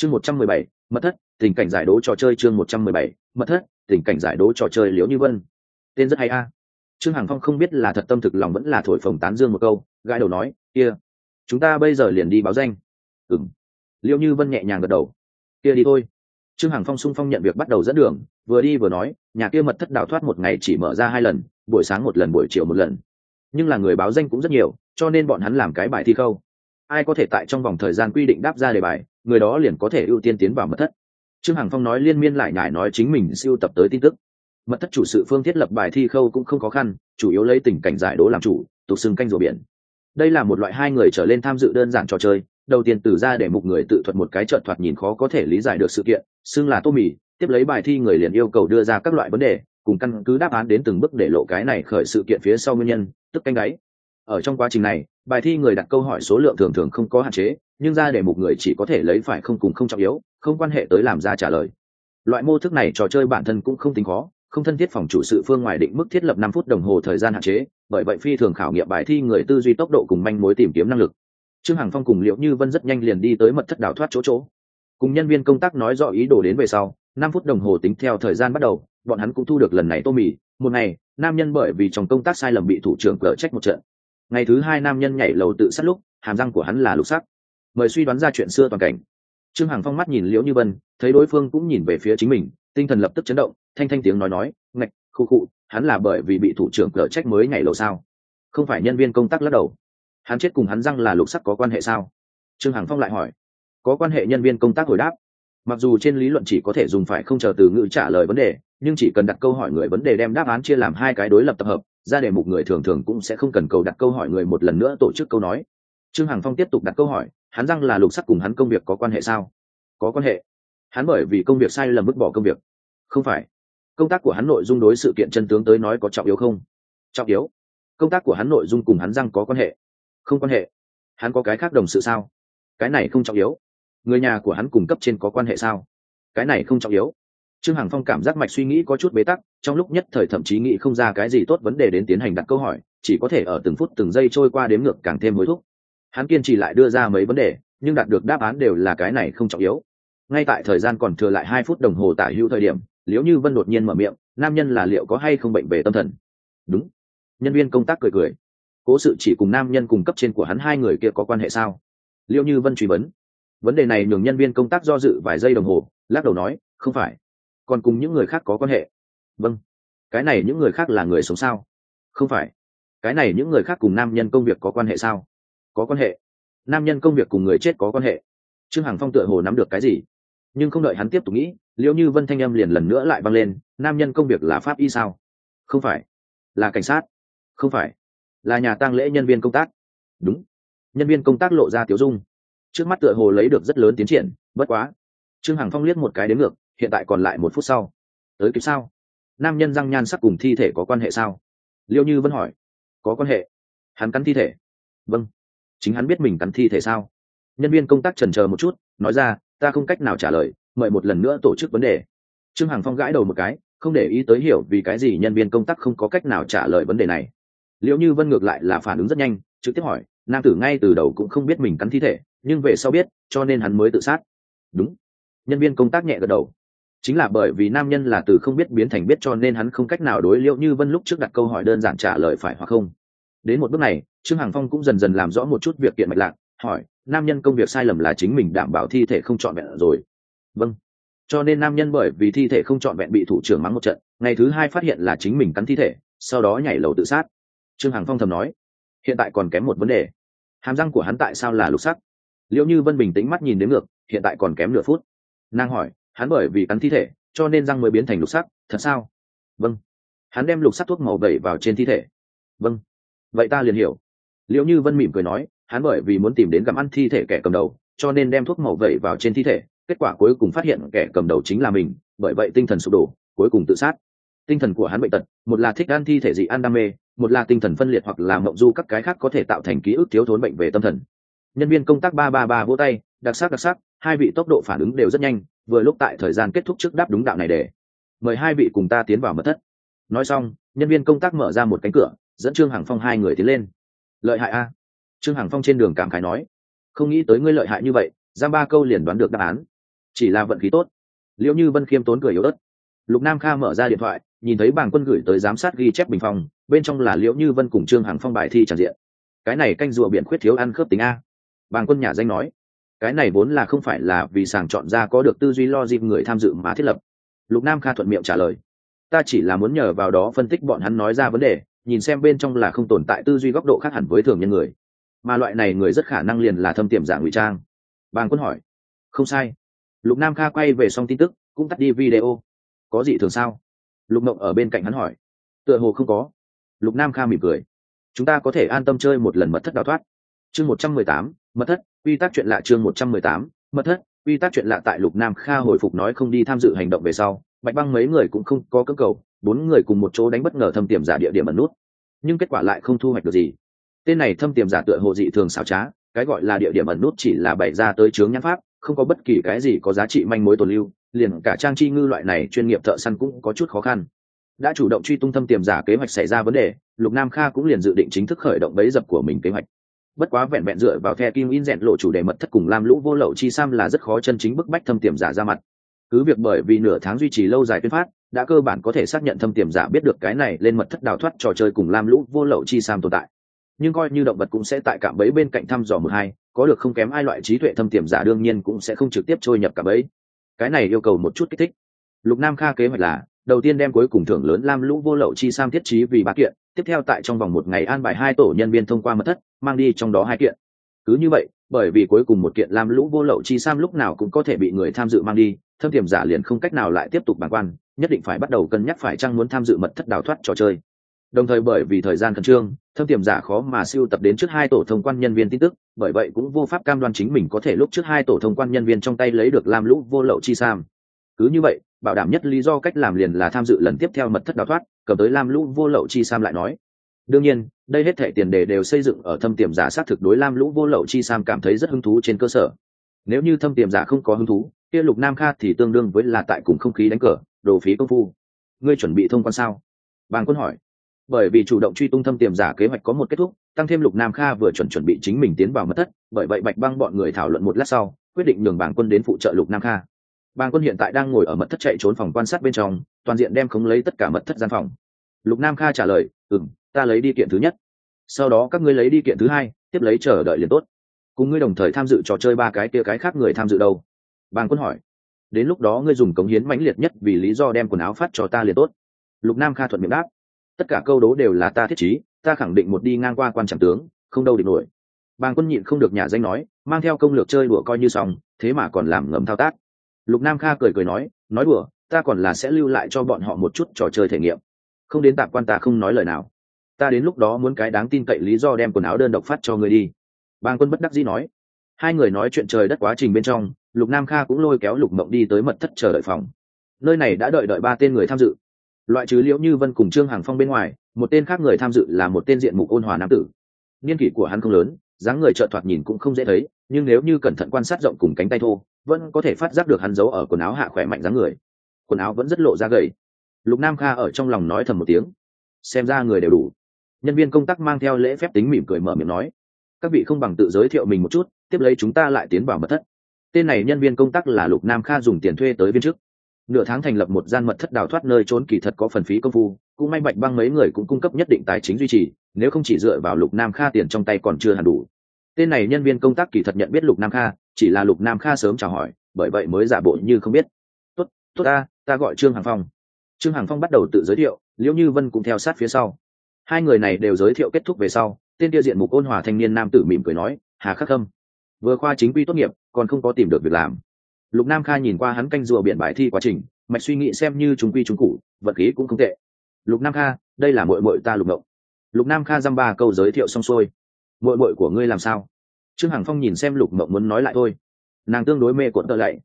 chương một trăm mười bảy, mật thất, tình cảnh giải đố trò chơi chương một trăm mười bảy, mật thất, tình cảnh giải đố trò chơi liễu như vân. Tên rất hay a. Trương hằng phong không biết là thật tâm thực lòng vẫn là thổi phồng tán dương một câu, gãi đầu nói, kia, chúng ta bây giờ liền đi báo danh. Ừng liễu như vân nhẹ nhàng gật đầu. Kia đi thôi. Trương hằng phong sung phong nhận việc bắt đầu dẫn đường, vừa đi vừa nói, nhà kia mật thất đào thoát một ngày chỉ mở ra hai lần, buổi sáng một lần, buổi chiều một lần. Nhưng là người báo danh cũng rất nhiều, cho nên bọn hắn làm cái bài thi khâu. Ai có thể tại trong vòng thời gian quy định đáp ra đề bài? Người đó liền có thể ưu tiên tiến vào mật thất. Trương hằng phong nói liên miên lại nhải nói chính mình siêu tập tới tin tức. Mật thất chủ sự phương thiết lập bài thi khâu cũng không khó khăn, chủ yếu lấy tình cảnh giải đố làm chủ, tục xưng canh rùa biển. Đây là một loại hai người trở lên tham dự đơn giản trò chơi, đầu tiên từ ra để một người tự thuật một cái trợn thoạt nhìn khó có thể lý giải được sự kiện, xưng là tô mì, tiếp lấy bài thi người liền yêu cầu đưa ra các loại vấn đề, cùng căn cứ đáp án đến từng bước để lộ cái này khởi sự kiện phía sau nguyên nhân, tức canh gáy ở trong quá trình này bài thi người đặt câu hỏi số lượng thường thường không có hạn chế, nhưng ra để một người chỉ có thể lấy phải không cùng không trọng yếu, không quan hệ tới làm ra trả lời. Loại mô thức này trò chơi bản thân cũng không tính khó, không thân thiết phòng chủ sự phương ngoài định mức thiết lập năm phút đồng hồ thời gian hạn chế, bởi vậy phi thường khảo nghiệm bài thi người tư duy tốc độ cùng manh mối tìm kiếm năng lực. Trương hằng phong cùng liệu như vân rất nhanh liền đi tới mật thất đảo thoát chỗ chỗ. Cùng nhân viên công tác nói rõ ý đồ đến về sau, năm phút đồng hồ tính theo thời gian bắt đầu, bọn hắn cũng thu được lần này tô mì. Một ngày, nam nhân bởi vì trong công tác sai lầm bị thủ trưởng cờ trách một trận ngày thứ hai nam nhân nhảy lầu tự sát lúc, hàm răng của hắn là lục sắc. Mời suy đoán ra chuyện xưa toàn cảnh. Trương hằng phong mắt nhìn liễu như vân thấy đối phương cũng nhìn về phía chính mình, tinh thần lập tức chấn động, thanh thanh tiếng nói nói, ngạch, khu khu, hắn là bởi vì bị thủ trưởng cờ trách mới nhảy lầu sao? Không phải nhân viên công tác lắc đầu. Hắn chết cùng hắn răng là lục sắc có quan hệ sao? Trương hằng phong lại hỏi. Có quan hệ nhân viên công tác hồi đáp. Mặc dù trên lý luận chỉ có thể dùng phải không chờ từ ngữ trả lời vấn đề, nhưng chỉ cần đặt câu hỏi người vấn đề đem đáp án chia làm hai cái đối lập tập hợp ra đề mục người thường thường cũng sẽ không cần cầu đặt câu hỏi người một lần nữa tổ chức câu nói. Trương hằng phong tiếp tục đặt câu hỏi, hắn răng là lục sắc cùng hắn công việc có quan hệ sao? Có quan hệ. Hắn bởi vì công việc sai lầm vứt bỏ công việc. Không phải. Công tác của hắn nội dung đối sự kiện chân tướng tới nói có trọng yếu không? Trọng yếu. Công tác của hắn nội dung cùng hắn răng có quan hệ? Không quan hệ. Hắn có cái khác đồng sự sao? Cái này không trọng yếu. Người nhà của hắn cung cấp trên có quan hệ sao? Cái này không trọng yếu trương hằng phong cảm giác mạch suy nghĩ có chút bế tắc, trong lúc nhất thời thậm chí nghĩ không ra cái gì tốt vấn đề đến tiến hành đặt câu hỏi, chỉ có thể ở từng phút từng giây trôi qua đếm ngược càng thêm hối thúc. Hắn kiên trì lại đưa ra mấy vấn đề, nhưng đạt được đáp án đều là cái này không trọng yếu. Ngay tại thời gian còn thừa lại hai phút đồng hồ tả hữu thời điểm, liễu như vân đột nhiên mở miệng, nam nhân là liệu có hay không bệnh về tâm thần? Đúng. Nhân viên công tác cười cười. Cố sự chỉ cùng nam nhân cung cấp trên của hắn hai người kia có quan hệ sao? Liễu như vân truy vấn. Vấn đề này nhường nhân viên công tác do dự vài giây đồng hồ, lắc đầu nói, không phải còn cùng những người khác có quan hệ. Vâng. Cái này những người khác là người sống sao? Không phải. Cái này những người khác cùng nam nhân công việc có quan hệ sao? Có quan hệ. Nam nhân công việc cùng người chết có quan hệ. Trương hằng phong tựa hồ nắm được cái gì? Nhưng không đợi hắn tiếp tục nghĩ liệu như vân thanh âm liền lần nữa lại vang lên, nam nhân công việc là pháp y sao? Không phải. Là cảnh sát. Không phải. Là nhà tang lễ nhân viên công tác. Đúng. Nhân viên công tác lộ ra tiếu dung. Trước mắt tựa hồ lấy được rất lớn tiến triển, bất quá. Trương hằng phong liếc một cái đến ngược hiện tại còn lại một phút sau. Tới kịp sao? Nam nhân răng nhan sắc cùng thi thể có quan hệ sao? Liêu như vẫn hỏi. Có quan hệ. Hắn cắn thi thể. Vâng. Chính hắn biết mình cắn thi thể sao? Nhân viên công tác trần chờ một chút, nói ra, ta không cách nào trả lời, mời một lần nữa tổ chức vấn đề. Trương hằng phong gãi đầu một cái, không để ý tới hiểu vì cái gì nhân viên công tác không có cách nào trả lời vấn đề này. Liệu như vân ngược lại là phản ứng rất nhanh, trực tiếp hỏi, nam tử ngay từ đầu cũng không biết mình cắn thi thể, nhưng về sau biết, cho nên hắn mới tự sát. Đúng. Nhân viên công tác nhẹ gật đầu chính là bởi vì nam nhân là từ không biết biến thành biết cho nên hắn không cách nào đối liệu như vân lúc trước đặt câu hỏi đơn giản trả lời phải hoặc không. Đến một bước này, trương hằng phong cũng dần dần làm rõ một chút việc kiện mạch lạc, hỏi, nam nhân công việc sai lầm là chính mình đảm bảo thi thể không trọn vẹn rồi. Vâng. Cho nên nam nhân bởi vì thi thể không trọn vẹn bị thủ trưởng mắng một trận, ngày thứ hai phát hiện là chính mình cắn thi thể, sau đó nhảy lầu tự sát. Trương hằng phong thầm nói, hiện tại còn kém một vấn đề. Hàm răng của hắn tại sao là lục sắc? Liệu như vân bình tĩnh mắt nhìn đến ngược, hiện tại còn kém nửa phút. Nàng hỏi hắn bởi vì cắn thi thể, cho nên răng mới biến thành lục sắc, thật sao? Vâng. Hắn đem lục sắc thuốc màu vẩy vào trên thi thể. Vâng. Vậy ta liền hiểu. Liệu như vân mỉm cười nói, hắn bởi vì muốn tìm đến gặm ăn thi thể kẻ cầm đầu, cho nên đem thuốc màu vẩy vào trên thi thể, kết quả cuối cùng phát hiện kẻ cầm đầu chính là mình, bởi vậy tinh thần sụp đổ, cuối cùng tự sát. Tinh thần của hắn bệnh tật, một là thích ăn thi thể dị ăn đam mê, một là tinh thần phân liệt hoặc là mộng du các cái khác có thể tạo thành ký ức thiếu thốn bệnh về tâm thần. Nhân viên công tác ba ba ba vỗ tay, đặc sắc đặc sắc hai vị tốc độ phản ứng đều rất nhanh, vừa lúc tại thời gian kết thúc trước đáp đúng đạo này để. Mời hai vị cùng ta tiến vào mật thất. Nói xong, nhân viên công tác mở ra một cánh cửa, dẫn trương hằng phong hai người tiến lên. Lợi hại a. Trương hằng phong trên đường cảm khái nói, không nghĩ tới ngươi lợi hại như vậy, giam ba câu liền đoán được đáp án. Chỉ là vận khí tốt. Liệu như vân khiêm tốn cười yếu ớt. Lục nam kha mở ra điện thoại, nhìn thấy bảng quân gửi tới giám sát ghi chép bình phòng bên trong là liễu như vân cùng trương hằng phong bài thi tràn diện. Cái này canh rùa biển khuyết thiếu ăn khớp tính a. Bàng quân nhà danh nói cái này vốn là không phải là vì sàng chọn ra có được tư duy lo dịp người tham dự mà thiết lập. Lục nam kha thuận miệng trả lời, ta chỉ là muốn nhờ vào đó phân tích bọn hắn nói ra vấn đề, nhìn xem bên trong là không tồn tại tư duy góc độ khác hẳn với thường nhân người. Mà loại này người rất khả năng liền là thâm tiềm giả ngụy trang. Bàng quân hỏi, không sai. Lục nam kha quay về xong tin tức, cũng tắt đi video. Có gì thường sao? Lục mộng ở bên cạnh hắn hỏi, tựa hồ không có. Lục nam kha mỉm cười, chúng ta có thể an tâm chơi một lần mật thất đào thoát chương một trăm mười tám, mật thất, quy tắc chuyện lạ chương một trăm mười tám, mật thất, quy tắc chuyện lạ tại lục nam kha hồi phục nói không đi tham dự hành động về sau, bạch băng mấy người cũng không có cơ cầu, bốn người cùng một chỗ đánh bất ngờ thâm tiềm giả địa điểm ẩn nút. Nhưng kết quả lại không thu hoạch được gì. Tên này thâm tiềm giả tựa hồ dị thường xảo trá, cái gọi là địa điểm ẩn nút chỉ là bày ra tới chướng nhãn pháp, không có bất kỳ cái gì có giá trị manh mối tồn lưu, liền cả trang chi ngư loại này chuyên nghiệp thợ săn cũng có chút khó khăn. Đã chủ động truy tung thâm tiềm giả kế hoạch xảy ra vấn đề, lục nam kha cũng liền dự định chính thức khởi động bấy dập của mình kế hoạch bất quá vẹn vẹn dựa vào the kim in rèn lộ chủ đề mật thất cùng lam lũ vô lậu chi sam là rất khó chân chính bức bách thâm tiềm giả ra mặt. Cứ việc bởi vì nửa tháng duy trì lâu dài tuyên phát, đã cơ bản có thể xác nhận thâm tiềm giả biết được cái này lên mật thất đào thoát trò chơi cùng lam lũ vô lậu chi sam tồn tại. Nhưng coi như động vật cũng sẽ tại cạm bẫy bên cạnh thăm dò một hai, có được không kém ai loại trí tuệ thâm tiềm giả đương nhiên cũng sẽ không trực tiếp trôi nhập cạm bẫy. Cái này yêu cầu một chút kích thích. Lục nam kha kế hoạch là, đầu tiên đem cuối cùng thưởng lớn lam lũ vô lậu chi sam thiết trí vì bát kiện, tiếp theo tại trong vòng một ngày an bài hai tổ nhân viên thông qua mật thất mang đi trong đó hai kiện. Cứ như vậy, bởi vì cuối cùng một kiện lam lũ vô lậu chi sam lúc nào cũng có thể bị người tham dự mang đi, thâm tiềm giả liền không cách nào lại tiếp tục bàng quan, nhất định phải bắt đầu cân nhắc phải chăng muốn tham dự mật thất đào thoát trò chơi. Đồng thời bởi vì thời gian khẩn trương, thâm tiềm giả khó mà siêu tập đến trước hai tổ thông quan nhân viên tin tức, bởi vậy cũng vô pháp cam đoan chính mình có thể lúc trước hai tổ thông quan nhân viên trong tay lấy được lam lũ vô lậu chi sam. Cứ như vậy, bảo đảm nhất lý do cách làm liền là tham dự lần tiếp theo mật thất đào thoát, cầm tới lam lũ vô lậu chi sam lại nói đương nhiên, đây hết thệ tiền đề đều xây dựng ở thâm tiềm giả sát thực đối lam lũ vô lậu chi sam cảm thấy rất hứng thú trên cơ sở. Nếu như thâm tiềm giả không có hứng thú, kia lục nam kha thì tương đương với là tại cùng không khí đánh cờ, đồ phí công phu. Ngươi chuẩn bị thông quan sao? Bàng quân hỏi. Bởi vì chủ động truy tung thâm tiềm giả kế hoạch có một kết thúc, tăng thêm lục nam kha vừa chuẩn chuẩn bị chính mình tiến vào mật thất, bởi vậy bạch băng bọn người thảo luận một lát sau, quyết định nhường bảng quân đến phụ trợ lục nam kha. Bàng quân hiện tại đang ngồi ở mật thất chạy trốn phòng quan sát bên trong, toàn diện đem khống lấy tất cả mật thất gian phòng. Lục nam kha trả lời ừ m ta lấy đi kiện thứ nhất. Sau đó các ngươi lấy đi kiện thứ hai, tiếp lấy chờ đợi liền tốt. Cùng ngươi đồng thời tham dự trò chơi ba cái kia cái khác người tham dự đâu? Bàng quân hỏi. Đến lúc đó ngươi dùng cống hiến mãnh liệt nhất vì lý do đem quần áo phát cho ta liền tốt. Lục nam kha thuận miệng đáp. Tất cả câu đố đều là ta thiết trí, ta khẳng định một đi ngang qua quan trọng tướng, không đâu địch nổi. Bàng quân nhịn không được nhà danh nói, mang theo công lược chơi đùa coi như xong, thế mà còn làm ngầm thao tác. Lục nam kha cười cười nói nói đùa, ta còn là sẽ lưu lại cho bọn họ một chút trò chơi thể nghiệm. Không đến tạp quan ta không nói lời nào ta đến lúc đó muốn cái đáng tin cậy lý do đem quần áo đơn độc phát cho người đi. Bang quân bất đắc dĩ nói. Hai người nói chuyện trời đất quá trình bên trong, lục nam kha cũng lôi kéo lục mộng đi tới mật thất chờ đợi phòng. Nơi này đã đợi đợi ba tên người tham dự. Loại trừ liễu như vân cùng trương hàng phong bên ngoài, một tên khác người tham dự là một tên diện mục ôn hòa nam tử. Niên kỷ của hắn không lớn, dáng người trợn thoạt nhìn cũng không dễ thấy, nhưng nếu như cẩn thận quan sát rộng cùng cánh tay thô, vẫn có thể phát giác được hắn giấu ở quần áo hạ khỏe mạnh dáng người. Quần áo vẫn rất lộ ra gầy. Lục nam kha ở trong lòng nói thầm một tiếng. Xem ra người đều đủ nhân viên công tác mang theo lễ phép tính mỉm cười mở miệng nói, các vị không bằng tự giới thiệu mình một chút, tiếp lấy chúng ta lại tiến vào mật thất. Tên này nhân viên công tác là lục nam kha dùng tiền thuê tới viên chức. Nửa tháng thành lập một gian mật thất đào thoát nơi trốn kỳ thật có phần phí công phu, cũng may bạch băng mấy người cũng cung cấp nhất định tài chính duy trì, nếu không chỉ dựa vào lục nam kha tiền trong tay còn chưa hẳn đủ. Tên này nhân viên công tác kỳ thật nhận biết lục nam kha, chỉ là lục nam kha sớm chào hỏi, bởi vậy mới giả bộ như không biết. Tốt tốt ta ta gọi trương hằng phong. Trương hằng phong bắt đầu tự giới thiệu, liễu như vân cũng theo sát phía sau hai người này đều giới thiệu kết thúc về sau, tên tiêu diện mục ôn hòa thanh niên nam tử mỉm cười nói, hà khắc khâm, vừa khoa chính quy tốt nghiệp, còn không có tìm được việc làm. Lục nam kha nhìn qua hắn canh rùa biện bài thi quá trình, mạch suy nghĩ xem như chúng quy chúng cụ, vật khí cũng không tệ. Lục nam kha, đây là mội mội ta lục ngộng lục nam kha dăm ba câu giới thiệu xong xuôi. Mội mội của ngươi làm sao? Trương hằng phong nhìn xem lục ngộng muốn nói lại thôi. Nàng tương đối mê cuộn tợ lạy.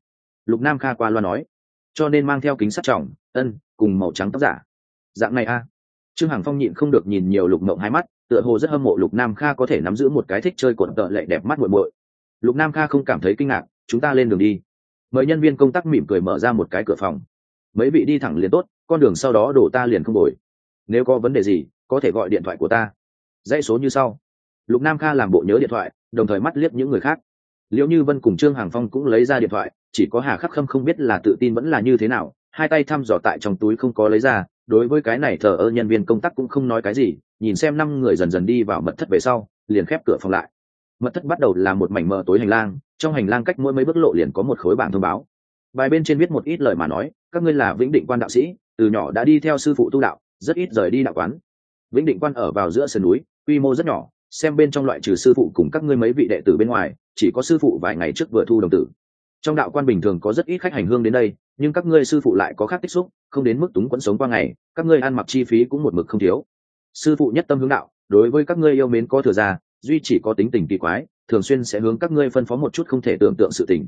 Lục nam kha qua loa nói. Cho nên mang theo kính sắt trọng, ân, cùng màu trắng tóc giả. Dạng này a trương hằng phong nhịn không được nhìn nhiều lục mộng hai mắt, tựa hồ rất hâm mộ lục nam kha có thể nắm giữ một cái thích chơi cuộn tợ lệ đẹp mắt muội muội. Lục nam kha không cảm thấy kinh ngạc, chúng ta lên đường đi. Mời nhân viên công tác mỉm cười mở ra một cái cửa phòng. Mấy vị đi thẳng liền tốt, con đường sau đó đổ ta liền không đổi. Nếu có vấn đề gì, có thể gọi điện thoại của ta. Dãy số như sau. Lục nam kha làm bộ nhớ điện thoại, đồng thời mắt liếc những người khác. Liệu như vân cùng trương hàng phong cũng lấy ra điện thoại, chỉ có hà khắc khâm không biết là tự tin vẫn là như thế nào, hai tay thăm dò tại trong túi không có lấy ra đối với cái này thờ ơ nhân viên công tác cũng không nói cái gì, nhìn xem năm người dần dần đi vào mật thất về sau, liền khép cửa phòng lại. Mật thất bắt đầu là một mảnh mờ tối hành lang, trong hành lang cách mỗi mấy bước lộ liền có một khối bảng thông báo. Bài bên trên viết một ít lời mà nói, các ngươi là vĩnh định quan đạo sĩ, từ nhỏ đã đi theo sư phụ tu đạo, rất ít rời đi đạo quán. Vĩnh định quan ở vào giữa sườn núi, quy mô rất nhỏ, xem bên trong loại trừ sư phụ cùng các ngươi mấy vị đệ tử bên ngoài, chỉ có sư phụ vài ngày trước vừa thu đồng tử. Trong đạo quan bình thường có rất ít khách hành hương đến đây nhưng các ngươi sư phụ lại có khác tích xúc, không đến mức túng quẫn sống qua ngày, các ngươi ăn mặc chi phí cũng một mực không thiếu. Sư phụ nhất tâm hướng đạo, đối với các ngươi yêu mến có thừa ra, duy chỉ có tính tình kỳ quái, thường xuyên sẽ hướng các ngươi phân phó một chút không thể tưởng tượng sự tình.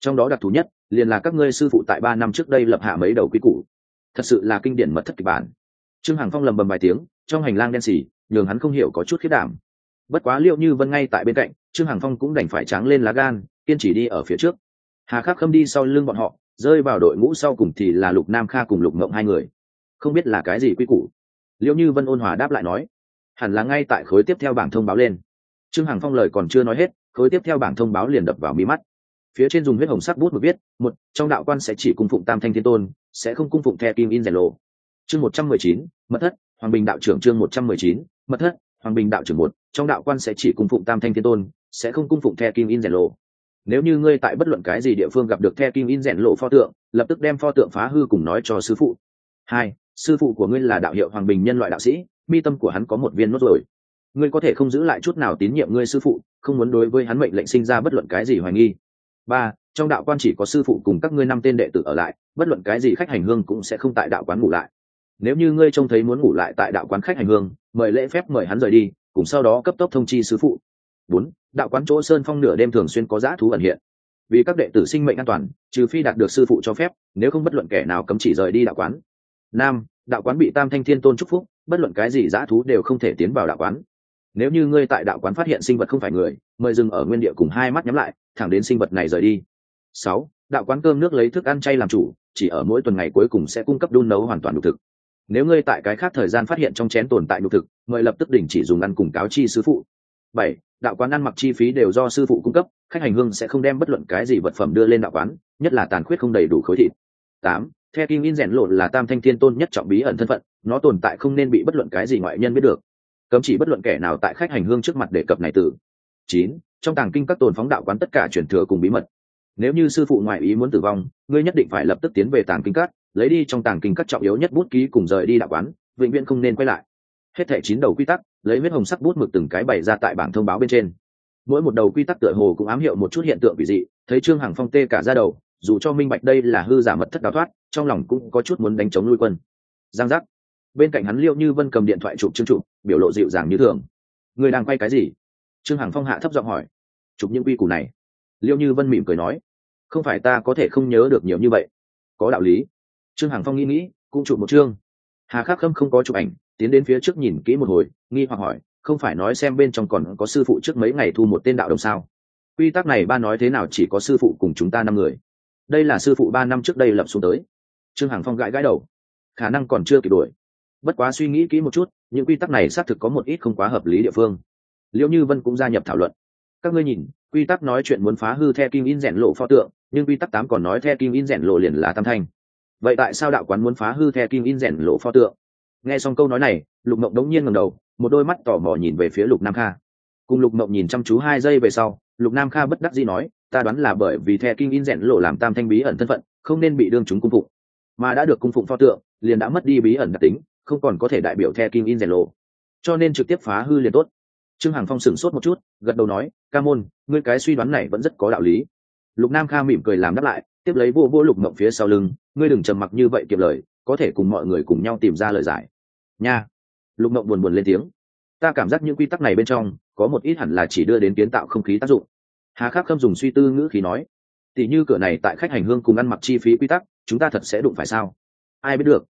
Trong đó đặc thù nhất, liền là các ngươi sư phụ tại ba năm trước đây lập hạ mấy đầu quý củ. Thật sự là kinh điển mật thất kịch bản. Trương hằng phong lầm bầm vài tiếng, trong hành lang đen xì, nhường hắn không hiểu có chút khiết đảm. Bất quá liệu như vân ngay tại bên cạnh, trương hằng phong cũng đành phải tráng lên lá gan, kiên trì đi ở phía trước. Hà khắc khâm đi sau lưng bọn họ rơi vào đội ngũ sau cùng thì là lục nam kha cùng lục mộng hai người. Không biết là cái gì quy củ. Liệu như vân ôn hòa đáp lại nói, hẳn là ngay tại khối tiếp theo bảng thông báo lên. Trương hằng phong lời còn chưa nói hết, khối tiếp theo bảng thông báo liền đập vào mí mắt. Phía trên dùng huyết hồng sắc bút một viết, một, trong đạo quan sẽ chỉ cung phụng tam thanh thiên tôn, sẽ không cung phụng the kim in rèn lộ. Chương một trăm mười chín, mật thất, hoàng bình đạo trưởng chương một trăm mười chín, mật thất, hoàng bình đạo trưởng một, trong đạo quan sẽ chỉ cung phụng tam thanh thiên tôn, sẽ không cung phụng the kim in rèn lộ nếu như ngươi tại bất luận cái gì địa phương gặp được the kim in rèn lộ pho tượng, lập tức đem pho tượng phá hư cùng nói cho sư phụ. Hai, sư phụ của ngươi là đạo hiệu hoàng bình nhân loại đạo sĩ, mi tâm của hắn có một viên nốt rồi ngươi có thể không giữ lại chút nào tín nhiệm ngươi sư phụ, không muốn đối với hắn mệnh lệnh sinh ra bất luận cái gì hoài nghi. Ba, trong đạo quan chỉ có sư phụ cùng các ngươi năm tên đệ tử ở lại, bất luận cái gì khách hành hương cũng sẽ không tại đạo quán ngủ lại. Nếu như ngươi trông thấy muốn ngủ lại tại đạo quán khách hành hương, mời lễ phép mời hắn rời đi, cùng sau đó cấp tốc thông chi sư phụ bốn, đạo quán chỗ sơn phong nửa đêm thường xuyên có giã thú ẩn hiện. Vì các đệ tử sinh mệnh an toàn, trừ phi đạt được sư phụ cho phép, nếu không bất luận kẻ nào cấm chỉ rời đi đạo quán. Năm, đạo quán bị tam thanh thiên tôn chúc phúc, bất luận cái gì giã thú đều không thể tiến vào đạo quán. Nếu như ngươi tại đạo quán phát hiện sinh vật không phải người, mời dừng ở nguyên địa cùng hai mắt nhắm lại, thẳng đến sinh vật này rời đi. Sáu, đạo quán cơm nước lấy thức ăn chay làm chủ, chỉ ở mỗi tuần ngày cuối cùng sẽ cung cấp đun nấu hoàn toàn nhục thực. Nếu ngươi tại cái khác thời gian phát hiện trong chén tồn tại nhục thực, mời lập tức đình chỉ dùng ăn cùng cáo chi sư phụ. Bảy đạo quán ăn mặc chi phí đều do sư phụ cung cấp, khách hành hương sẽ không đem bất luận cái gì vật phẩm đưa lên đạo quán, nhất là tàn khuyết không đầy đủ khối thịt. Tám theo kim in rèn lộn là tam thanh thiên tôn nhất trọng bí ẩn thân phận, nó tồn tại không nên bị bất luận cái gì ngoại nhân biết được. Cấm chỉ bất luận kẻ nào tại khách hành hương trước mặt đề cập này từ. Chín, trong tàng kinh các tồn phóng đạo quán tất cả truyền thừa cùng bí mật. Nếu như sư phụ ngoại ý muốn tử vong, ngươi nhất định phải lập tức tiến về tàng kinh các, lấy đi trong tàng kinh các trọng yếu nhất bút ký cùng rời đi đạo quán, vĩnh viễn không nên quay lại hết thẻ chín đầu quy tắc, lấy huyết hồng sắc bút mực từng cái bày ra tại bảng thông báo bên trên. Mỗi một đầu quy tắc tựa hồ cũng ám hiệu một chút hiện tượng quỷ dị, thấy trương hằng phong tê cả ra đầu, dù cho minh bạch đây là hư giả mật thất đào thoát, trong lòng cũng có chút muốn đánh chống nuôi quân. Giang giác. Bên cạnh hắn liệu như vân cầm điện thoại chụp chương chụp, biểu lộ dịu dàng như thường. Người đang quay cái gì? Trương hằng phong hạ thấp giọng hỏi. Chụp những quy củ này. Liệu như vân mỉm cười nói. Không phải ta có thể không nhớ được nhiều như vậy. Có đạo lý. Trương hằng phong nghĩ nghĩ, cũng chụp một chương. Hà khắc khâm không có chụp ảnh tiến đến phía trước nhìn kỹ một hồi, nghi hoặc hỏi, không phải nói xem bên trong còn có sư phụ trước mấy ngày thu một tên đạo đồng sao? Quy tắc này ba nói thế nào chỉ có sư phụ cùng chúng ta năm người. Đây là sư phụ ba năm trước đây lập xuống tới. Trương hằng phong gãi gãi đầu. Khả năng còn chưa kịp đuổi. Bất quá suy nghĩ kỹ một chút, những quy tắc này xác thực có một ít không quá hợp lý địa phương. Liệu như vân cũng gia nhập thảo luận. Các ngươi nhìn, quy tắc nói chuyện muốn phá hư the kim in rèn lộ pho tượng, nhưng quy tắc tám còn nói the kim in rèn lộ liền là tam thanh. Vậy tại sao đạo quán muốn phá hư the kim in rèn lộ pho tượng? Nghe xong câu nói này, lục mộng đống nhiên ngầm đầu, một đôi mắt tò mò nhìn về phía lục nam kha. Cùng lục mộng nhìn chăm chú hai giây về sau, lục nam kha bất đắc dĩ nói, ta đoán là bởi vì the kinh in rẽn lộ làm tam thanh bí ẩn thân phận, không nên bị đương chúng cung phụng. Mà đã được cung phụng pho tượng, liền đã mất đi bí ẩn đặc tính, không còn có thể đại biểu the kinh in rèn lộ. Cho nên trực tiếp phá hư liền tốt. Trương hằng phong sửng sốt một chút, gật đầu nói, ca môn, ngươi cái suy đoán này vẫn rất có đạo lý. Lục nam kha mỉm cười làm đáp lại, tiếp lấy vô vô lục mộng phía sau lưng, ngươi đừng trầm mặc như vậy kịp lời, có thể cùng mọi người cùng nhau tìm ra lời giải nha. Lục mộng buồn buồn lên tiếng. Ta cảm giác những quy tắc này bên trong, có một ít hẳn là chỉ đưa đến kiến tạo không khí tác dụng. Hà khắc khâm dùng suy tư ngữ khí nói tỉ như cửa này tại khách hành hương cùng ăn mặc chi phí quy tắc, chúng ta thật sẽ đụng phải sao? Ai biết được.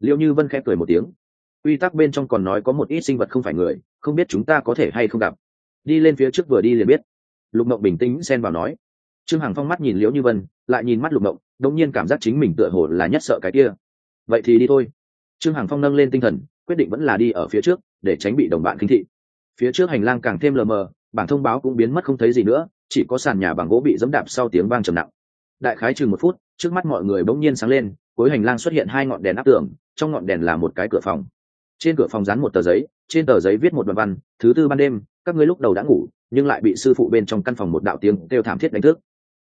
Liệu như vân khẽ cười một tiếng. Quy tắc bên trong còn nói có một ít sinh vật không phải người, không biết chúng ta có thể hay không gặp. Đi lên phía trước vừa đi liền biết. Lục mộng bình tĩnh xen vào nói. Trương hằng phong mắt nhìn liễu như vân, lại nhìn mắt lục mộng, đột nhiên cảm giác chính mình tựa hồ là nhất sợ cái kia. Vậy thì đi thôi. Trương hằng phong nâng lên tinh thần quyết định vẫn là đi ở phía trước, để tránh bị đồng bạn khinh thị. Phía trước hành lang càng thêm lờ mờ, bảng thông báo cũng biến mất không thấy gì nữa, chỉ có sàn nhà bằng gỗ bị dẫm đạp sau tiếng vang trầm nặng. Đại khái chừng một phút, trước mắt mọi người bỗng nhiên sáng lên, cuối hành lang xuất hiện hai ngọn đèn áp tường, trong ngọn đèn là một cái cửa phòng. Trên cửa phòng dán một tờ giấy, trên tờ giấy viết một đoạn văn, thứ tư ban đêm, các ngươi lúc đầu đã ngủ, nhưng lại bị sư phụ bên trong căn phòng một đạo tiếng kêu thảm thiết đánh thức.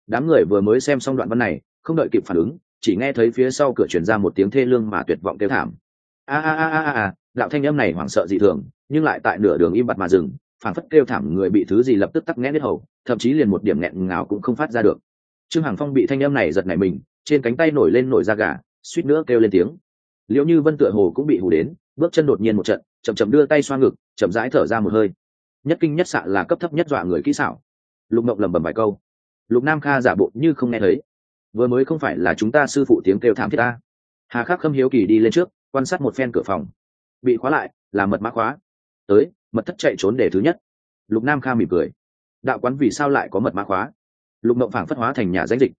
Đám người vừa mới xem xong đoạn văn này, không đợi kịp phản ứng, chỉ nghe thấy phía sau cửa chuyển ra một tiếng thê lương mà tuyệt vọng kêu thảm a a a a a, đạo thanh âm này hoảng sợ dị thường, nhưng lại tại nửa đường im bặt mà dừng phản phất kêu thảm người bị thứ gì lập tức tắc nghẽn hết hầu, thậm chí liền một điểm nghẹn ngào cũng không phát ra được. Trương hằng phong bị thanh âm này giật nảy mình, trên cánh tay nổi lên nổi da gà, suýt nữa kêu lên tiếng. Liệu như vân tựa hồ cũng bị hù đến, bước chân đột nhiên một trận, chậm chậm đưa tay xoa ngực, chậm rãi thở ra một hơi. Nhất kinh nhất xạ là cấp thấp nhất dọa người kỹ xảo. Lục mộng lẩm bẩm vài câu. Lục nam kha giả bộ như không nghe thấy. Vừa mới không phải là chúng ta sư phụ tiếng kêu thảm thiết ta. Hà khắc khâm hiếu kỳ đi lên trước quan sát một phen cửa phòng. Bị khóa lại là mật mã khóa. Tới, mật thất chạy trốn để thứ nhất. Lục nam kha mỉm cười. Đạo quán vì sao lại có mật mã khóa? Lục mộng phảng phất hóa thành nhà danh dịch.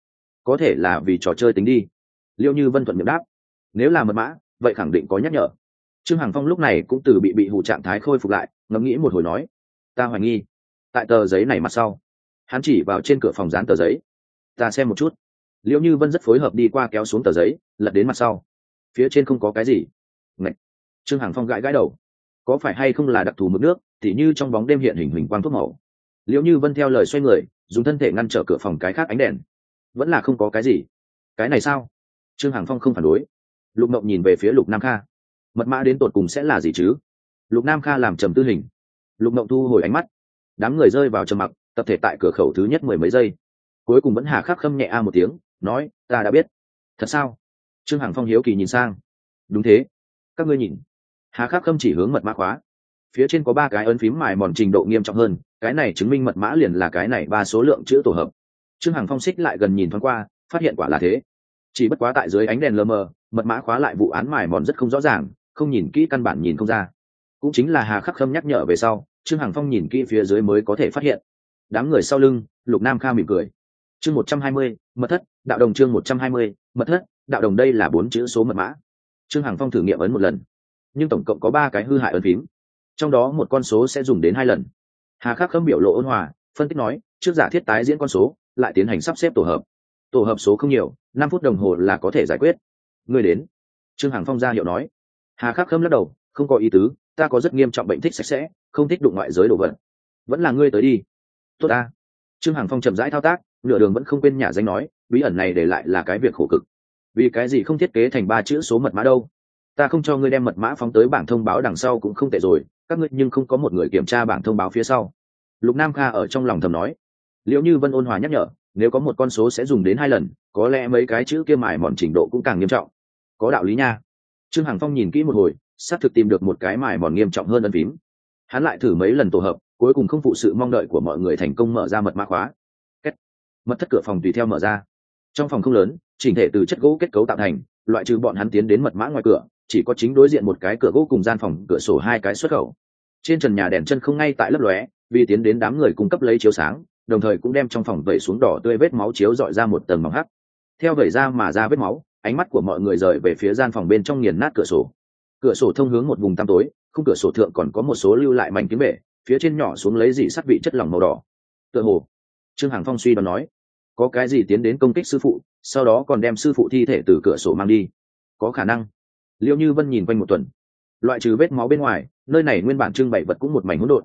Có thể là vì trò chơi tính đi. Liêu như vân thuận miệng đáp. Nếu là mật mã, vậy khẳng định có nhắc nhở. Trương hằng phong lúc này cũng từ bị bị hụ trạng thái khôi phục lại, ngẫm nghĩ một hồi nói. Ta hoài nghi, tại tờ giấy này mặt sau, hắn chỉ vào trên cửa phòng dán tờ giấy. Ta xem một chút. Liệu như vân rất phối hợp đi qua kéo xuống tờ giấy, lật đến mặt sau phía trên không có cái gì. Ngậy! trương hằng phong gãi gãi đầu. Có phải hay không là đặc thù mực nước thì như trong bóng đêm hiện hình hình quang thuốc màu? Liệu như vân theo lời xoay người, dùng thân thể ngăn trở cửa phòng cái khác ánh đèn. Vẫn là không có cái gì. Cái này sao? Trương hằng phong không phản đối. Lục mộng nhìn về phía lục nam kha. Mật mã đến tột cùng sẽ là gì chứ? Lục nam kha làm trầm tư hình. Lục mộng thu hồi ánh mắt. Đám người rơi vào trầm mặc, tập thể tại cửa khẩu thứ nhất mười mấy giây. Cuối cùng vẫn hà khắc khâm nhẹ a một tiếng, nói, ta đã biết. Thật sao? Trương hằng phong hiếu kỳ nhìn sang. Đúng thế. Các ngươi nhìn. Hà khắc khâm chỉ hướng mật mã khóa. Phía trên có ba cái ấn phím mài mòn trình độ nghiêm trọng hơn, cái này chứng minh mật mã liền là cái này ba số lượng chữ tổ hợp. Trương hằng phong xích lại gần nhìn thoáng qua, phát hiện quả là thế. Chỉ bất quá tại dưới ánh đèn lơ mờ, mật mã khóa lại vụ án mài mòn rất không rõ ràng, không nhìn kỹ căn bản nhìn không ra. Cũng chính là hà khắc khâm nhắc nhở về sau, trương hằng phong nhìn kỹ phía dưới mới có thể phát hiện. Đám người sau lưng, lục nam kha mỉm cười. Chương một trăm hai mươi, mật thất, đạo đồng chương một trăm hai mươi, mật thất đạo đồng đây là bốn chữ số mật mã. Trương hằng phong thử nghiệm ấn một lần. Nhưng tổng cộng có ba cái hư hại ấn phím. Trong đó một con số sẽ dùng đến hai lần. Hà khắc khâm biểu lộ ôn hòa, phân tích nói, trước giả thiết tái diễn con số, lại tiến hành sắp xếp tổ hợp. Tổ hợp số không nhiều, năm phút đồng hồ là có thể giải quyết. Người đến. Trương hằng phong ra hiệu nói. Hà khắc khâm lắc đầu, không có ý tứ, ta có rất nghiêm trọng bệnh thích sạch sẽ, không thích đụng ngoại giới đồ vật. Vẫn là ngươi tới đi. Tốt ta. Trương hằng phong chậm rãi thao tác, nửa đường vẫn không quên nhà danh nói, bí ẩn này để lại là cái việc khổ cực vì cái gì không thiết kế thành ba chữ số mật mã đâu? Ta không cho ngươi đem mật mã phóng tới bảng thông báo đằng sau cũng không tệ rồi, các ngươi nhưng không có một người kiểm tra bảng thông báo phía sau. Lục nam kha ở trong lòng thầm nói. Liệu như vân ôn hòa nhắc nhở, nếu có một con số sẽ dùng đến hai lần, có lẽ mấy cái chữ kia mài mòn trình độ cũng càng nghiêm trọng. Có đạo lý nha. Trương hằng phong nhìn kỹ một hồi, xác thực tìm được một cái mài mòn nghiêm trọng hơn ân phím. Hắn lại thử mấy lần tổ hợp, cuối cùng không phụ sự mong đợi của mọi người thành công mở ra mật mã khóa. Kết. mật thất cửa phòng tùy theo mở ra. Trong phòng không lớn chỉnh thể từ chất gỗ kết cấu tạo thành, loại trừ bọn hắn tiến đến mật mã ngoài cửa, chỉ có chính đối diện một cái cửa gỗ cùng gian phòng, cửa sổ hai cái xuất khẩu. Trên trần nhà đèn chân không ngay tại lớp lóe, vì tiến đến đám người cung cấp lấy chiếu sáng, đồng thời cũng đem trong phòng vẩy xuống đỏ tươi vết máu chiếu dọi ra một tầng mỏng hắc. Theo vẩy ra mà ra vết máu, ánh mắt của mọi người rời về phía gian phòng bên trong nghiền nát cửa sổ. Cửa sổ thông hướng một vùng tăm tối, khung cửa sổ thượng còn có một số lưu lại mảnh kiếm bể, phía trên nhỏ xuống lấy dị sắt vị chất lỏng màu đỏ. Tựa hồ, trương hằng phong suy đoán nói có cái gì tiến đến công kích sư phụ, sau đó còn đem sư phụ thi thể từ cửa sổ mang đi. Có khả năng. Liệu như vân nhìn quanh một tuần. Loại trừ vết máu bên ngoài, nơi này nguyên bản trưng bày vật cũng một mảnh hỗn độn.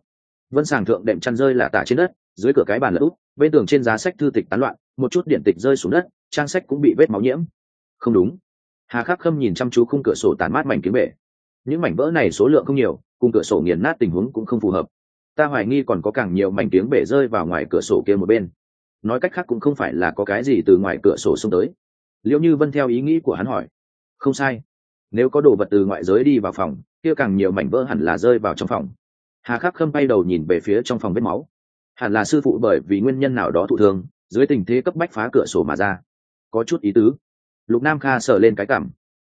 Vân sàng thượng đệm chăn rơi là tả trên đất, dưới cửa cái bàn lỡ úp, bên tường trên giá sách thư tịch tán loạn, một chút điện tịch rơi xuống đất, trang sách cũng bị vết máu nhiễm. Không đúng. Hà khắc khâm nhìn chăm chú khung cửa sổ tàn mát mảnh kiếm bể. Những mảnh vỡ này số lượng không nhiều, cùng cửa sổ nghiền nát tình huống cũng không phù hợp. Ta hoài nghi còn có càng nhiều mảnh tiếng bể rơi vào ngoài cửa sổ kia một bên nói cách khác cũng không phải là có cái gì từ ngoài cửa sổ xông tới. Liệu như vân theo ý nghĩ của hắn hỏi, không sai, nếu có đồ vật từ ngoại giới đi vào phòng, kia càng nhiều mảnh vỡ hẳn là rơi vào trong phòng. Hà khắc khâm bay đầu nhìn về phía trong phòng vết máu. Hẳn là sư phụ bởi vì nguyên nhân nào đó thụ thương, dưới tình thế cấp bách phá cửa sổ mà ra. Có chút ý tứ. Lục nam kha sờ lên cái cảm.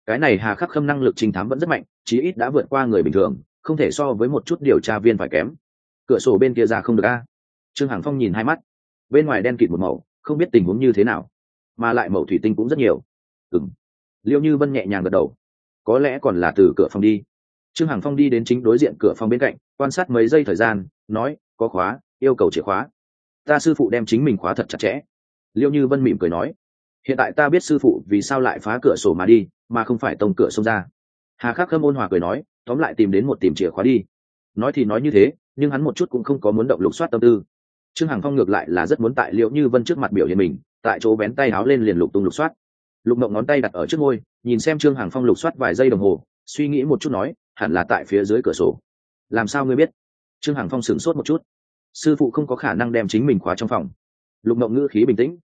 Cái này hà khắc khâm năng lực trinh thám vẫn rất mạnh, chí ít đã vượt qua người bình thường, không thể so với một chút điều tra viên phải kém. Cửa sổ bên kia ra không được a. Trương hằng phong nhìn hai mắt bên ngoài đen kịt một màu, không biết tình huống như thế nào, mà lại màu thủy tinh cũng rất nhiều. Ừng liệu như vân nhẹ nhàng gật đầu. Có lẽ còn là từ cửa phòng đi. Trương hằng phong đi đến chính đối diện cửa phòng bên cạnh, quan sát mấy giây thời gian, nói, có khóa, yêu cầu chìa khóa. Ta sư phụ đem chính mình khóa thật chặt chẽ. Liệu như vân mỉm cười nói, hiện tại ta biết sư phụ vì sao lại phá cửa sổ mà đi, mà không phải tông cửa xông ra. Hà khắc khâm ôn hòa cười nói, tóm lại tìm đến một tìm chìa khóa đi. Nói thì nói như thế, nhưng hắn một chút cũng không có muốn động lục soát tâm tư trương hằng phong ngược lại là rất muốn tại liệu như vân trước mặt biểu hiện mình, tại chỗ bén tay áo lên liền lục tung lục soát. Lục mộng ngón tay đặt ở trước ngôi nhìn xem trương hằng phong lục soát vài giây đồng hồ, suy nghĩ một chút nói, hẳn là tại phía dưới cửa sổ. Làm sao ngươi biết? Trương hằng phong sửng sốt một chút. Sư phụ không có khả năng đem chính mình khóa trong phòng. Lục mộng ngữ khí bình tĩnh.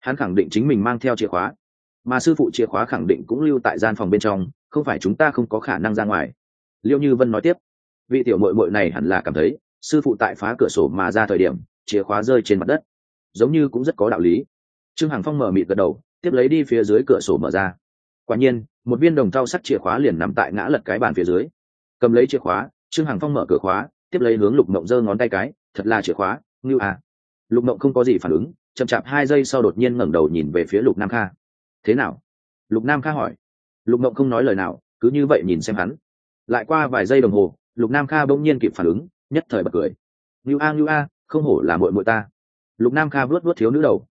Hắn khẳng định chính mình mang theo chìa khóa. Mà sư phụ chìa khóa khẳng định cũng lưu tại gian phòng bên trong, không phải chúng ta không có khả năng ra ngoài. Liêu như vân nói tiếp. Vị tiểu mội mội này hẳn là cảm thấy, sư phụ tại phá cửa sổ mà ra thời điểm chìa khóa rơi trên mặt đất. Giống như cũng rất có đạo lý. Trương hằng phong mở mịt gật đầu, tiếp lấy đi phía dưới cửa sổ mở ra. Quả nhiên, một viên đồng thau sắt chìa khóa liền nằm tại ngã lật cái bàn phía dưới. Cầm lấy chìa khóa, trương hằng phong mở cửa khóa, tiếp lấy hướng lục mộng giơ ngón tay cái, thật là chìa khóa, ngưu à. Lục mộng không có gì phản ứng, chậm chạp hai giây sau đột nhiên ngẩng đầu nhìn về phía lục nam kha. Thế nào? Lục nam kha hỏi. Lục mộng không nói lời nào, cứ như vậy nhìn xem hắn. Lại qua vài giây đồng hồ, lục nam kha bỗng nhiên kịp phản ứng, nhất thời bật cười. Ngưu a ngưu a không hổ là muội muội ta. Lục nam kha vuốt vuốt thiếu nữ đầu.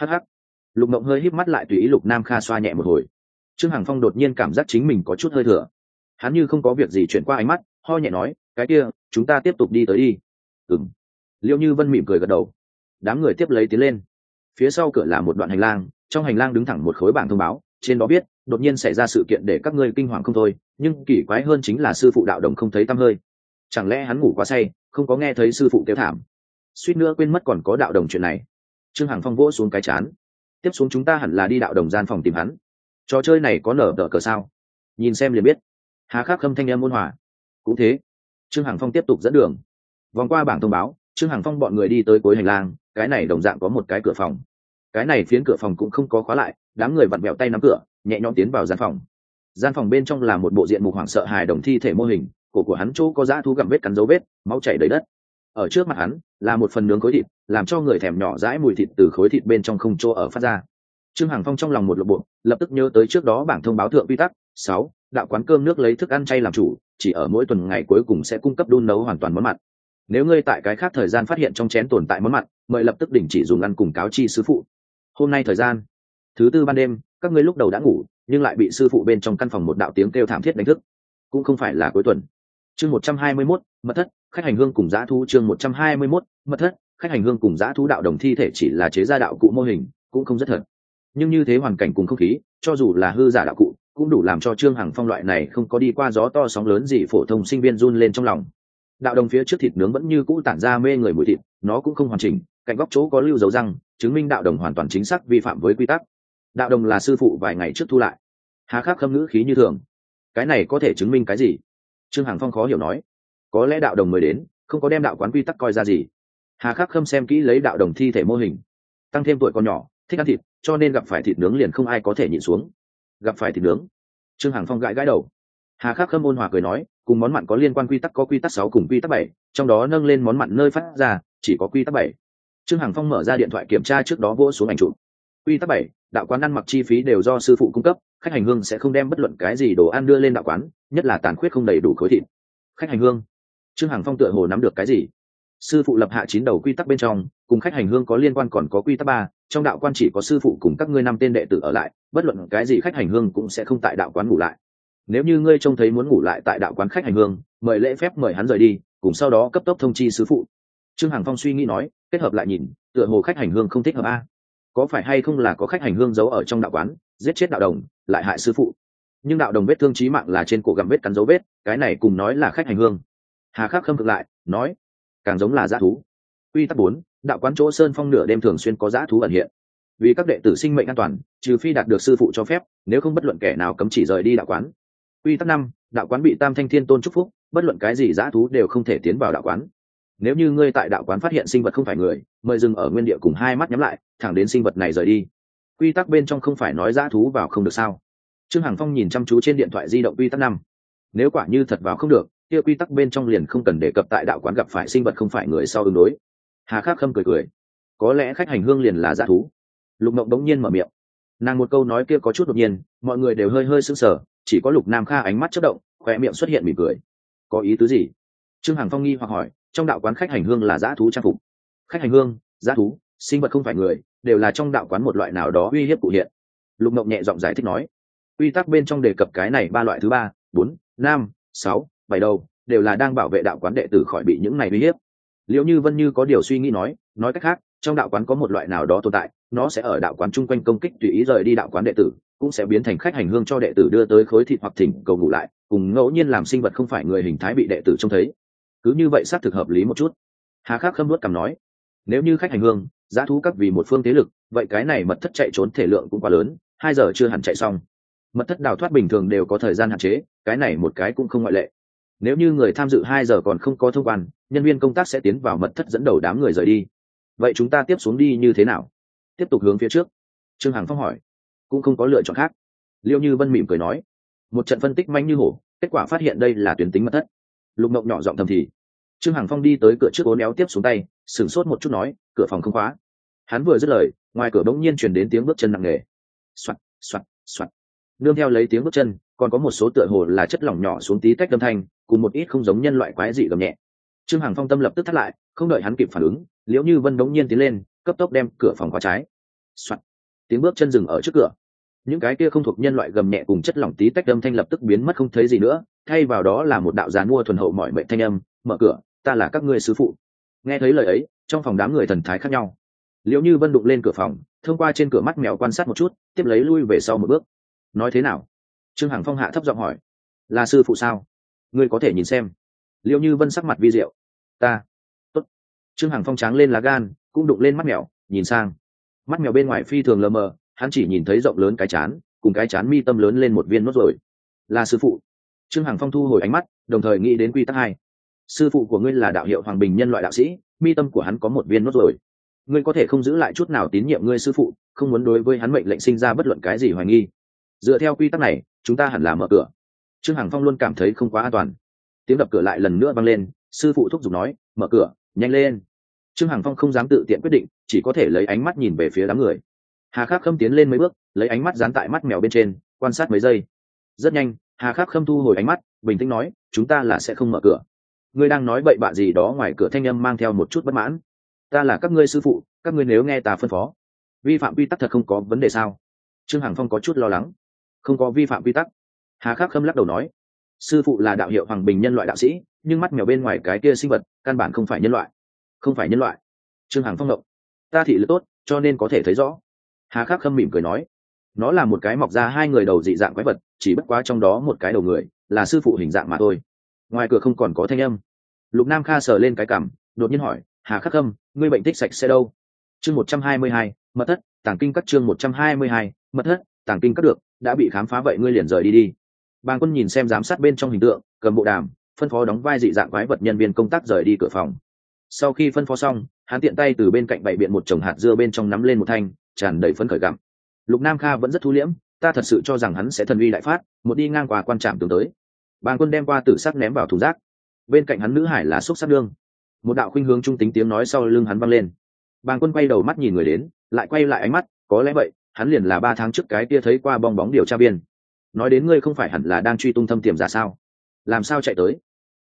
Hh lục mộng hơi híp mắt lại tùy ý lục nam kha xoa nhẹ một hồi. Trương hằng phong đột nhiên cảm giác chính mình có chút hơi thừa. Hắn như không có việc gì chuyển qua ánh mắt, ho nhẹ nói, cái kia, chúng ta tiếp tục đi tới đi. Ừng liệu như vân mỉm cười gật đầu. Đám người tiếp lấy tiến lên. Phía sau cửa là một đoạn hành lang, trong hành lang đứng thẳng một khối bảng thông báo, trên đó biết đột nhiên xảy ra sự kiện để các ngươi kinh hoàng không thôi, nhưng kỳ quái hơn chính là sư phụ đạo đồng không thấy tăm hơi. Chẳng lẽ hắn ngủ quá say, không có nghe thấy sư phụ kêu thảm? Suýt nữa quên mất còn có đạo đồng chuyện này. Trương hằng phong vỗ xuống cái chán. Tiếp xuống chúng ta hẳn là đi đạo đồng gian phòng tìm hắn. Trò chơi này có nở đỡ cờ sao? Nhìn xem liền biết. Hà khắc khâm thanh em ôn hòa. Cũng thế. Trương hằng phong tiếp tục dẫn đường. Vòng qua bảng thông báo, trương hằng phong bọn người đi tới cuối hành lang, cái này đồng dạng có một cái cửa phòng. Cái này phiến cửa phòng cũng không có khóa lại, đám người vặn vẹo tay nắm cửa, nhẹ nhõm tiến vào gian phòng. Gian phòng bên trong là một bộ diện mục hoảng sợ hài đồng thi thể mô hình, cổ của hắn chỗ có dã thú gặm vết cắn dấu vết, máu chảy đầy đất ở trước mặt hắn là một phần nướng khối thịt làm cho người thèm nhỏ dãi mùi thịt từ khối thịt bên trong không chỗ ở phát ra. Trương hằng phong trong lòng một lộ bộ lập tức nhớ tới trước đó bảng thông báo thượng quy tắc sáu đạo quán cơm nước lấy thức ăn chay làm chủ chỉ ở mỗi tuần ngày cuối cùng sẽ cung cấp đun nấu hoàn toàn món mặn. Nếu ngươi tại cái khác thời gian phát hiện trong chén tồn tại món mặn mời lập tức đình chỉ dùng ăn cùng cáo chi sư phụ. Hôm nay thời gian thứ tư ban đêm các ngươi lúc đầu đã ngủ nhưng lại bị sư phụ bên trong căn phòng một đạo tiếng kêu thảm thiết đánh thức. Cũng không phải là cuối tuần. Chương một trăm hai mươi 121, mật thất khách hành hương cùng Giá thu chương một trăm hai mươi 121, mật thất khách hành hương cùng Giá thu đạo đồng thi thể chỉ là chế gia đạo cụ mô hình cũng không rất thật. Nhưng như thế hoàn cảnh cùng không khí cho dù là hư giả đạo cụ cũng đủ làm cho trương hằng phong loại này không có đi qua gió to sóng lớn gì phổ thông sinh viên run lên trong lòng. Đạo đồng phía trước thịt nướng vẫn như cũ tản ra mê người mùi thịt nó cũng không hoàn chỉnh cạnh góc chỗ có lưu dấu răng chứng minh đạo đồng hoàn toàn chính xác vi phạm với quy tắc. Đạo đồng là sư phụ vài ngày trước thu lại. Hà khắc khâm ngữ khí như thường. Cái này có thể chứng minh cái gì? Trương hằng phong khó hiểu nói có lẽ đạo đồng mới đến, không có đem đạo quán quy tắc coi ra gì. Hà khắc khâm xem kỹ lấy đạo đồng thi thể mô hình. Tăng thêm tuổi con nhỏ, thích ăn thịt, cho nên gặp phải thịt nướng liền không ai có thể nhịn xuống. Gặp phải thịt nướng. Trương hằng phong gãi gãi đầu. Hà khắc khâm ôn hòa cười nói, cùng món mặn có liên quan quy tắc có quy tắc sáu cùng quy tắc bảy, trong đó nâng lên món mặn nơi phát ra, chỉ có quy tắc bảy. Trương hằng phong mở ra điện thoại kiểm tra trước đó vỗ xuống ảnh chụp. Quy tắc bảy, đạo quán ăn mặc chi phí đều do sư phụ cung cấp, khách hành hương sẽ không đem bất luận cái gì đồ ăn đưa lên đạo quán, nhất là tàn khuyết không đầy đủ khối thịt. Khách hành hương trương hằng phong tựa hồ nắm được cái gì? Sư phụ lập hạ chín đầu quy tắc bên trong, cùng khách hành hương có liên quan còn có quy tắc ba, trong đạo quan chỉ có sư phụ cùng các ngươi năm tên đệ tử ở lại, bất luận cái gì khách hành hương cũng sẽ không tại đạo quán ngủ lại. Nếu như ngươi trông thấy muốn ngủ lại tại đạo quán khách hành hương, mời lễ phép mời hắn rời đi, cùng sau đó cấp tốc thông chi sư phụ. Trương hằng phong suy nghĩ nói, kết hợp lại nhìn, tựa hồ khách hành hương không thích hợp a. Có phải hay không là có khách hành hương giấu ở trong đạo quán, giết chết đạo đồng, lại hại sư phụ? Nhưng đạo đồng vết thương trí mạng là trên cổ gặm vết cắn dấu vết, cái này cùng nói là khách hành hương hà khắc khâm cực lại, nói, càng giống là g thú. Quy tắc bốn, đạo quán chỗ sơn phong nửa đêm thường xuyên có g thú ẩn hiện. Vì các đệ tử sinh mệnh an toàn, trừ phi đạt được sư phụ cho phép, nếu không bất luận kẻ nào cấm chỉ rời đi đạo quán. Quy tắc năm, đạo quán bị tam thanh thiên tôn trúc phúc, bất luận cái gì g thú đều không thể tiến vào đạo quán. Nếu như ngươi tại đạo quán phát hiện sinh vật không phải người, mời dừng ở nguyên địa cùng hai mắt nhắm lại, thẳng đến sinh vật này rời đi. Quy tắc bên trong không phải nói g thú vào không được sao? Trương hằng phong nhìn chăm chú trên điện thoại di động quy tắc năm. Nếu quả như thật vào không được kia quy tắc bên trong liền không cần đề cập tại đạo quán gặp phải sinh vật không phải người sau ứng đối. Hà khắc khâm cười cười. Có lẽ khách hành hương liền là g thú. Lục mộng đống nhiên mở miệng. Nàng một câu nói kia có chút đột nhiên, mọi người đều hơi hơi sững sờ, chỉ có lục nam kha ánh mắt chất động khoe miệng xuất hiện mỉm cười. Có ý tứ gì? Trương hằng phong nghi hoặc hỏi, trong đạo quán khách hành hương là g thú trang phục. Khách hành hương g thú, sinh vật không phải người, đều là trong đạo quán một loại nào đó uy hiếp cụ hiện. Lục mộng nhẹ giọng giải thích nói. Quy tắc bên trong đề cập cái này ba loại thứ ba, bốn, năm, sáu bảy đầu, đều là đang bảo vệ đạo quán đệ tử khỏi bị những này uy hiếp. Liệu như vân như có điều suy nghĩ nói nói cách khác, trong đạo quán có một loại nào đó tồn tại, nó sẽ ở đạo quán chung quanh công kích tùy ý rời đi đạo quán đệ tử, cũng sẽ biến thành khách hành hương cho đệ tử đưa tới khối thịt hoặc thỉnh cầu ngủ lại, cùng ngẫu nhiên làm sinh vật không phải người hình thái bị đệ tử trông thấy. Cứ như vậy xác thực hợp lý một chút. Hà khắc khâm nuốt cầm nói, nếu như khách hành hương, giá thú các vì một phương thế lực, vậy cái này mật thất chạy trốn thể lượng cũng quá lớn, hai giờ chưa hẳn chạy xong. Mật thất đào thoát bình thường đều có thời gian hạn chế, cái này một cái cũng không ngoại lệ nếu như người tham dự hai giờ còn không có thông quan, nhân viên công tác sẽ tiến vào mật thất dẫn đầu đám người rời đi. Vậy chúng ta tiếp xuống đi như thế nào? Tiếp tục hướng phía trước. Trương hằng phong hỏi. Cũng không có lựa chọn khác. Liêu như vân mỉm cười nói. Một trận phân tích manh như hổ, kết quả phát hiện đây là tuyến tính mật thất. Lục ngọc nhỏ giọng thầm thì. Trương hằng phong đi tới cửa trước ố néo tiếp xuống tay, sửng sốt một chút nói, cửa phòng không khóa. Hắn vừa dứt lời, ngoài cửa bỗng nhiên chuyển đến tiếng bước chân nặng nề. Soạt soạt soạt. Nương theo lấy tiếng bước chân còn có một số tựa hồ là chất lỏng nhỏ xuống tí tách âm thanh, cùng một ít không giống nhân loại quái dị gầm nhẹ. Trương hằng phong tâm lập tức thắt lại, không đợi hắn kịp phản ứng, liễu như vân bỗng nhiên tiến lên, cấp tốc đem cửa phòng khóa trái、Soạn. tiếng bước chân dừng ở trước cửa. Những cái kia không thuộc nhân loại gầm nhẹ cùng chất lỏng tí tách âm thanh lập tức biến mất không thấy gì nữa, thay vào đó là một đạo gián mua thuần hậu mọi mệnh thanh âm, mở cửa, ta là các ngươi sứ phụ. Nghe thấy lời ấy, trong phòng đám người thần thái khác nhau. Liễu như vân đụng lên cửa phòng, thông qua trên cửa mắt mèo quan sát một chút, tiếp lấy lui về sau một bước. Nói thế nào? Trương hằng phong hạ thấp giọng hỏi, là sư phụ sao? Ngươi có thể nhìn xem. Liệu như vân sắc mặt vi diệu, ta. Tốt. Trương hằng phong tráng lên lá gan, cũng đụng lên mắt mèo, nhìn sang. Mắt mèo bên ngoài phi thường lờ mờ, hắn chỉ nhìn thấy rộng lớn cái chán, cùng cái chán mi tâm lớn lên một viên nốt rồi là sư phụ. Trương hằng phong thu hồi ánh mắt, đồng thời nghĩ đến quy tắc hai. Sư phụ của ngươi là đạo hiệu hoàng bình nhân loại đạo sĩ, mi tâm của hắn có một viên nốt rồi ngươi có thể không giữ lại chút nào tín nhiệm ngươi sư phụ, không muốn đối với hắn mệnh lệnh sinh ra bất luận cái gì hoài nghi. Dựa theo quy tắc này chúng ta hẳn là mở cửa. Trương hằng phong luôn cảm thấy không quá an toàn. Tiếng đập cửa lại lần nữa vang lên, sư phụ thúc giục nói, mở cửa, nhanh lên. Trương hằng phong không dám tự tiện quyết định, chỉ có thể lấy ánh mắt nhìn về phía đám người. Hà khắc khâm tiến lên mấy bước, lấy ánh mắt dán tại mắt mèo bên trên, quan sát mấy giây. Rất nhanh, hà khắc khâm thu hồi ánh mắt, bình tĩnh nói, chúng ta là sẽ không mở cửa. Ngươi đang nói bậy bạ gì đó ngoài cửa thanh âm mang theo một chút bất mãn. Ta là các ngươi sư phụ, các ngươi nếu nghe ta phân phó. Vi phạm quy tắc thật không có vấn đề sao? Trương hằng phong có chút lo lắng không có vi phạm quy tắc. Hà khắc khâm lắc đầu nói, sư phụ là đạo hiệu hoàng bình nhân loại đạo sĩ, nhưng mắt mèo bên ngoài cái kia sinh vật căn bản không phải nhân loại. Không phải nhân loại. Trương hằng phong động ta thị lực tốt, cho nên có thể thấy rõ. Hà khắc khâm mỉm cười nói, nó là một cái mọc ra hai người đầu dị dạng quái vật, chỉ bất quá trong đó một cái đầu người là sư phụ hình dạng mà thôi. Ngoài cửa không còn có thanh âm. Lục nam kha sờ lên cái cảm đột nhiên hỏi, hà khắc khâm, ngươi bệnh tích sạch sẽ đâu? Chương một trăm hai mươi hai, mật thất, tàng kinh các chương một trăm hai mươi hai, mật thất, tàng kinh các được đã bị khám phá vậy ngươi liền rời đi đi. Bàng quân nhìn xem giám sát bên trong hình tượng, cầm bộ đàm, phân phó đóng vai dị dạng quái vật nhân viên công tác rời đi cửa phòng. Sau khi phân phó xong, hắn tiện tay từ bên cạnh bày biện một chồng hạt dưa bên trong nắm lên một thanh, tràn đầy phấn khởi gặm. Lục nam kha vẫn rất thu liễm, ta thật sự cho rằng hắn sẽ thần uy đại phát, một đi ngang qua quan trạm tướng tới. Bàng quân đem qua tử sắc ném vào thùng rác. Bên cạnh hắn nữ hải là xúc sắc đương một đạo khuynh hướng trung tính tiếng nói sau lưng hắn văng lên. Bàng quân quay đầu mắt nhìn người đến, lại quay lại ánh mắt, có lẽ vậy hắn liền là ba tháng trước cái kia thấy qua bong bóng điều tra viên. Nói đến ngươi không phải hẳn là đang truy tung thâm tiềm giả sao? Làm sao chạy tới?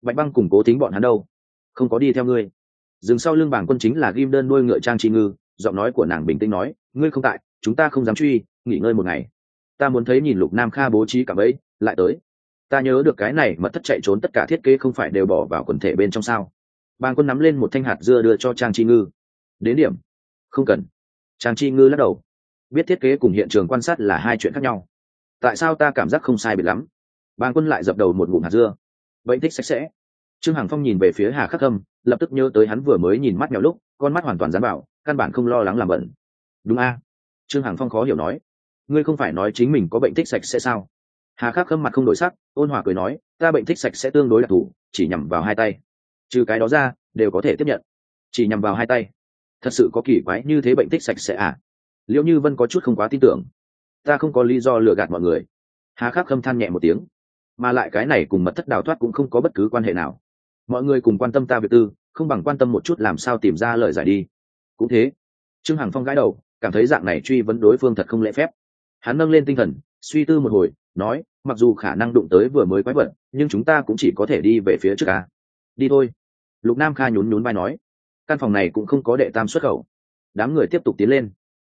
Bạch băng củng cố tính bọn hắn đâu? Không có đi theo ngươi. Dừng sau lưng bảng quân chính là ghim đơn nuôi ngựa trang tri ngư, giọng nói của nàng bình tĩnh nói, ngươi không tại, chúng ta không dám truy, nghỉ ngơi một ngày. Ta muốn thấy nhìn lục nam kha bố trí cả bẫy, lại tới. Ta nhớ được cái này mật thất chạy trốn tất cả thiết kế không phải đều bỏ vào quần thể bên trong sao? Bàng quân nắm lên một thanh hạt dưa đưa cho trang chi ngư. Đến điểm. Không cần. Trang chi ngư lắc đầu biết thiết kế cùng hiện trường quan sát là hai chuyện khác nhau. Tại sao ta cảm giác không sai biệt lắm? Bàng quân lại dập đầu một ngụm hạt dưa. Bệnh thích sạch sẽ. Trương hằng phong nhìn về phía hà khắc khâm lập tức nhớ tới hắn vừa mới nhìn mắt mèo lúc con mắt hoàn toàn dán vào, căn bản không lo lắng làm bẩn. Đúng a? Trương hằng phong khó hiểu nói. Ngươi không phải nói chính mình có bệnh thích sạch sẽ sao? Hà khắc khâm mặt không đổi sắc ôn hòa cười nói ta bệnh thích sạch sẽ tương đối đặc thù chỉ nhằm vào hai tay. Trừ cái đó ra đều có thể tiếp nhận. Chỉ nhằm vào hai tay. Thật sự có kỳ quái như thế bệnh tích sạch sẽ à? Liệu như vân có chút không quá tin tưởng. Ta không có lý do lừa gạt mọi người. Hà khắc khâm than nhẹ một tiếng. Mà lại cái này cùng mật thất đào thoát cũng không có bất cứ quan hệ nào. Mọi người cùng quan tâm ta việc tư, không bằng quan tâm một chút làm sao tìm ra lời giải đi. Cũng thế. Trương hằng phong gãi đầu, cảm thấy dạng này truy vấn đối phương thật không lễ phép. Hắn nâng lên tinh thần, suy tư một hồi, nói, mặc dù khả năng đụng tới vừa mới quái vật, nhưng chúng ta cũng chỉ có thể đi về phía trước ca đi thôi. Lục nam kha nhún nhún vai nói. Căn phòng này cũng không có đệ tam xuất khẩu. Đám người tiếp tục tiến lên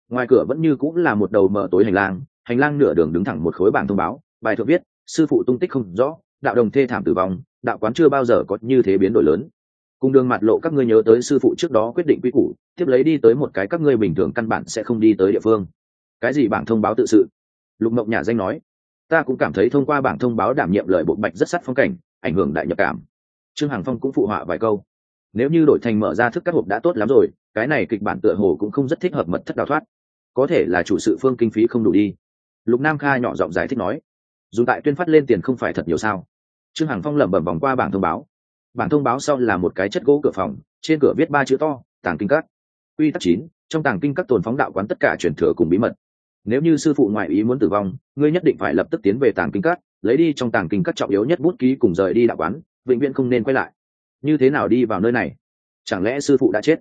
ngoài cửa vẫn như cũng là một đầu mở tối hành lang hành lang nửa đường đứng thẳng một khối bảng thông báo, bài thượng viết, sư phụ tung tích không rõ, đạo đồng thê thảm tử vong, đạo quán chưa bao giờ có như thế biến đổi lớn. Cùng đường mặt lộ các ngươi nhớ tới sư phụ trước đó quyết định quy củ, tiếp lấy đi tới một cái các ngươi bình thường căn bản sẽ không đi tới địa phương. Cái gì bảng thông báo tự sự? Lục mộng nhà danh nói, ta cũng cảm thấy thông qua bảng thông báo đảm nhiệm lời bộ bạch rất sắt phong cảnh, ảnh hưởng đại nhập cảm. Trương hằng phong cũng phụ họa vài câu, nếu như đổi thành mở ra thức các hộp đã tốt lắm rồi, cái này kịch bản tựa hồ cũng không rất thích hợp mật thất đào thoát có thể là chủ sự phương kinh phí không đủ đi. Lục nam kha nhỏ giọng giải thích nói, dù tại tuyên phát lên tiền không phải thật nhiều sao? Trương hằng phong lẩm bẩm vòng qua bảng thông báo. Bảng thông báo sau là một cái chất gỗ cửa phòng, trên cửa viết ba chữ to, tàng kinh các. Quy tắc chín, trong tàng kinh các tồn phóng đạo quán tất cả truyền thừa cùng bí mật. Nếu như sư phụ ngoại ý muốn tử vong, ngươi nhất định phải lập tức tiến về tàng kinh các, lấy đi trong tàng kinh các trọng yếu nhất bút ký cùng rời đi đạo quán, vĩnh viễn không nên quay lại. Như thế nào đi vào nơi này? Chẳng lẽ sư phụ đã chết?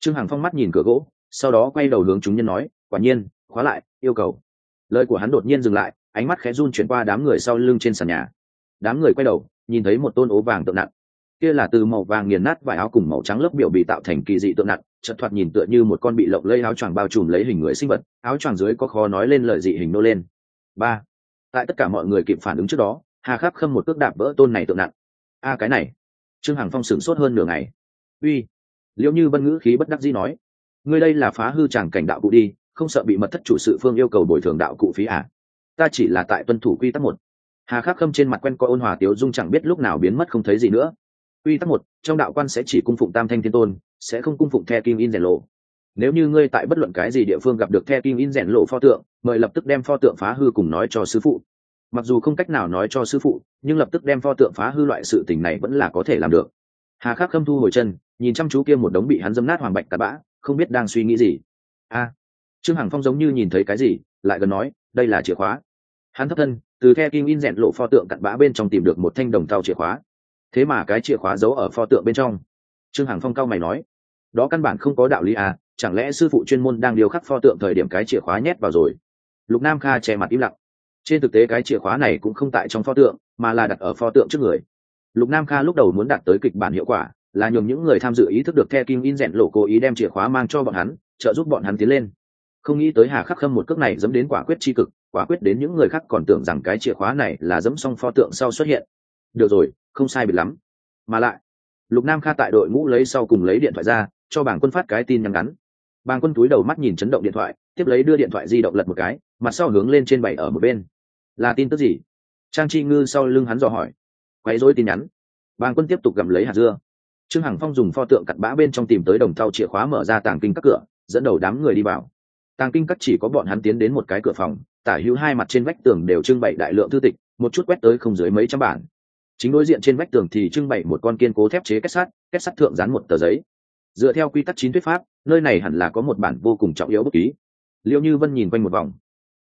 Trương hằng phong mắt nhìn cửa gỗ, sau đó quay đầu hướng chúng nhân nói quả nhiên, khóa lại, yêu cầu. Lời của hắn đột nhiên dừng lại, ánh mắt khẽ run chuyển qua đám người sau lưng trên sàn nhà. Đám người quay đầu, nhìn thấy một tôn ố vàng tượng nặng. Kia là từ màu vàng nghiền nát vải áo cùng màu trắng lớp biểu bị tạo thành kỳ dị tượng nặng chật thoạt nhìn tựa như một con bị lộng lây áo choàng bao trùm lấy hình người sinh vật, áo choàng dưới có khó nói lên lời dị hình nô lên. Ba. Tại tất cả mọi người kịp phản ứng trước đó, hà khắc khâm một cước đạp vỡ tôn này tượng nặng. A, cái này. Trương hằng phong sửng sốt hơn nửa ngày. Uy. Liệu như vân ngữ khí bất đắc dĩ nói. Ngươi đây là phá hư tràng cảnh đạo cụ đi không sợ bị mật thất chủ sự phương yêu cầu bồi thường đạo cụ phí à? Ta chỉ là tại tuân thủ quy tắc một. Hà khắc khâm trên mặt quen coi ôn hòa tiếu dung chẳng biết lúc nào biến mất không thấy gì nữa. Quy tắc một, trong đạo quan sẽ chỉ cung phụng tam thanh thiên tôn, sẽ không cung phụng the kim in rèn lộ. Nếu như ngươi tại bất luận cái gì địa phương gặp được the kim in rèn lộ pho tượng, mời lập tức đem pho tượng phá hư cùng nói cho sư phụ. Mặc dù không cách nào nói cho sư phụ, nhưng lập tức đem pho tượng phá hư loại sự tình này vẫn là có thể làm được. Hà khắc khâm thu hồi chân, nhìn chăm chú kia một đống bị hắn dâm nát hoàng bạch tạt bã, không biết đang suy nghĩ gì. A trương hằng phong giống như nhìn thấy cái gì, lại gần nói, đây là chìa khóa. Hắn thấp thân, từ the kim in rèn lộ pho tượng cặn bã bên trong tìm được một thanh đồng tàu chìa khóa. Thế mà cái chìa khóa giấu ở pho tượng bên trong. Trương hằng phong cao mày nói, đó căn bản không có đạo lý à chẳng lẽ sư phụ chuyên môn đang điều khắc pho tượng thời điểm cái chìa khóa nhét vào rồi? Lục nam kha che mặt im lặng. Trên thực tế cái chìa khóa này cũng không tại trong pho tượng, mà là đặt ở pho tượng trước người. Lục nam kha lúc đầu muốn đạt tới kịch bản hiệu quả, là nhường những người tham dự ý thức được the kim in rèn lộ cố ý đem chìa khóa mang cho bọn hắn, trợ giúp bọn hắn tiến lên không nghĩ tới hà khắc khâm một cước này dẫm đến quả quyết tri cực, quả quyết đến những người khác còn tưởng rằng cái chìa khóa này là dẫm xong pho tượng sau xuất hiện. Được rồi, không sai biệt lắm. Mà lại, lục nam kha tại đội ngũ lấy sau cùng lấy điện thoại ra, cho bảng quân phát cái tin nhắn ngắn. Bàng quân túi đầu mắt nhìn chấn động điện thoại, tiếp lấy đưa điện thoại di động lật một cái, mặt sau hướng lên trên bảy ở một bên. Là tin tức gì? Trang chi ngư sau lưng hắn dò hỏi. Quấy rối tin nhắn. Bàng quân tiếp tục gầm lấy hạt dưa. Trương hằng phong dùng pho tượng cặn bã bên trong tìm tới đồng thau chìa khóa mở ra tàng kinh các cửa, dẫn đầu đám người đi vào tàng kinh các chỉ có bọn hắn tiến đến một cái cửa phòng, tả hữu hai mặt trên vách tường đều trưng bày đại lượng thư tịch, một chút quét tới không dưới mấy trăm bản. Chính đối diện trên vách tường thì trưng bày một con kiên cố thép chế kết sắt kết sắt thượng dán một tờ giấy. Dựa theo quy tắc chín thuyết pháp, nơi này hẳn là có một bản vô cùng trọng yếu bút ký. Liệu như vân nhìn quanh một vòng.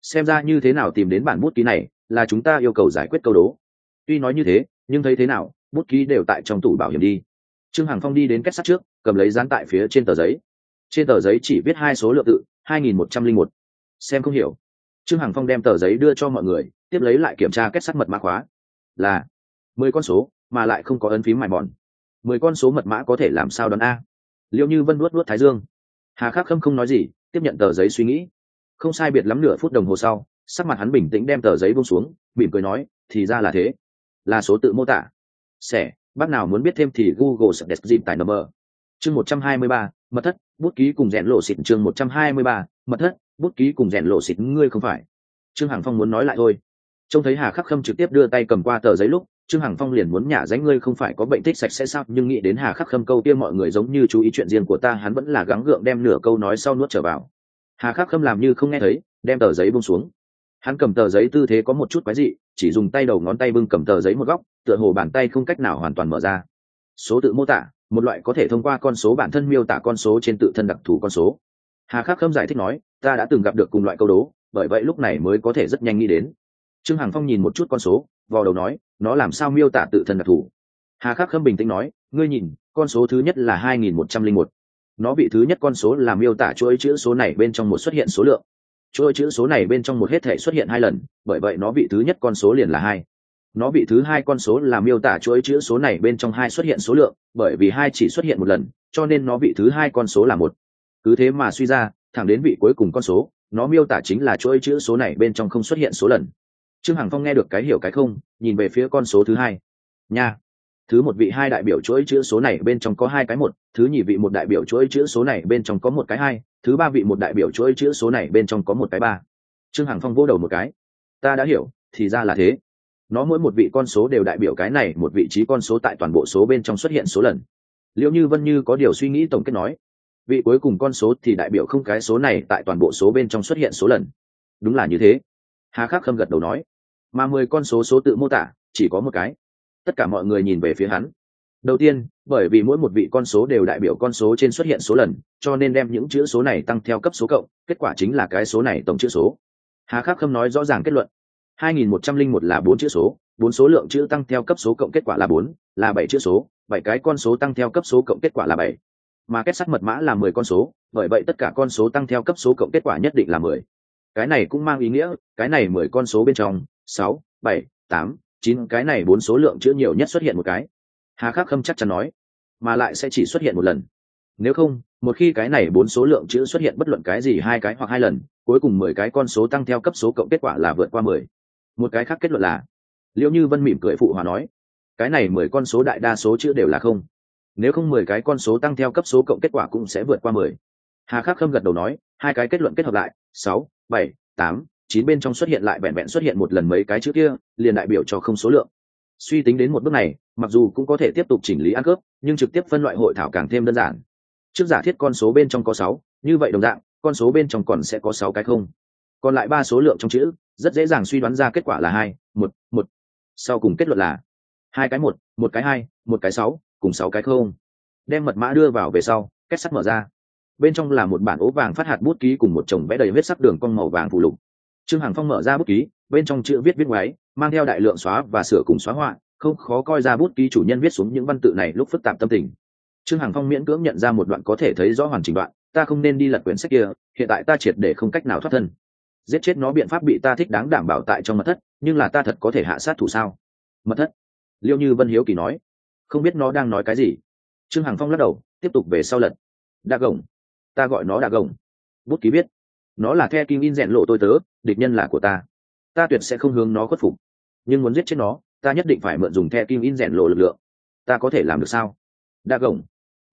Xem ra như thế nào tìm đến bản bút ký này là chúng ta yêu cầu giải quyết câu đố. Tuy nói như thế, nhưng thấy thế nào, bút ký đều tại trong tủ bảo hiểm đi. Trương hằng phong đi đến kết sắt trước, cầm lấy dán tại phía trên tờ giấy. Trên tờ giấy chỉ viết hai số lượng tự 2101. Xem không hiểu. Trương Hằng Phong đem tờ giấy đưa cho mọi người, tiếp lấy lại kiểm tra kết sắt mật mã khóa. Là mười con số, mà lại không có ấn phím mài mòn. mười con số mật mã có thể làm sao đón a? Liệu Như Vân luốt luốt thái dương. Hà Khắc Khâm không nói gì, tiếp nhận tờ giấy suy nghĩ. Không sai biệt lắm nửa phút đồng hồ sau, sắc mặt hắn bình tĩnh đem tờ giấy buông xuống, mỉm cười nói, thì ra là thế. Là số tự mô tả. Xẻ, bác nào muốn biết thêm thì Google Search Dịp tại number. Chương 123, mật thất, bút ký cùng rèn lộ xịt chương một trăm hai mươi ba, mật thất, bút ký cùng rèn lộ xịt ngươi không phải. Trương hằng phong muốn nói lại thôi. Trông thấy hà khắc khâm trực tiếp đưa tay cầm qua tờ giấy lúc, trương hằng phong liền muốn nhả dánh ngươi không phải có bệnh tích sạch sẽ sao, nhưng nghĩ đến hà khắc khâm câu kia mọi người giống như chú ý chuyện riêng của ta, hắn vẫn là gắng gượng đem nửa câu nói sau nuốt trở vào. Hà khắc khâm làm như không nghe thấy, đem tờ giấy bông xuống. Hắn cầm tờ giấy tư thế có một chút quái dị, chỉ dùng tay đầu ngón tay bưng cầm tờ giấy một góc, tựa hồ bàn tay không cách nào hoàn toàn mở ra. Số tự mô tả một loại có thể thông qua con số bản thân miêu tả con số trên tự thân đặc thù con số. Hà khắc khâm giải thích nói, ta đã từng gặp được cùng loại câu đố, bởi vậy lúc này mới có thể rất nhanh nghĩ đến. Trương hằng phong nhìn một chút con số vào đầu nói, nó làm sao miêu tả tự thân đặc thù? Hà khắc khâm bình tĩnh nói, ngươi nhìn, con số thứ nhất là hai nghìn một trăm linh một. Nó bị thứ nhất con số là miêu tả chuỗi chữ số này bên trong một xuất hiện số lượng. Chuỗi chữ số này bên trong một hết thể xuất hiện hai lần, bởi vậy nó bị thứ nhất con số liền là hai nó bị thứ hai con số là miêu tả chuỗi chữ số này bên trong hai xuất hiện số lượng, bởi vì hai chỉ xuất hiện một lần, cho nên nó bị thứ hai con số là một. Cứ thế mà suy ra, thẳng đến vị cuối cùng con số, nó miêu tả chính là chuỗi chữ số này bên trong không xuất hiện số lần. Trương hằng phong nghe được cái hiểu cái không, nhìn về phía con số thứ hai. Nha! Thứ một vị hai đại biểu chuỗi chữ số này bên trong có hai cái một, thứ nhì vị một đại biểu chuỗi chữ số này bên trong có một cái hai, thứ ba vị một đại biểu chuỗi chữ số này bên trong có một cái ba. Trương hằng phong vỗ đầu một cái. Ta đã hiểu, thì ra là thế nó mỗi một vị con số đều đại biểu cái này, một vị trí con số tại toàn bộ số bên trong xuất hiện số lần. Liệu như vân như có điều suy nghĩ tổng kết nói, vị cuối cùng con số thì đại biểu không cái số này tại toàn bộ số bên trong xuất hiện số lần. Đúng là như thế. Hà khắc khâm gật đầu nói, mà mười con số số tự mô tả, chỉ có một cái. Tất cả mọi người nhìn về phía hắn. Đầu tiên, bởi vì mỗi một vị con số đều đại biểu con số trên xuất hiện số lần, cho nên đem những chữ số này tăng theo cấp số cộng, kết quả chính là cái số này tổng chữ số. Hà khắc khâm nói rõ ràng kết luận. 2101 là bốn chữ số, bốn số lượng chữ tăng theo cấp số cộng kết quả là bốn, là bảy chữ số, bảy cái con số tăng theo cấp số cộng kết quả là bảy. Mà kết sắt mật mã là mười con số, bởi vậy tất cả con số tăng theo cấp số cộng kết quả nhất định là mười. Cái này cũng mang ý nghĩa, cái này mười con số bên trong, sáu, bảy, tám, chín, cái này bốn số lượng chữ nhiều nhất xuất hiện một cái. Hà khắc khâm chắc chắn nói, mà lại sẽ chỉ xuất hiện một lần. Nếu không, một khi cái này bốn số lượng chữ xuất hiện bất luận cái gì hai cái hoặc hai lần, cuối cùng mười cái con số tăng theo cấp số cộng kết quả là vượt qua mười một cái khác kết luận là liệu như vân mỉm cười phụ hòa nói, cái này mười con số đại đa số chữ đều là không. Nếu không mười cái con số tăng theo cấp số cộng kết quả cũng sẽ vượt qua mười. Hà khắc khâm gật đầu nói, hai cái kết luận kết hợp lại, sáu, bảy, tám, chín bên trong xuất hiện lại vẹn vẹn xuất hiện một lần mấy cái chữ kia, liền đại biểu cho không số lượng. Suy tính đến một bước này, mặc dù cũng có thể tiếp tục chỉnh lý ăn cướp, nhưng trực tiếp phân loại hội thảo càng thêm đơn giản. Trước giả thiết con số bên trong có sáu, như vậy đồng dạng, con số bên trong còn sẽ có sáu cái không. Còn lại ba số lượng trong chữ rất dễ dàng suy đoán ra kết quả là hai, một một. Sau cùng kết luận là hai cái một một cái hai, một cái sáu, cùng sáu cái không. Đem mật mã đưa vào về sau, kết sắt mở ra. Bên trong là một bản ố vàng phát hạt bút ký cùng một chồng vẽ đầy vết sắc đường con màu vàng phụ lục. Trương hằng phong mở ra bút ký, bên trong chữ viết viết ngoáy, mang theo đại lượng xóa và sửa cùng xóa họa, không khó coi ra bút ký chủ nhân viết xuống những văn tự này lúc phức tạp tâm tình. Trương hằng phong miễn cưỡng nhận ra một đoạn có thể thấy rõ hoàn chỉnh đoạn, ta không nên đi lật quyển sách kia, hiện tại ta triệt để không cách nào thoát thân giết chết nó biện pháp bị ta thích đáng đảm bảo tại trong mật thất, nhưng là ta thật có thể hạ sát thủ sao? Mật thất? Liêu như vân hiếu kỳ nói. Không biết nó đang nói cái gì. Trương hằng phong lắc đầu, tiếp tục về sau lật. Đa gồng. Ta gọi nó đa gồng. Bút ký biết nó là the kim in rèn lộ tôi tớ, địch nhân là của ta. Ta tuyệt sẽ không hướng nó khuất phục. Nhưng muốn giết chết nó, ta nhất định phải mượn dùng the kim in rèn lộ lực lượng. Ta có thể làm được sao? Đa gồng.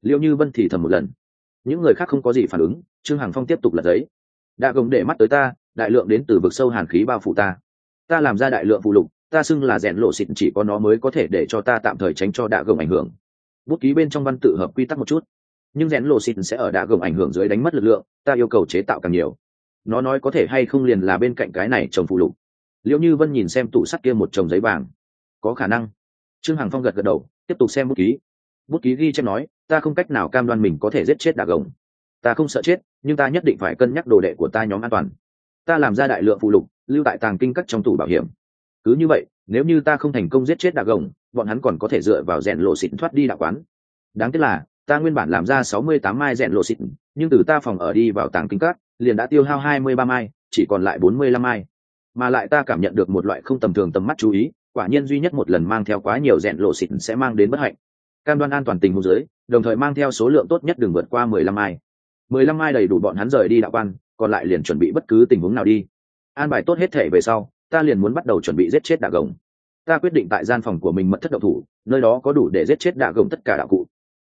Liệu như vân thì thầm một lần. Những người khác không có gì phản ứng, trương hằng phong tiếp tục lật giấy. Đa gồng để mắt tới ta đại lượng đến từ vực sâu hàn khí bao phủ ta. Ta làm ra đại lượng phụ lục, ta xưng là rèn lộ xịn chỉ có nó mới có thể để cho ta tạm thời tránh cho đạ gồng ảnh hưởng. Bút ký bên trong văn tự hợp quy tắc một chút. Nhưng rèn lộ xịn sẽ ở đạ gồng ảnh hưởng dưới đánh mất lực lượng, ta yêu cầu chế tạo càng nhiều. Nó nói có thể hay không liền là bên cạnh cái này trồng phụ lục. Liệu như vân nhìn xem tủ sắt kia một chồng giấy vàng. Có khả năng. Trương hằng phong gật gật đầu, tiếp tục xem bút ký. Bút ký ghi chép nói, ta không cách nào cam đoan mình có thể giết chết đạ gồng. Ta không sợ chết, nhưng ta nhất định phải cân nhắc đồ đệ của ta nhóm an toàn ta làm ra đại lượng phụ lục, lưu tại tàng kinh các trong tủ bảo hiểm. Cứ như vậy, nếu như ta không thành công giết chết đạ gồng, bọn hắn còn có thể dựa vào rèn lộ xịn thoát đi đạo quán. Đáng tiếc là, ta nguyên bản làm ra sáu mươi tám mai rèn lộ xịn, nhưng từ ta phòng ở đi vào tàng kinh các, liền đã tiêu hao hai mươi ba mai, chỉ còn lại bốn mươi lăm mai. Mà lại ta cảm nhận được một loại không tầm thường tầm mắt chú ý, quả nhiên duy nhất một lần mang theo quá nhiều rèn lộ xịn sẽ mang đến bất hạnh. Cam đoan an toàn tình hồ dưới, đồng thời mang theo số lượng tốt nhất đừng vượt qua mười lăm mai. mười lăm mai đầy đủ bọn hắn rời đi đạo quan còn lại liền chuẩn bị bất cứ tình huống nào đi. An bài tốt hết thể về sau, ta liền muốn bắt đầu chuẩn bị giết chết đạ gồng. Ta quyết định tại gian phòng của mình mật thất độc thủ, nơi đó có đủ để giết chết đạ gồng tất cả đạo cụ.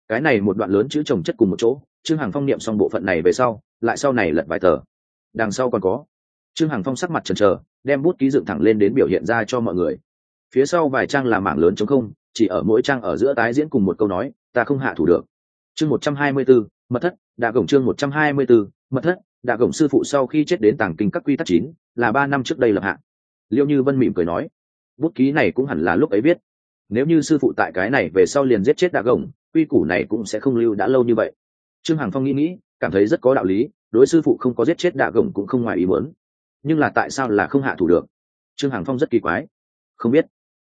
Cái này một đoạn lớn chữ trồng chất cùng một chỗ, trương hằng phong niệm xong bộ phận này về sau, lại sau này lật vài tờ đằng sau còn có, trương hằng phong sắc mặt trần trờ đem bút ký dựng thẳng lên đến biểu hiện ra cho mọi người. Phía sau vài trang là mảng lớn chống không, chỉ ở mỗi trang ở giữa tái diễn cùng một câu nói, ta không hạ thủ được. Chương một trăm hai mươi bốn mật thất, đạ gồng chương một trăm hai mươi bốn mật thất đạ gồng sư phụ sau khi chết đến tàng kinh các quy tắc chín, là ba năm trước đây lập hạ. Liệu như vân mỉm cười nói, bút ký này cũng hẳn là lúc ấy biết nếu như sư phụ tại cái này về sau liền giết chết đạ gồng quy củ này cũng sẽ không lưu đã lâu như vậy. Trương hằng phong nghĩ nghĩ, cảm thấy rất có đạo lý, đối sư phụ không có giết chết đạ gồng cũng không ngoài ý muốn. Nhưng là tại sao là không hạ thủ được? Trương hằng phong rất kỳ quái. Không biết.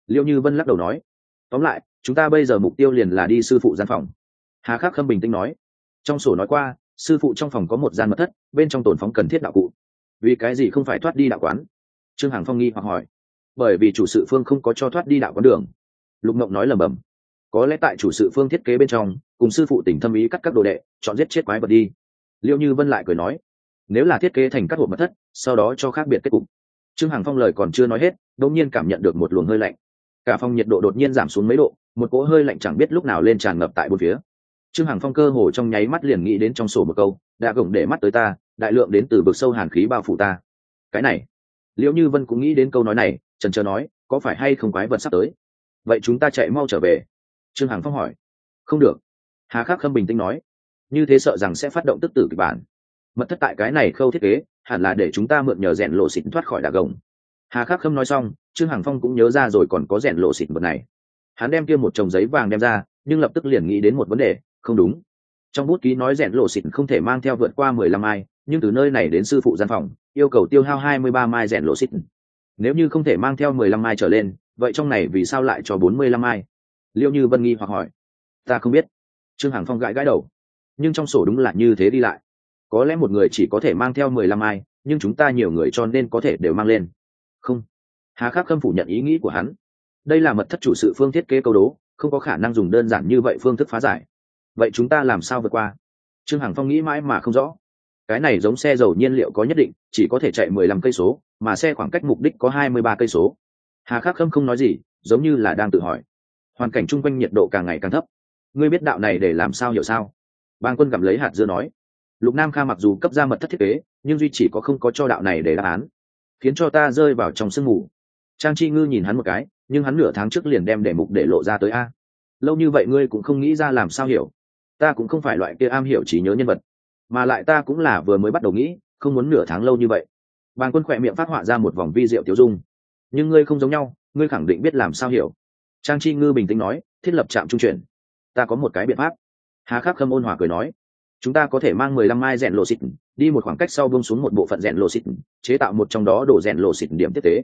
Liệu như vân lắc đầu nói, tóm lại, chúng ta bây giờ mục tiêu liền là đi sư phụ gian phòng. Hà khắc khâm bình tĩnh nói, trong sổ nói qua sư phụ trong phòng có một gian mật thất, bên trong tồn phóng cần thiết đạo cụ. Vì cái gì không phải thoát đi đạo quán? Trương hằng phong nghi hoặc hỏi. Bởi vì chủ sự phương không có cho thoát đi đạo quán đường. Lục mộng nói lầm bầm có lẽ tại chủ sự phương thiết kế bên trong, cùng sư phụ tỉnh thâm ý cắt các đồ đệ, chọn giết chết quái vật đi. Liệu như vân lại cười nói. Nếu là thiết kế thành các hộp mật thất, sau đó cho khác biệt kết cục. Trương hằng phong lời còn chưa nói hết, đột nhiên cảm nhận được một luồng hơi lạnh. Cả phòng nhiệt độ đột nhiên giảm xuống mấy độ, một cỗ hơi lạnh chẳng biết lúc nào lên tràn ngập tại bốn phía trương hằng phong cơ hồ trong nháy mắt liền nghĩ đến trong sổ một câu đã gồng để mắt tới ta, đại lượng đến từ vực sâu hàn khí bao phủ ta. Cái này liệu như vân cũng nghĩ đến câu nói này trần trờ nói, có phải hay không quái vật sắp tới? Vậy chúng ta chạy mau trở về. Trương hằng phong hỏi. Không được. Hà khắc khâm bình tĩnh nói. Như thế sợ rằng sẽ phát động tức tử kịch bản. Mật thất tại cái này khâu thiết kế, hẳn là để chúng ta mượn nhờ rèn lộ xịn thoát khỏi đà gồng hà khắc khâm nói xong, trương hằng phong cũng nhớ ra rồi còn có rèn lộ xịn vật này. Hắn đem kia một chồng giấy vàng đem ra, nhưng lập tức liền nghĩ đến một vấn đề không đúng. Trong bút ký nói rèn lộ xịt không thể mang theo vượt qua mười lăm mai, nhưng từ nơi này đến sư phụ gian phòng, yêu cầu tiêu hao hai mươi ba mai rèn lộ xịt. Nếu như không thể mang theo mười lăm mai trở lên, vậy trong này vì sao lại cho bốn mươi lăm mai? Liêu như vân nghi hoặc hỏi. Ta không biết. Trương hằng phong gãi gãi đầu. Nhưng trong sổ đúng là như thế đi lại. Có lẽ một người chỉ có thể mang theo mười lăm ai nhưng chúng ta nhiều người cho nên có thể đều mang lên. Không. Hà khắc khâm phủ nhận ý nghĩ của hắn. Đây là mật thất chủ sự phương thiết kế câu đố, không có khả năng dùng đơn giản như vậy phương thức phá giải vậy chúng ta làm sao vượt qua? Trương hằng phong nghĩ mãi mà không rõ. Cái này giống xe dầu nhiên liệu có nhất định, chỉ có thể chạy mười lăm cây số, mà xe khoảng cách mục đích có hai mươi ba cây số. Hà khắc khâm không nói gì, giống như là đang tự hỏi. Hoàn cảnh chung quanh nhiệt độ càng ngày càng thấp. Ngươi biết đạo này để làm sao hiểu sao? Bang quân gặm lấy hạt dưa nói. Lục nam kha mặc dù cấp ra mật thất thiết kế, nhưng duy chỉ có không có cho đạo này để đáp án. Khiến cho ta rơi vào trong sương mù. Trang chi ngư nhìn hắn một cái, nhưng hắn nửa tháng trước liền đem đề mục để lộ ra tới a. Lâu như vậy ngươi cũng không nghĩ ra làm sao hiểu ta cũng không phải loại kia am hiểu trí nhớ nhân vật, mà lại ta cũng là vừa mới bắt đầu nghĩ, không muốn nửa tháng lâu như vậy. Bàn quân khỏe miệng phát họa ra một vòng vi diệu tiêu dung. Nhưng ngươi không giống nhau, ngươi khẳng định biết làm sao hiểu. Trang chi ngư bình tĩnh nói, thiết lập trạm trung chuyển. Ta có một cái biện pháp. Hà khắc khâm ôn hòa cười nói, chúng ta có thể mang mười lăm mai rèn lộ xịt, đi một khoảng cách sau bông xuống một bộ phận rèn lộ xịt, chế tạo một trong đó đổ rèn lộ xịt điểm tiếp tế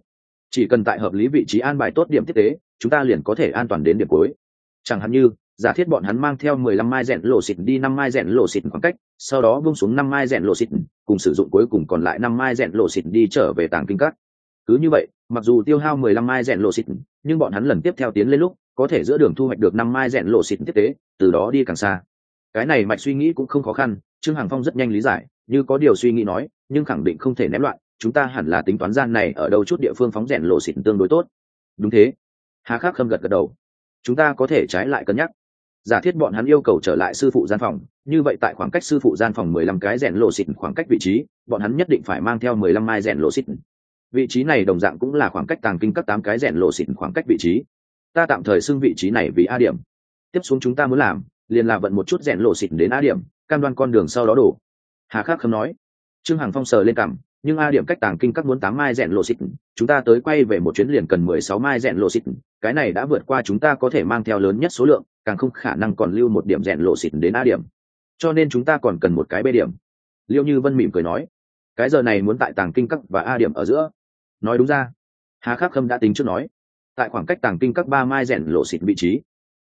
chỉ cần tại hợp lý vị trí an bài tốt điểm tiếp tế chúng ta liền có thể an toàn đến điểm cuối. Chẳng hạn như giả thiết bọn hắn mang theo mười lăm mai rèn lộ xịt đi năm mai rèn lộ xịt khoảng cách, sau đó buông xuống năm mai rèn lộ xịt, cùng sử dụng cuối cùng còn lại năm mai rèn lộ xịt đi trở về tàng kinh cắt cứ như vậy, mặc dù tiêu hao mười lăm mai rèn lộ xịt, nhưng bọn hắn lần tiếp theo tiến lên lúc, có thể giữa đường thu hoạch được năm mai rèn lộ xịt tiếp tế, từ đó đi càng xa. Cái này mạch suy nghĩ cũng không khó khăn, trương hằng phong rất nhanh lý giải, như có điều suy nghĩ nói, nhưng khẳng định không thể ném loạn, chúng ta hẳn là tính toán gian này ở đâu chút địa phương phóng rèn lộ xịt tương đối tốt. Đúng thế. Hà khắc khâm gật gật đầu. Chúng ta có thể trái lại cân nhắc giả thiết bọn hắn yêu cầu trở lại sư phụ gian phòng, như vậy tại khoảng cách sư phụ gian phòng mười lăm cái rèn lộ xịt khoảng cách vị trí, bọn hắn nhất định phải mang theo mười lăm mai rèn lộ xịt vị trí này đồng dạng cũng là khoảng cách tàng kinh các tám cái rèn lộ xịt khoảng cách vị trí. Ta tạm thời xưng vị trí này vì a điểm. Tiếp xuống chúng ta muốn làm, liền là vận một chút rèn lộ xịt đến a điểm, cam đoan con đường sau đó đổ. Hà khắc khâm nói. Trương hằng phong sờ lên cảm, nhưng a điểm cách tàng kinh các muốn tám mai rèn lộ xịt chúng ta tới quay về một chuyến liền cần mười sáu mai rèn lộ xịt cái này đã vượt qua chúng ta có thể mang theo lớn nhất số lượng càng không khả năng còn lưu một điểm rèn lộ xịt đến a điểm. Cho nên chúng ta còn cần một cái b điểm. Liêu như vân mỉm cười nói, cái giờ này muốn tại tàng kinh các và a điểm ở giữa. Nói đúng ra, hà khắc khâm đã tính trước nói, tại khoảng cách tàng kinh các ba mai rèn lộ xịt vị trí.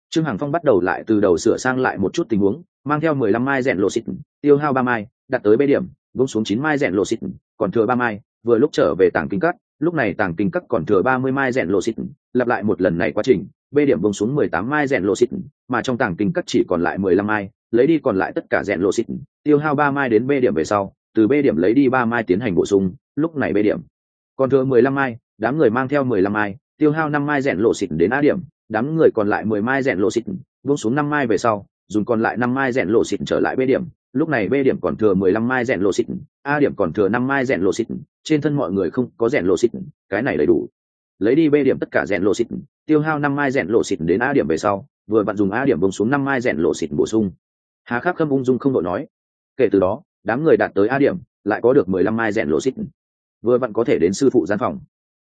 Trương hằng phong bắt đầu lại từ đầu sửa sang lại một chút tình huống, mang theo mười lăm mai rèn lộ xịt, tiêu hao ba mai, đặt tới bê điểm bông xuống chín mai rèn lộ xịt, còn thừa ba mai, vừa lúc trở về tàng kinh cắt lúc này tàng kinh cắt còn thừa ba mươi mai rèn lộ xịt, lặp lại một lần này quá trình. B điểm bông xuống mười tám mai rèn lộ xịt, mà trong tàng kinh cắt chỉ còn lại mười lăm mai, lấy đi còn lại tất cả rèn lộ xịt, tiêu hao ba mai đến B điểm về sau, từ B điểm lấy đi ba mai tiến hành bổ sung, lúc này B điểm. Còn thừa mười lăm mai, đám người mang theo mười lăm mai, tiêu hao năm mai rèn lộ xịt đến a điểm, đám người còn lại mười mai rèn lộ xịt bông xuống năm mai về sau, dùng còn lại năm mai rèn lộ xịt trở lại b điểm, lúc này b điểm còn thừa mười lăm mai rèn lộ xịt, a điểm còn thừa năm mai rèn lộ xịt, trên thân mọi người không có rèn lộ xịt, cái này đầy đủ lấy đi b điểm tất cả rèn lộ xịt, tiêu hao năm mai rèn lộ xịt đến a điểm về sau, vừa vặn dùng a điểm bông xuống năm mai rèn lộ xịt bổ sung. Hà khắc khâm ung dung không đội nói. Kể từ đó, đám người đạt tới a điểm, lại có được mười lăm mai rèn lộ xịt. Vừa vặn có thể đến sư phụ gian phòng.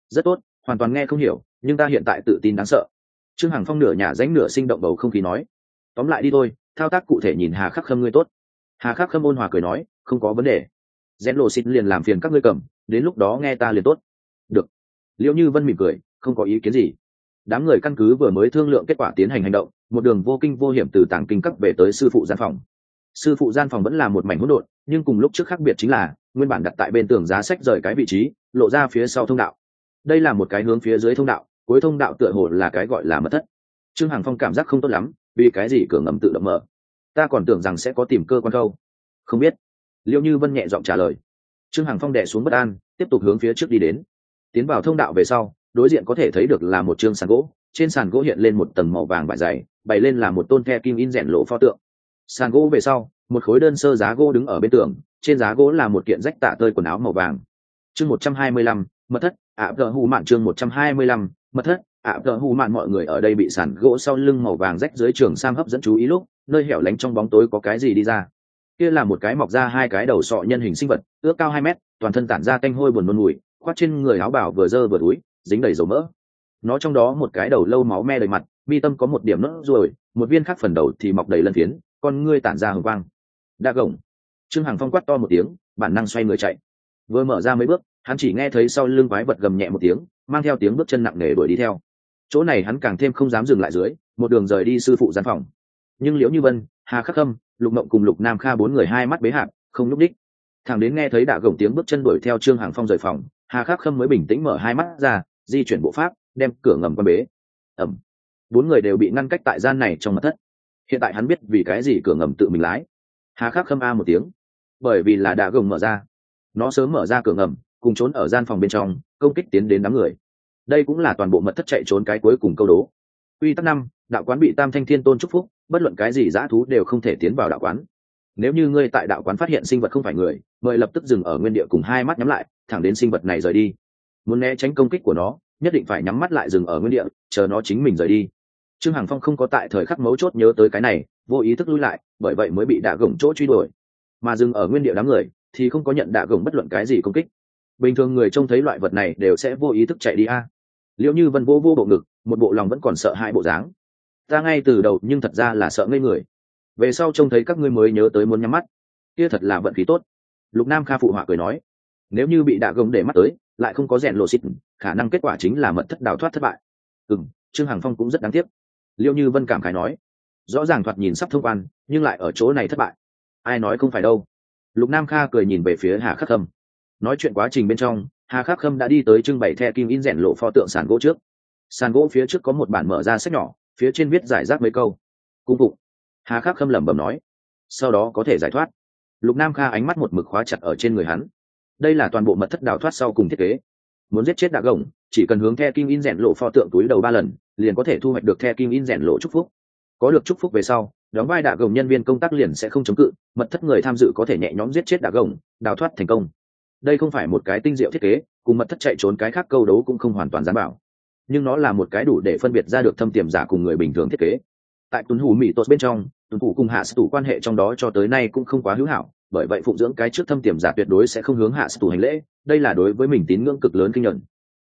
Rất tốt, hoàn toàn nghe không hiểu, nhưng ta hiện tại tự tin đáng sợ. Trương hằng phong nửa nhà ránh nửa sinh động bầu không khí nói. Tóm lại đi thôi, thao tác cụ thể nhìn hà khắc khâm ngươi tốt. Hà khắc khâm ôn hòa cười nói, không có vấn đề. Rèn lộ xịt liền làm phiền các ngươi cầm, đến lúc đó nghe ta liền tốt liệu như vân mỉm cười, không có ý kiến gì. Đám người căn cứ vừa mới thương lượng kết quả tiến hành hành động, một đường vô kinh vô hiểm từ tàng kinh cấp về tới sư phụ gian phòng. Sư phụ gian phòng vẫn là một mảnh hỗn độn, nhưng cùng lúc trước khác biệt chính là, nguyên bản đặt tại bên tường giá sách rời cái vị trí, lộ ra phía sau thông đạo. Đây là một cái hướng phía dưới thông đạo, cuối thông đạo tựa hồ là cái gọi là mật thất. Trương hằng phong cảm giác không tốt lắm, vì cái gì cửa ngầm tự động mở? Ta còn tưởng rằng sẽ có tìm cơ quan câu không biết. Liệu như vân nhẹ giọng trả lời. Trương hằng phong đẻ xuống bất an, tiếp tục hướng phía trước đi đến tiến vào thông đạo về sau, đối diện có thể thấy được là một chương sàn gỗ. Trên sàn gỗ hiện lên một tầng màu vàng vải dày, bày lên là một tôn the kim in rèn lộ pho tượng. Sàn gỗ về sau, một khối đơn sơ giá gỗ đứng ở bên tường, trên giá gỗ là một kiện rách tạ tơi quần áo màu vàng. Chương một trăm hai mươi lăm, mật thất, ạ vợ hù mạn chương một trăm hai mươi lăm, mật thất, ạ vợ hù mạn mọi người ở đây bị sàn gỗ sau lưng màu vàng rách dưới trường sam hấp dẫn chú ý lúc, nơi hẻo lánh trong bóng tối có cái gì đi ra. Kia là một cái mọc ra hai cái đầu sọ nhân hình sinh vật, ước cao hai mét, toàn thân tản ra canh hôi buồn nôn mùi khoác trên người áo bảo vừa dơ vừa túi, dính đầy dầu mỡ. Nó trong đó một cái đầu lâu máu me đầy mặt, mi tâm có một điểm nốt ruồi, một viên khác phần đầu thì mọc đầy lân phiến, con ngươi tản ra hồng quang. Đa gồng. Trương hằng phong quát to một tiếng, bản năng xoay người chạy. Vừa mở ra mấy bước, hắn chỉ nghe thấy sau lưng quái vật gầm nhẹ một tiếng, mang theo tiếng bước chân nặng nề đuổi đi theo. Chỗ này hắn càng thêm không dám dừng lại dưới, một đường rời đi sư phụ gian phòng. Nhưng liễu như vân, hà khắc khâm, lục mộng cùng lục nam kha bốn người hai mắt bế hạt không nhúc đích thằng đến nghe thấy đạ gồng tiếng bước chân đuổi theo trương hàng phong rời phòng hà khắc khâm mới bình tĩnh mở hai mắt ra, di chuyển bộ pháp, đem cửa ngầm quan bế. Ẩm. Bốn người đều bị ngăn cách tại gian này trong mặt thất. Hiện tại hắn biết vì cái gì cửa ngầm tự mình lái. Hà khắc khâm a một tiếng. Bởi vì là đã gồng mở ra. Nó sớm mở ra cửa ngầm, cùng trốn ở gian phòng bên trong, công kích tiến đến đám người. Đây cũng là toàn bộ mật thất chạy trốn cái cuối cùng câu đố. Quy tắc năm, đạo quán bị tam thanh thiên tôn chúc phúc, bất luận cái gì dã thú đều không thể tiến vào đạo quán. Nếu như ngươi tại đạo quán phát hiện sinh vật không phải người, mời lập tức dừng ở nguyên địa cùng hai mắt nhắm lại thẳng đến sinh vật này rời đi. Muốn né tránh công kích của nó, nhất định phải nhắm mắt lại dừng ở nguyên địa, chờ nó chính mình rời đi. Trương hằng phong không có tại thời khắc mấu chốt nhớ tới cái này, vô ý thức lui lại, bởi vậy mới bị đạ gồng chỗ truy đuổi. Mà dừng ở nguyên địa đám người, thì không có nhận đạ gồng bất luận cái gì công kích. Bình thường người trông thấy loại vật này đều sẽ vô ý thức chạy đi a. Liệu như vân vô vô bộ ngực, một bộ lòng vẫn còn sợ hai bộ dáng. Ta ngay từ đầu nhưng thật ra là sợ ngây người. Về sau trông thấy các ngươi mới nhớ tới muốn nhắm mắt. Kia thật là vận khí tốt. Lục nam kha phụ họa cười nói nếu như bị đạ gồng để mắt tới, lại không có rèn lộ xịt, khả năng kết quả chính là mật thất đào thoát thất bại. Ừ m trương hằng phong cũng rất đáng tiếc. Liệu như vân cảm khải nói, rõ ràng thoạt nhìn sắp thông quan, nhưng lại ở chỗ này thất bại. Ai nói không phải đâu. Lục nam kha cười nhìn về phía hà khắc khâm. Nói chuyện quá trình bên trong, hà khắc khâm đã đi tới trưng bày the kim in rèn lộ pho tượng sàn gỗ trước. Sàn gỗ phía trước có một bản mở ra sách nhỏ, phía trên viết giải rác mấy câu. Cung vụ hà khắc khâm lẩm bẩm nói, sau đó có thể giải thoát. Lục nam kha ánh mắt một mực khóa chặt ở trên người hắn đây là toàn bộ mật thất đào thoát sau cùng thiết kế. Muốn giết chết đạ gồng, chỉ cần hướng the kim in rèn lộ pho tượng túi đầu ba lần, liền có thể thu hoạch được the kim in rèn lộ chúc phúc. Có được chúc phúc về sau, đóng vai đạ gồng nhân viên công tác liền sẽ không chống cự, mật thất người tham dự có thể nhẹ nhõm giết chết đạ gồng, đào thoát thành công. Đây không phải một cái tinh diệu thiết kế, cùng mật thất chạy trốn cái khác câu đấu cũng không hoàn toàn dám bảo. Nhưng nó là một cái đủ để phân biệt ra được thâm tiềm giả cùng người bình thường thiết kế. Tại tuấn hủ mỹ tốt bên trong, tuấn hủ cùng hạ sĩ tủ quan hệ trong đó cho tới nay cũng không quá hữu hảo bởi vậy phụng dưỡng cái trước thâm tiềm giả tuyệt đối sẽ không hướng hạ sư tù hành lễ, đây là đối với mình tín ngưỡng cực lớn kinh nhuận.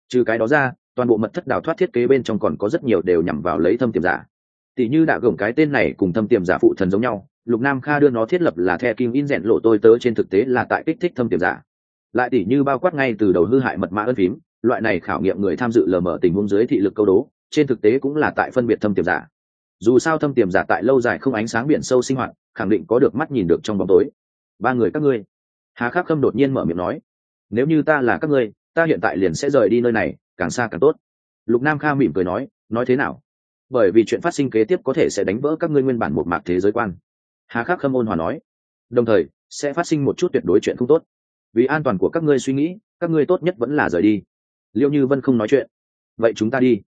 Trừ cái đó ra, toàn bộ mật thất đào thoát thiết kế bên trong còn có rất nhiều đều nhằm vào lấy thâm tiềm giả. Tỷ như đã gồng cái tên này cùng thâm tiềm giả phụ thần giống nhau, lục nam kha đưa nó thiết lập là the kim in rèn lộ tôi tớ trên thực tế là tại kích thích thâm tiềm giả. Lại tỷ như bao quát ngay từ đầu hư hại mật mã ân phím, loại này khảo nghiệm người tham dự lờ mở tình huống dưới thị lực câu đố, trên thực tế cũng là tại phân biệt thâm tiềm giả. Dù sao thâm tiềm giả tại lâu dài không ánh sáng biển sâu sinh hoạt, khẳng định có được mắt nhìn được trong bóng tối ba người các ngươi. Hà khắc khâm đột nhiên mở miệng nói, nếu như ta là các ngươi, ta hiện tại liền sẽ rời đi nơi này, càng xa càng tốt. Lục nam kha mỉm cười nói nói thế nào? Bởi vì chuyện phát sinh kế tiếp có thể sẽ đánh vỡ các ngươi nguyên bản một mạc thế giới quan. Hà khắc khâm ôn hòa nói, đồng thời, sẽ phát sinh một chút tuyệt đối chuyện không tốt. Vì an toàn của các ngươi suy nghĩ, các ngươi tốt nhất vẫn là rời đi. Liệu như vân không nói chuyện, vậy chúng ta đi.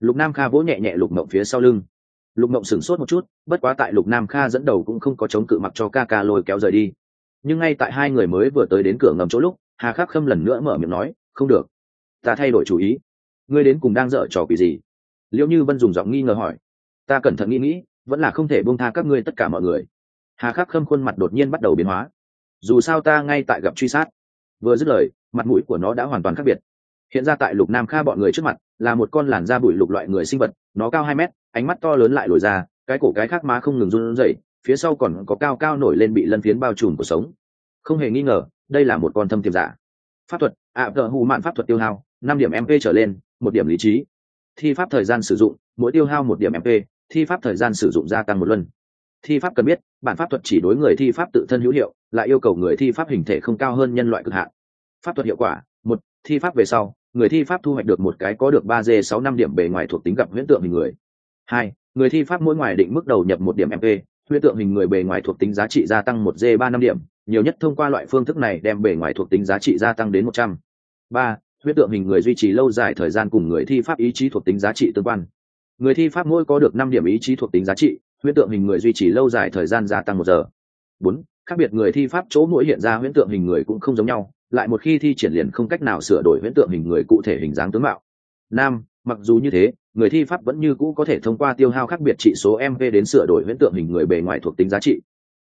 Lục nam kha vỗ nhẹ nhẹ lục mộng phía sau lưng. Lục mộng sửng sốt một chút, bất quá tại lục nam kha dẫn đầu cũng không có chống cự mặc cho ca ca lôi kéo rời đi nhưng ngay tại hai người mới vừa tới đến cửa ngầm chỗ lúc, hà khắc khâm lần nữa mở miệng nói, không được, ta thay đổi chủ ý. Ngươi đến cùng đang dở trò quỷ gì? Liệu như vân dùng giọng nghi ngờ hỏi, ta cẩn thận nghĩ nghĩ, vẫn là không thể buông tha các ngươi tất cả mọi người. Hà khắc khâm khuôn mặt đột nhiên bắt đầu biến hóa. Dù sao ta ngay tại gặp truy sát. Vừa dứt lời, mặt mũi của nó đã hoàn toàn khác biệt. Hiện ra tại lục nam kha bọn người trước mặt, là một con làn da bụi lục loại người sinh vật, nó cao hai mét, ánh mắt to lớn lại lồi ra, cái cổ cái khác má không ngừng run rẩy phía sau còn có cao cao nổi lên bị lân phiến bao trùm của sống. Không hề nghi ngờ đây là một con thâm tiềm giả. Pháp thuật ạ à, tờ hù mạn pháp thuật tiêu hao năm điểm mp trở lên một điểm lý trí. Thi pháp thời gian sử dụng mỗi tiêu hao một điểm mp thi pháp thời gian sử dụng gia tăng một lần thi pháp cần biết bản pháp thuật chỉ đối người thi pháp tự thân hữu hiệu lại yêu cầu người thi pháp hình thể không cao hơn nhân loại cực hạn. Pháp thuật hiệu quả một thi pháp về sau người thi pháp thu hoạch được một cái có được ba d sáu năm điểm bề ngoài thuộc tính gặp huyễn tượng hình người. Hai người thi pháp mỗi ngoài định mức đầu nhập một điểm mp huyễn tượng hình người bề ngoài thuộc tính giá trị gia tăng một d ba năm điểm, nhiều nhất thông qua loại phương thức này đem bề ngoài thuộc tính giá trị gia tăng đến một trăm. Ba, huyễn tượng hình người duy trì lâu dài thời gian cùng người thi pháp ý chí thuộc tính giá trị tương quan. Người thi pháp mỗi có được năm điểm ý chí thuộc tính giá trị, huyễn tượng hình người duy trì lâu dài thời gian gia tăng một giờ. Bốn, khác biệt người thi pháp chỗ mỗi hiện ra huyễn tượng hình người cũng không giống nhau, lại một khi thi triển liền không cách nào sửa đổi huyễn tượng hình người cụ thể hình dáng tướng mạo. Năm mặc dù như thế, người thi pháp vẫn như cũ có thể thông qua tiêu hao khác biệt trị số mv đến sửa đổi huyễn tượng hình người bề ngoài thuộc tính giá trị.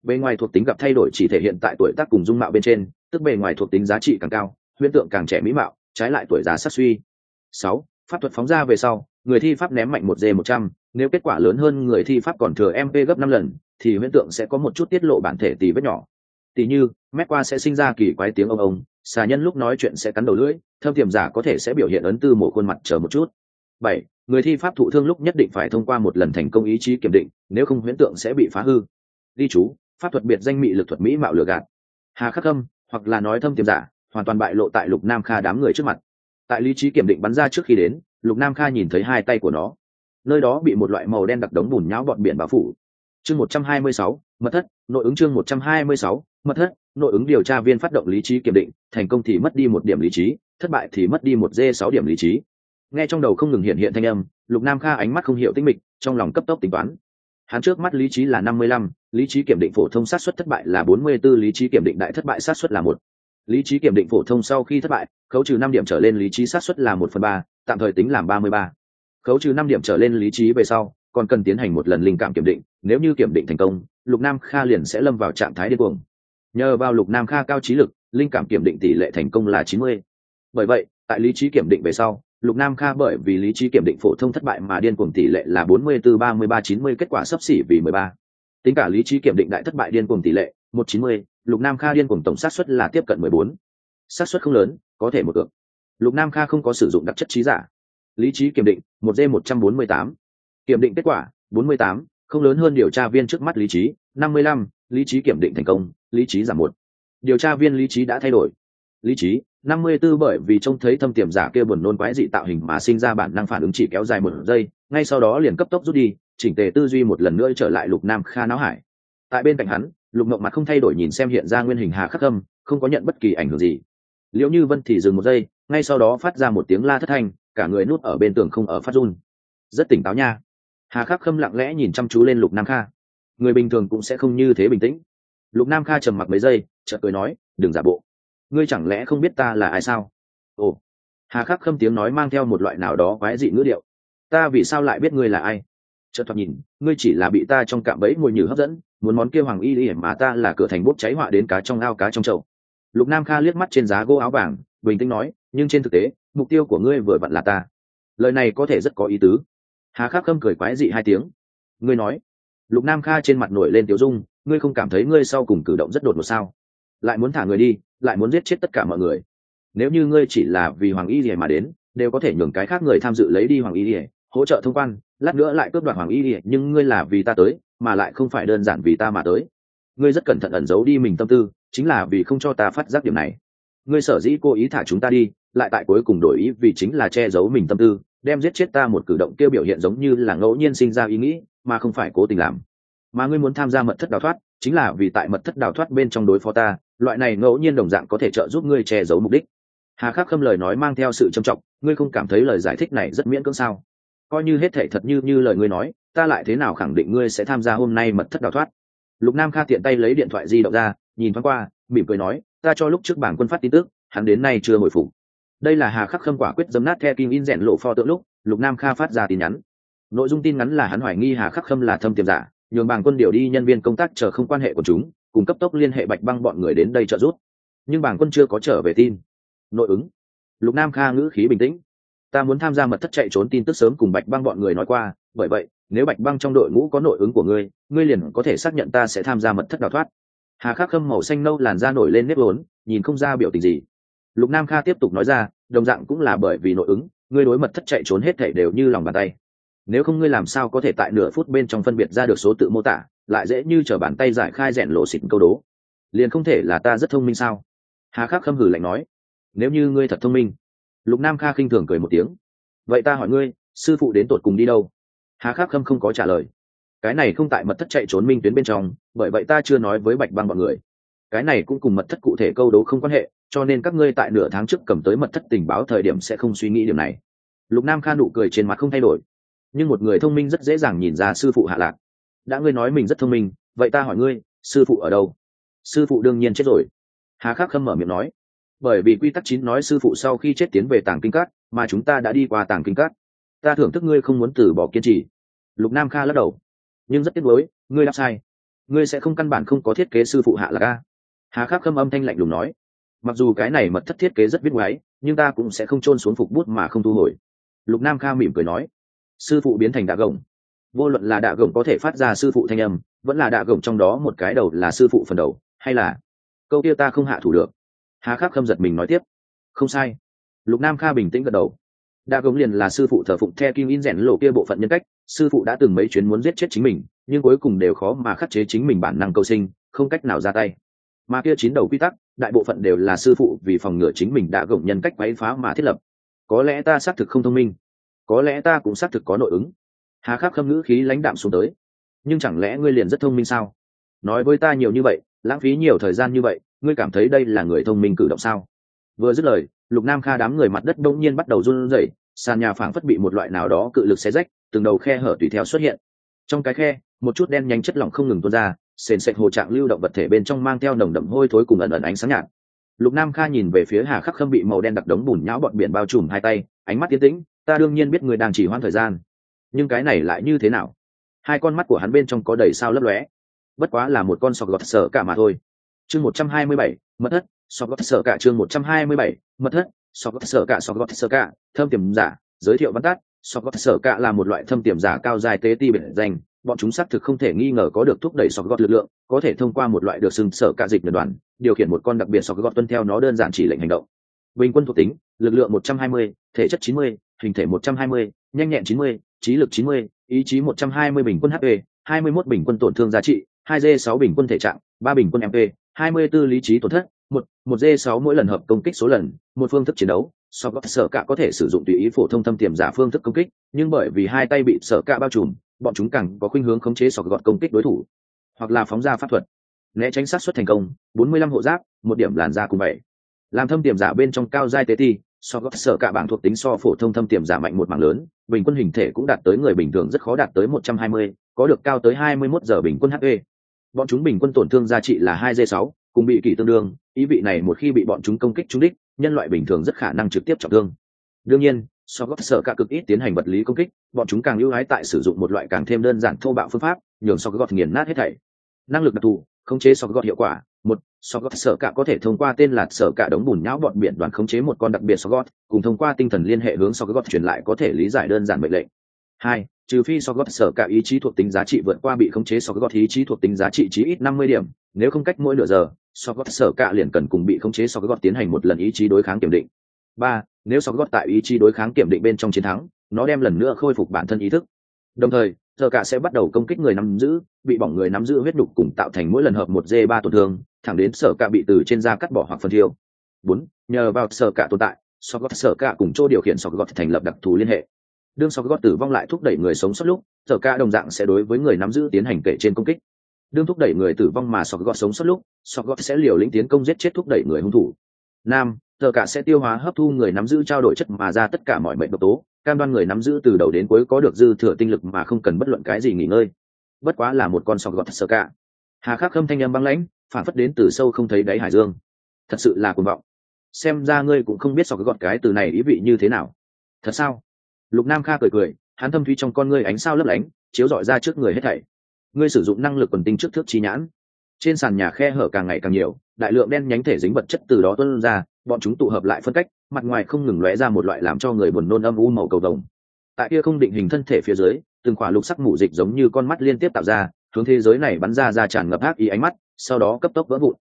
Bề ngoài thuộc tính gặp thay đổi chỉ thể hiện tại tuổi tác cùng dung mạo bên trên, tức bề ngoài thuộc tính giá trị càng cao huyễn tượng càng trẻ mỹ mạo, trái lại tuổi già sát suy. Sáu, pháp thuật phóng ra về sau, người thi pháp ném mạnh một d một trăm, nếu kết quả lớn hơn người thi pháp còn thừa mp gấp năm lần, thì huyễn tượng sẽ có một chút tiết lộ bản thể tỷ vết nhỏ. Tỷ như, mét qua sẽ sinh ra kỳ quái tiếng ông ông, xà nhân lúc nói chuyện sẽ cắn đầu lưỡi, thâm tiềm giả có thể sẽ biểu hiện ấn tư một khuôn mặt chờ một chút bảy, người thi pháp thụ thương lúc nhất định phải thông qua một lần thành công ý chí kiểm định, nếu không huyễn tượng sẽ bị phá hư. Ghi chú, pháp thuật biệt danh mị lực thuật mỹ mạo lừa gạt. Hà khắc âm, hoặc là nói thâm tiềm giả, hoàn toàn bại lộ tại lục nam kha đám người trước mặt. Tại lý trí kiểm định bắn ra trước khi đến, lục nam kha nhìn thấy hai tay của nó. Nơi đó bị một loại màu đen đặc đống bùn nhão bọn biển bao phủ. Chương một trăm hai mươi sáu, mật thất, nội ứng chương một trăm hai mươi sáu, mật thất, nội ứng điều tra viên phát động lý trí kiểm định, thành công thì mất đi một điểm lý trí, thất bại thì mất đi một d sáu điểm lý trí nghe trong đầu không ngừng hiện hiện thanh âm, lục nam kha ánh mắt không hiểu tinh mịch, trong lòng cấp tốc tính toán. Hắn trước mắt lý trí là năm mươi lăm, lý trí kiểm định phổ thông sát xuất thất bại là bốn mươi b ố lý trí kiểm định đại thất bại sát xuất là một. Lý trí kiểm định phổ thông sau khi thất bại, khấu trừ năm điểm trở lên lý trí sát xuất là một phần ba, tạm thời tính làm ba mươi ba. Khấu trừ năm điểm trở lên lý trí về sau, còn cần tiến hành một lần linh cảm kiểm định, nếu như kiểm định thành công, lục nam kha liền sẽ lâm vào trạng thái điên cuồng. Nhờ vào lục nam kha cao trí lực, linh cảm kiểm định tỷ lệ thành công là chín mươi. Bởi vậy, tại lý trí kiểm định về sau lục nam kha bởi vì lý trí kiểm định phổ thông thất bại mà điên cuồng tỷ lệ là bốn mươi bốn ba mươi ba chín mươi, kết quả sấp xỉ vì mười ba. Tính cả lý trí kiểm định đại thất bại điên cuồng tỷ lệ một chín mươi, lục nam kha điên cuồng tổng sát suất là tiếp cận mười bốn. Sát suất không lớn, có thể một cược lục nam kha không có sử dụng đặc chất trí giả. Lý trí kiểm định, một d một trăm bốn mươi tám. Kiểm định kết quả, bốn mươi tám, không lớn hơn điều tra viên trước mắt lý trí, năm mươi lăm, lý trí kiểm định thành công, lý trí giảm một. Điều tra viên lý trí đã thay đổi. Lý trí năm mươi 54 bởi vì trông thấy thâm tiềm giả kia buồn nôn quái dị tạo hình mà sinh ra bản năng phản ứng chỉ kéo dài một giây, ngay sau đó liền cấp tốc rút đi, chỉnh tề tư duy một lần nữa trở lại lục nam kha náo hải. Tại bên cạnh hắn, lục Ngọc mặt không thay đổi nhìn xem hiện ra nguyên hình hà khắc âm, không có nhận bất kỳ ảnh hưởng gì. Liễu như vân thì dừng một giây, ngay sau đó phát ra một tiếng la thất thanh, cả người nút ở bên tường không ở phát run. Rất tỉnh táo nha. Hà khắc khâm lặng lẽ nhìn chăm chú lên lục nam kha. Người bình thường cũng sẽ không như thế bình tĩnh. Lục nam kha trầm mặc mấy giây, chợt cười nói, đừng giả bộ ngươi chẳng lẽ không biết ta là ai sao? Ồ. Hà khắc khâm tiếng nói mang theo một loại nào đó quái dị ngữ điệu. Ta vì sao lại biết ngươi là ai? Chợt thoạt nhìn, ngươi chỉ là bị ta trong cạm bẫy ngồi nhử hấp dẫn, muốn món kia hoàng y ỉa mà ta là cửa thành bốc cháy họa đến cá trong ao cá trong chậu. Lục nam kha liếc mắt trên giá gỗ áo vàng bình tĩnh nói, nhưng trên thực tế, mục tiêu của ngươi vừa vặn là ta. Lời này có thể rất có ý tứ. Hà khắc khâm cười quái dị hai tiếng. Ngươi nói. Lục nam kha trên mặt nổi lên tiểu dung, ngươi không cảm thấy ngươi sau cùng cử động rất đột ngột sao? Lại muốn thả người đi lại muốn giết chết tất cả mọi người. Nếu như ngươi chỉ là vì hoàng y rỉa mà đến, đều có thể nhường cái khác người tham dự lấy đi hoàng y rỉa hỗ trợ thông quan, lát nữa lại cướp đoạt hoàng y rỉa nhưng ngươi là vì ta tới, mà lại không phải đơn giản vì ta mà tới. Ngươi rất cẩn thận ẩn giấu đi mình tâm tư, chính là vì không cho ta phát giác điểm này. Ngươi sở dĩ cố ý thả chúng ta đi, lại tại cuối cùng đổi ý vì chính là che giấu mình tâm tư, đem giết chết ta một cử động kêu biểu hiện giống như là ngẫu nhiên sinh ra ý nghĩ, mà không phải cố tình làm. Mà ngươi muốn tham gia mật thất đào thoát, chính là vì tại mật thất đào thoát bên trong đối phó ta loại này ngẫu nhiên đồng dạng có thể trợ giúp ngươi che giấu mục đích. Hà khắc khâm lời nói mang theo sự trầm trọng, ngươi không cảm thấy lời giải thích này rất miễn cưỡng sao? Coi như hết thể thật như như lời ngươi nói, ta lại thế nào khẳng định ngươi sẽ tham gia hôm nay mật thất đào thoát? Lục nam kha tiện tay lấy điện thoại di động ra, nhìn thoáng qua, mỉm cười nói, ta cho lúc trước bảng quân phát tin tức, hắn đến nay chưa hồi phục. Đây là hà khắc khâm quả quyết dấm nát theo kim in rèn lộ pho tượng lúc, lục nam kha phát ra tin nhắn. Nội dung tin ngắn là hắn hoài nghi hà khắc khâm là thâm tiềm giả, nhường bảng quân điều đi nhân viên công tác chờ không quan hệ của chúng cùng cấp tốc liên hệ bạch băng bọn người đến đây trợ giúp. Nhưng bảng quân chưa có trở về tin. Nội ứng. Lục nam kha ngữ khí bình tĩnh. Ta muốn tham gia mật thất chạy trốn tin tức sớm cùng bạch băng bọn người nói qua, bởi vậy, nếu bạch băng trong đội ngũ có nội ứng của ngươi ngươi liền có thể xác nhận ta sẽ tham gia mật thất đào thoát. Hà khắc khâm màu xanh nâu làn da nổi lên nếp lốn nhìn không ra biểu tình gì. Lục nam kha tiếp tục nói ra, đồng dạng cũng là bởi vì nội ứng, ngươi đối mật thất chạy trốn hết thể đều như lòng bàn tay. Nếu không ngươi làm sao có thể tại nửa phút bên trong phân biệt ra được số tự mô tả? Lại dễ như t bàn tay giải khai rèn lộ xịt câu đố. Liền không thể là ta rất thông minh sao? Hà khắc khâm hử lạnh nói. Nếu như ngươi thật thông minh. Lục nam kha khinh thường cười một tiếng. Vậy ta hỏi ngươi, sư phụ đến tột cùng đi đâu? Hà khắc khâm không có trả lời. Cái này không tại mật thất chạy trốn minh tuyến bên trong, bởi vậy ta chưa nói với bạch băng bọn người. Cái này cũng cùng mật thất cụ thể câu đố không quan hệ, cho nên các ngươi tại nửa tháng trước cầm tới mật thất tình báo thời điểm sẽ không suy nghĩ điều này. Lục nam kha nụ cười trên mặt không thay đổi. Nhưng một người thông minh rất dễ dàng nhìn ra sư phụ hạ lạc đã ngươi nói mình rất thông minh, vậy ta hỏi ngươi, sư phụ ở đâu? Sư phụ đương nhiên chết rồi. Hà khắc khâm mở miệng nói. Bởi vì quy tắc chín nói sư phụ sau khi chết tiến về tàng kinh cát mà chúng ta đã đi qua tàng kinh cát ta thưởng thức ngươi không muốn từ bỏ kiên trì. Lục nam kha lắc đầu. Nhưng rất tiếc nuối, ngươi đáp sai. Ngươi sẽ không căn bản không có thiết kế sư phụ hạ là ca hà khắc khâm âm thanh lạnh lùng nói. Mặc dù cái này mật thất thiết kế rất biết ngoáy, nhưng ta cũng sẽ không trôn xuống phục bút mà không thu hồi. Lục nam kha mỉm cười nói. Sư phụ biến thành đạ gồng vô luận là đạ gồng có thể phát ra sư phụ thanh âm, vẫn là đạ gồng trong đó một cái đầu là sư phụ phần đầu, hay là câu kia ta không hạ thủ được. Hà khắc khâm giật mình nói tiếp. Không sai. Lục nam kha bình tĩnh gật đầu. Đạ gồng liền là sư phụ thờ phụng the kim in rèn lộ kia bộ phận nhân cách, sư phụ đã từng mấy chuyến muốn giết chết chính mình, nhưng cuối cùng đều khó mà khắc chế chính mình bản năng cầu sinh, không cách nào ra tay. Mà kia chín đầu quy tắc, đại bộ phận đều là sư phụ vì phòng ngừa chính mình đã gồng nhân cách quấy phá mà thiết lập. Có lẽ ta xác thực không thông minh. Có lẽ ta cũng xác thực có nội ứng hà khắc khâm ngữ khí lãnh đạm xuống tới. Nhưng chẳng lẽ ngươi liền rất thông minh sao? Nói với ta nhiều như vậy, lãng phí nhiều thời gian như vậy, ngươi cảm thấy đây là người thông minh cử động sao? Vừa dứt lời, lục nam kha đám người mặt đất đông nhiên bắt đầu run rẩy, sàn nhà phảng phất bị một loại nào đó cự lực xé rách, từng đầu khe hở tùy theo xuất hiện. Trong cái khe, một chút đen nhanh chất lỏng không ngừng tuôn ra, sền sệt hồ trạng lưu động vật thể bên trong mang theo nồng đậm hôi thối cùng ẩn ẩn ánh sáng nhạt. Lục nam kha nhìn về phía hà khắc khâm bị màu đen đặc đống bùn nhão bọn biển bao trùm hai tay, ánh mắt tiến tĩnh, ta đương nhiên biết người đang chỉ hoãn thời gian nhưng cái này lại như thế nào? Hai con mắt của hắn bên trong có đầy sao lấp lóe. Bất quá là một con sọc gọt sợ cả mà thôi. Chương một trăm hai mươi bảy mất thất sọc gọt sợ cả chương một trăm hai mươi bảy mất thất sọc gọt sợ cả sọc gọt sợ cả thâm tiềm giả giới thiệu văn tắt sọc gọt sợ cả là một loại thâm tiềm giả cao dài tế ti biển danh bọn chúng xác thực không thể nghi ngờ có được thúc đẩy sọc gọt lực lượng có thể thông qua một loại được sừng sở cả dịch nhật đoàn điều khiển một con đặc biệt sọc gọt tuân theo nó đơn giản chỉ lệnh hành động. Bình quân thuộc tính lực lượng 120, thể chất 90, hình thể 120, nhanh nhẹn 90, trí lực 90, ý chí 120 bình quân hp 21 bình quân tổn thương giá trị 2 g 6 bình quân thể trạng 3 bình quân mp 24 lý trí tổn thất một một g 6 mỗi lần hợp công kích số lần một phương thức chiến đấu so với sở cả có thể sử dụng tùy ý phổ thông thâm tiềm giả phương thức công kích nhưng bởi vì hai tay bị sở cả bao trùm bọn chúng càng có khuynh hướng khống chế sọc gọt công kích đối thủ hoặc là phóng ra pháp thuật né tránh sát xuất thành công 45 hộ giáp một điểm làn da cùng bảy làm thâm tiềm giả bên trong cao giai tế thi so gót sở cả bảng thuộc tính so phổ thông thâm tiềm giả mạnh một mảng lớn bình quân hình thể cũng đạt tới người bình thường rất khó đạt tới 120, có được cao tới 21 giờ bình quân hp bọn chúng bình quân tổn thương giá trị là 2d6, cùng bị kỷ tương đương ý vị này một khi bị bọn chúng công kích trúng đích nhân loại bình thường rất khả năng trực tiếp trọng thương. Đương nhiên so gót sở cả cực ít tiến hành vật lý công kích bọn chúng càng ưu ái tại sử dụng một loại càng thêm đơn giản thô bạo phương pháp nhường so gót nghiền nát hết thảy. Năng lực đặc thù khống chế so gót hiệu quả Sogot sợ sở cả có thể thông qua tên là sở cả đống bùn nhão bọn biển đoàn khống chế một con đặc biệt Sogot, cùng thông qua tinh thần liên hệ hướng Sogot truyền lại có thể lý giải đơn giản mệnh lệnh. Hai trừ phi Sogot sợ sở cả ý chí thuộc tính giá trị vượt qua bị khống chế Sogot ý chí thuộc tính giá trị chí ít năm mươi điểm. Nếu không cách mỗi nửa giờ Sogot sợ sở cả liền cần cùng bị khống chế Sogot tiến hành một lần ý chí đối kháng kiểm định. Ba nếu Sogot tại ý chí đối kháng kiểm định bên trong chiến thắng nó đem lần nữa khôi phục bản thân ý thức. Đồng thời sợ cả sẽ bắt đầu công kích người nắm giữ bị bỏng người nắm giữ huyết đục cùng tạo thành mỗi lần hợp một d ba tổn thương thẳng đến sở cả bị từ trên da cắt bỏ hoặc phân thiêu. Bốn, nhờ vào sở cả tồn tại sọc gót sở cả cùng chỗ điều khiển sọc gót thành lập đặc thù liên hệ. Đương sọc gót tử vong lại thúc đẩy người sống sót lúc, sở cả đồng dạng sẽ đối với người nắm giữ tiến hành kể trên công kích. Đương thúc đẩy người tử vong mà sọc gót sống sót lúc sọc gót sẽ liều lĩnh tiến công giết chết thúc đẩy người hung thủ. Nam sở cả sẽ tiêu hóa hấp thu người nắm giữ trao đổi chất mà ra tất cả mọi mệnh độc tố, cam đoan người nắm giữ từ đầu đến cuối có được dư thừa tinh lực mà không cần bất luận cái gì nghỉ ngơi. Bất quá là một con sọc gọt sở cả hà khắc khâm thanh âm băng lãnh phản phất đến từ sâu không thấy đáy hải dương. Thật sự là cuồng vọng. Xem ra ngươi cũng không biết sau cái gọn cái từ này ý vị như thế nào. Thật sao? Lục nam kha cười cười, hắn thâm thúy trong con ngươi ánh sao lấp lánh, chiếu rọi ra trước người hết thảy. Ngươi sử dụng năng lực quần tinh trước thước trí nhãn. Trên sàn nhà khe hở càng ngày càng nhiều, đại lượng đen nhánh thể dính vật chất từ đó tuân ra, bọn chúng tụ hợp lại phân cách, mặt ngoài không ngừng lóe ra một loại làm cho người buồn nôn âm u màu cầu đồng tại kia không định hình thân thể phía dưới, từng khỏa lục sắc mù dịch giống như con mắt liên tiếp tạo ra, hướng thế giới này bắn ra ra tràn ngập ác ý ánh mắt sau đó cấp tốc vỡ vụn.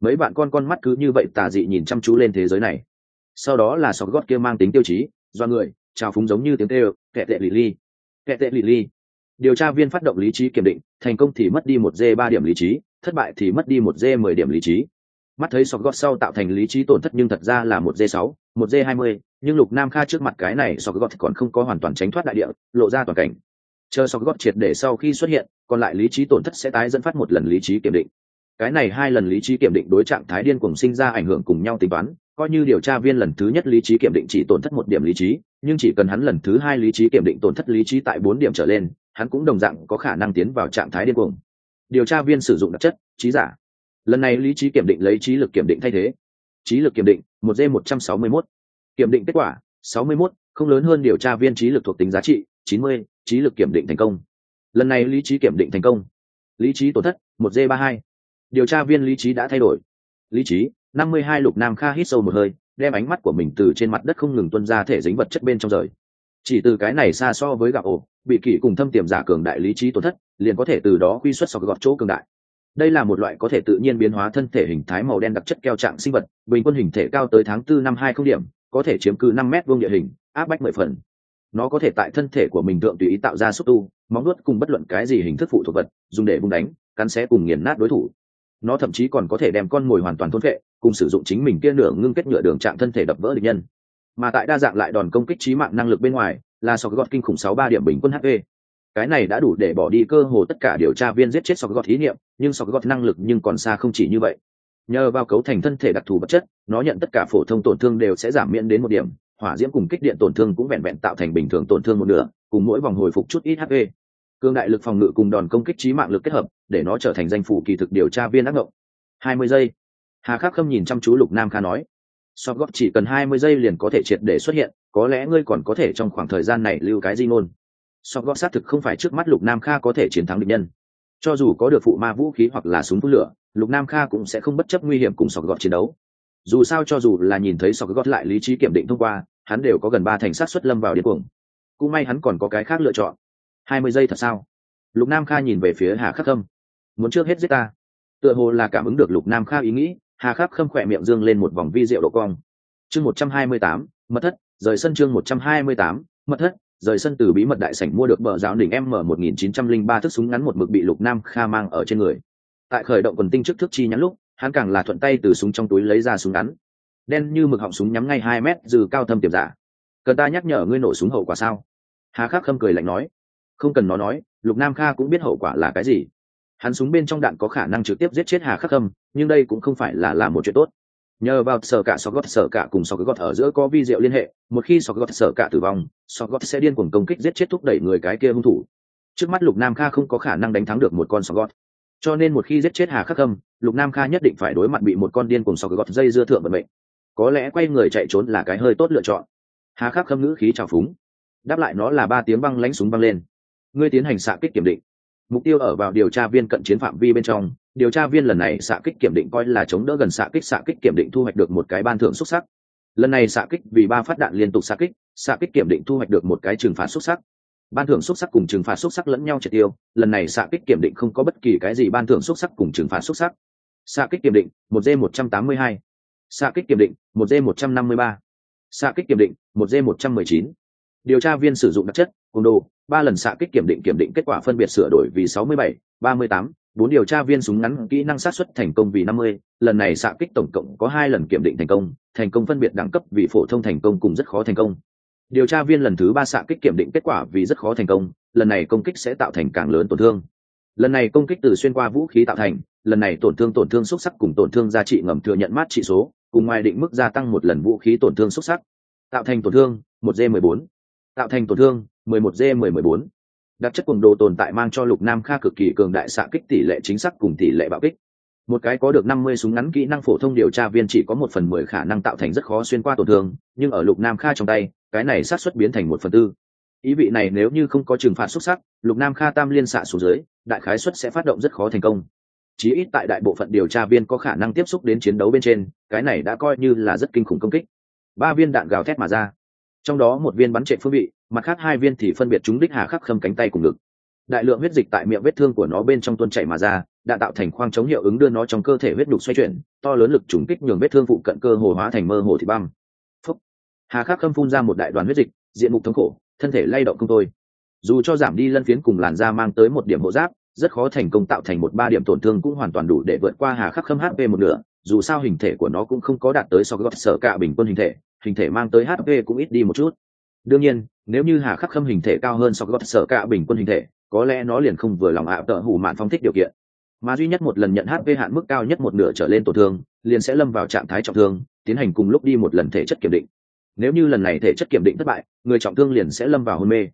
Mấy bạn con con mắt cứ như vậy tà dị nhìn chăm chú lên thế giới này. Sau đó là sọc gót kia mang tính tiêu chí, do người, trào phúng giống như tiếng kêu kệ tệ lì ly kệ tệ lì ly điều tra viên phát động lý trí kiểm định, thành công thì mất đi một d ba điểm lý trí, thất bại thì mất đi một d mười điểm lý trí. Mắt thấy sọc gót sau tạo thành lý trí tổn thất nhưng thật ra là một d sáu, một d hai mươi, nhưng lục nam kha trước mặt cái này sọc gót còn không có hoàn toàn tránh thoát đại địa, lộ ra toàn cảnh. Chờ sọc gót triệt để sau khi xuất hiện, còn lại lý trí tổn thất sẽ tái dẫn phát một lần lý trí kiểm định cái này hai lần lý trí kiểm định đối trạng thái điên cuồng sinh ra ảnh hưởng cùng nhau tính toán, coi như điều tra viên lần thứ nhất lý trí kiểm định chỉ tổn thất một điểm lý trí, nhưng chỉ cần hắn lần thứ hai lý trí kiểm định tổn thất lý trí tại bốn điểm trở lên, hắn cũng đồng dạng có khả năng tiến vào trạng thái điên cuồng. Điều tra viên sử dụng đặc chất, trí giả. Lần này lý trí kiểm định lấy trí lực kiểm định thay thế. Trí lực kiểm định, một d một trăm sáu mươi mốt. Kiểm định kết quả, sáu mươi mốt, không lớn hơn điều tra viên trí lực thuộc tính giá trị, chín mươi, trí lực kiểm định thành công. Lần này lý trí kiểm định thành công. Lý trí tổn thất, một d ba hai điều tra viên lý trí đã thay đổi. Lý trí, năm mươi hai lục nam kha hít sâu một hơi, đem ánh mắt của mình từ trên mặt đất không ngừng tuân ra thể dính vật chất bên trong rời. Chỉ từ cái này xa so với gạo ổ, bị kỷ cùng thâm tiềm giả cường đại lý trí tổn thất, liền có thể từ đó quy xuất sau gọt chỗ cường đại. Đây là một loại có thể tự nhiên biến hóa thân thể hình thái màu đen đặc chất keo trạng sinh vật, bình quân hình thể cao tới tháng tư năm hai không điểm, có thể chiếm cứ năm mét vuông địa hình, áp bách mười phần. Nó có thể tại thân thể của mình thượng tùy ý tạo ra xúc tu, móng nuốt cùng bất luận cái gì hình thức phụ thuộc vật, dùng để bung đánh, cắn xé cùng nghiền nát đối thủ nó thậm chí còn có thể đem con mồi hoàn toàn thôn vệ, cùng sử dụng chính mình kia nửa ngưng kết nhựa đường trạng thân thể đập vỡ địch nhân. Mà tại đa dạng lại đòn công kích trí mạng năng lực bên ngoài, là sọc gọt kinh khủng sáu ba điểm bình quân hp cái này đã đủ để bỏ đi cơ hồ tất cả điều tra viên giết chết sọc gọt thí nghiệm, nhưng sọc gọt năng lực nhưng còn xa không chỉ như vậy. Nhờ vào cấu thành thân thể đặc thù vật chất, nó nhận tất cả phổ thông tổn thương đều sẽ giảm miễn đến một điểm, hỏa diễm cùng kích điện tổn thương cũng vẹn vẹn tạo thành bình thường tổn thương một nửa, cùng mỗi vòng hồi phục chút ít hp cương đại lực phòng ngự cùng đòn công kích trí mạng lực kết hợp để nó trở thành danh phủ kỳ thực điều tra viên ác ngộng. Hai mươi giây. Hà khắc khâm nhìn chăm chú lục nam kha nói Sọt góp chỉ cần hai mươi giây liền có thể triệt để xuất hiện, có lẽ ngươi còn có thể trong khoảng thời gian này lưu cái di ngôn. Sọt góp xác thực không phải trước mắt lục nam kha có thể chiến thắng địch nhân. Cho dù có được phụ ma vũ khí hoặc là súng phun lửa, lục nam kha cũng sẽ không bất chấp nguy hiểm cùng sọt gót chiến đấu. Dù sao cho dù là nhìn thấy sọt gót lại lý trí kiểm định thông qua, hắn đều có gần ba thành sát xuất lâm vào điên cuồng. Cũng may hắn còn có cái khác lựa chọn. Hai mươi giây thật sao? Lục nam kha nhìn về phía hà khắc khâm muốn trước hết giết ta. Tựa hồ là cảm ứng được lục nam kha ý nghĩ, hà khắc khâm khỏe miệng dương lên một vòng vi rượu độ cong. Chương một trăm hai mươi tám, mật thất, rời sân chương một trăm hai mươi tám, mật thất, rời sân từ bí mật đại sảnh mua được bờ giáo đỉnh m một nghìn chín trăm linh ba thước súng ngắn một mực bị lục nam kha mang ở trên người. Tại khởi động quần tinh trước thức chi nhắn lúc, hắn càng là thuận tay từ súng trong túi lấy ra súng ngắn. Đen như mực họng súng nhắm ngay hai mét dừ cao thâm tiềm giả. Cần ta nhắc nhở ngươi nổ súng hậu quả sao? Hà khắc khâm cười lạnh nói. Không cần nó nói, lục nam kha cũng biết hậu quả là cái gì hắn súng bên trong đạn có khả năng trực tiếp giết chết hà khắc khâm nhưng đây cũng không phải là làm một chuyện tốt. Nhờ vào sở cả sọc gót sở cả cùng sọc gót ở giữa có vi diệu liên hệ, một khi sọc gót sở cả tử vong sọc gót sẽ điên cuồng công kích giết chết thúc đẩy người cái kia hung thủ. Trước mắt lục nam kha không có khả năng đánh thắng được một con sọc gót cho nên một khi giết chết hà khắc khâm lục nam kha nhất định phải đối mặt bị một con điên cùng sọc gót dây dưa thượng vận mệnh. Có lẽ quay người chạy trốn là cái hơi tốt lựa chọn. Hà khắc khâm ngữ khí trào phúng. Đáp lại nó là ba tiếng băng lánh súng băng lên. Ngươi tiến hành xạ kích kiểm định mục tiêu ở vào điều tra viên cận chiến phạm vi bên trong. Điều tra viên lần này xạ kích kiểm định coi là chống đỡ gần xạ kích xạ kích kiểm định thu hoạch được một cái ban thưởng xuất sắc. Lần này xạ kích vì ba phát đạn liên tục xạ kích xạ kích kiểm định thu hoạch được một cái trừng phạt xuất sắc. Ban thưởng xuất sắc cùng trừng phạt xuất sắc lẫn nhau triệt tiêu, lần này xạ kích kiểm định không có bất kỳ cái gì ban thưởng xuất sắc cùng trừng phạt xuất sắc. Xạ kích kiểm định, một d một trăm tám mươi hai. Xạ kích kiểm định, một d một trăm năm mươi ba. Xạ kích kiểm định, một d một trăm mười chín. Điều tra viên sử dụng đặc chất côn đồ ba lần xạ kích kiểm định kiểm định kết quả phân biệt sửa đổi vì sáu mươi bảy, ba mươi tám, bốn điều tra viên súng ngắn kỹ năng sát xuất thành công vì năm mươi, lần này xạ kích tổng cộng có hai lần kiểm định thành công thành công phân biệt đẳng cấp vì phổ thông thành công cùng rất khó thành công. Điều tra viên lần thứ ba xạ kích kiểm định kết quả vì rất khó thành công, lần này công kích sẽ tạo thành càng lớn tổn thương. Lần này công kích từ xuyên qua vũ khí tạo thành, lần này tổn thương tổn thương xúc sắc cùng tổn thương giá trị ngầm thừa nhận mát trị số, cùng ngoài định mức gia tăng một lần vũ khí tổn thương xúc sắc. Tạo thành tổn thương, một g mười bốn. Tạo thành tổn thương mười một g mười mười bốn. Đặc chất cuồng đồ tồn tại mang cho lục nam kha cực kỳ cường đại xạ kích tỷ lệ chính xác cùng tỷ lệ bạo kích. Một cái có được năm mươi súng ngắn kỹ năng phổ thông điều tra viên chỉ có một phần mười khả năng tạo thành rất khó xuyên qua tổn thương, nhưng ở lục nam kha trong tay, cái này sát xuất biến thành một phần tư. Ý vị này nếu như không có trừng phạt xuất sắc, lục nam kha tam liên xạ xuống dưới, đại khái xuất sẽ phát động rất khó thành công. Chí ít tại đại bộ phận điều tra viên có khả năng tiếp xúc đến chiến đấu bên trên, cái này đã coi như là rất kinh khủng công kích. Ba viên đạn gào thét mà ra. Trong đó một viên bắn trệ phương vị mặt khác hai viên thì phân biệt chúng đích hà khắc khâm cánh tay cùng ngực. Đại lượng huyết dịch tại miệng vết thương của nó bên trong tuôn chảy mà ra, đã tạo thành khoang chống hiệu ứng đưa nó trong cơ thể huyết đục xoay chuyển, to lớn lực trùng kích nhường vết thương phụ cận cơ hồ hóa thành mơ hồ thị băm. Phúc. hà khắc khâm phun ra một đại đoàn huyết dịch, diện mục thống khổ, thân thể lay động công tôi dù cho giảm đi lân phiến cùng làn da mang tới một điểm hộ giáp, rất khó thành công tạo thành một ba điểm tổn thương cũng hoàn toàn đủ để vượt qua hà khắc khâm hp một nửa, dù sao hình thể của nó cũng không có đạt tới so với sở cả bình quân hình thể hình thể mang tới hp cũng ít đi một chút. Đương nhiên nếu như hà khắc khâm hình thể cao hơn so với sở cả bình quân hình thể, có lẽ nó liền không vừa lòng ạ tợ hủ mạn phong thích điều kiện. Mà duy nhất một lần nhận hp hạn mức cao nhất một nửa trở lên tổn thương, liền sẽ lâm vào trạng thái trọng thương, tiến hành cùng lúc đi một lần thể chất kiểm định. Nếu như lần này thể chất kiểm định thất bại, người trọng thương liền sẽ lâm vào hôn mê.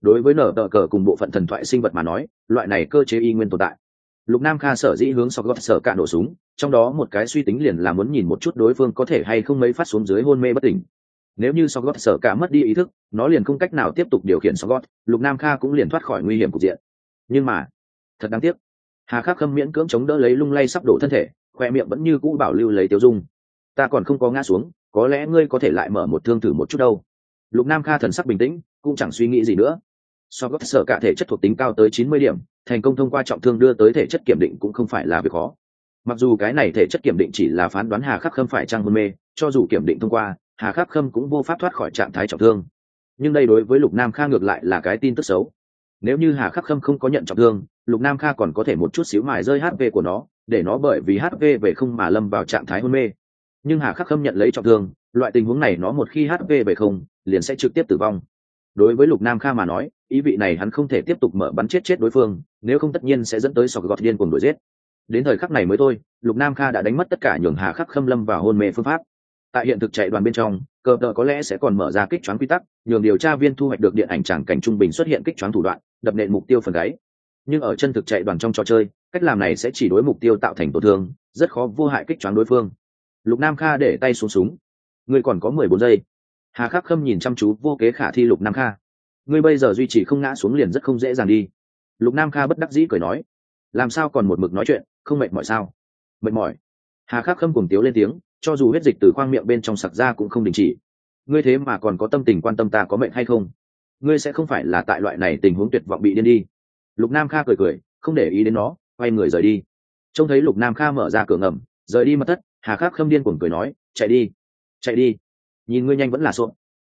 Đối với nở tờ cờ cùng bộ phận thần thoại sinh vật mà nói, loại này cơ chế y nguyên tồn tại. Lục nam kha sở dĩ hướng so gót sở cả nổ súng, trong đó một cái suy tính liền là muốn nhìn một chút đối phương có thể hay không mấy phát xuống dưới hôn mê bất tỉnh nếu như so sợ sở cả mất đi ý thức, nó liền không cách nào tiếp tục điều khiển so lục nam kha cũng liền thoát khỏi nguy hiểm cục diện. Nhưng mà, thật đáng tiếc, hà khắc khâm miễn cưỡng chống đỡ lấy lung lay sắp đổ thân thể, khoe miệng vẫn như cũ bảo lưu lấy tiêu dung. Ta còn không có ngã xuống, có lẽ ngươi có thể lại mở một thương thử một chút đâu. Lục nam kha thần sắc bình tĩnh, cũng chẳng suy nghĩ gì nữa. So sợ sở cả thể chất thuộc tính cao tới chín mươi điểm, thành công thông qua trọng thương đưa tới thể chất kiểm định cũng không phải là việc khó. Mặc dù cái này thể chất kiểm định chỉ là phán đoán hà khắc khâm phải trang hôn mê, cho dù kiểm định thông qua hà khắc khâm cũng vô pháp thoát khỏi trạng thái trọng thương. Nhưng đây đối với lục nam kha ngược lại là cái tin tức xấu. Nếu như hà khắc khâm không có nhận trọng thương, lục nam kha còn có thể một chút xíu mài rơi hp của nó, để nó bởi vì hp về không mà lâm vào trạng thái hôn mê. Nhưng hà khắc khâm nhận lấy trọng thương, loại tình huống này nó một khi hp về không, liền sẽ trực tiếp tử vong. Đối với lục nam kha mà nói, ý vị này hắn không thể tiếp tục mở bắn chết chết đối phương, nếu không tất nhiên sẽ dẫn tới sọc gọt điên cùng đuổi giết. Đến thời khắc này mới thôi, lục nam kha đã đánh mất tất cả nhường hà khắc khâm lâm vào hôn mê phương pháp tại hiện thực chạy đoàn bên trong, cờ tờ có lẽ sẽ còn mở ra kích choáng quy tắc, nhường điều tra viên thu hoạch được điện ảnh tràng cảnh trung bình xuất hiện kích choáng thủ đoạn, đập nện mục tiêu phần gáy nhưng ở chân thực chạy đoàn trong trò chơi, cách làm này sẽ chỉ đối mục tiêu tạo thành tổn thương, rất khó vô hại kích choáng đối phương. Lục nam kha để tay xuống súng. Ngươi còn có mười bốn giây. Hà khắc khâm nhìn chăm chú vô kế khả thi lục nam kha. Ngươi bây giờ duy trì không ngã xuống liền rất không dễ dàng đi. Lục nam kha bất đắc dĩ cười nói. Làm sao còn một mực nói chuyện, không mệt mỏi sao? Mệt mỏi. Hà khắc khâm cùng tiếu lên tiếng cho dù huyết dịch từ khoang miệng bên trong sặc ra cũng không đình chỉ. Ngươi thế mà còn có tâm tình quan tâm ta có mệnh hay không? Ngươi sẽ không phải là tại loại này tình huống tuyệt vọng bị điên đi. Lục nam kha cười cười, không để ý đến nó, quay người rời đi. Trông thấy lục nam kha mở ra cửa ngầm, rời đi mất thất, hà khắc khâm điên cuồng cười nói, chạy đi chạy đi. Nhìn ngươi nhanh vẫn là xộn.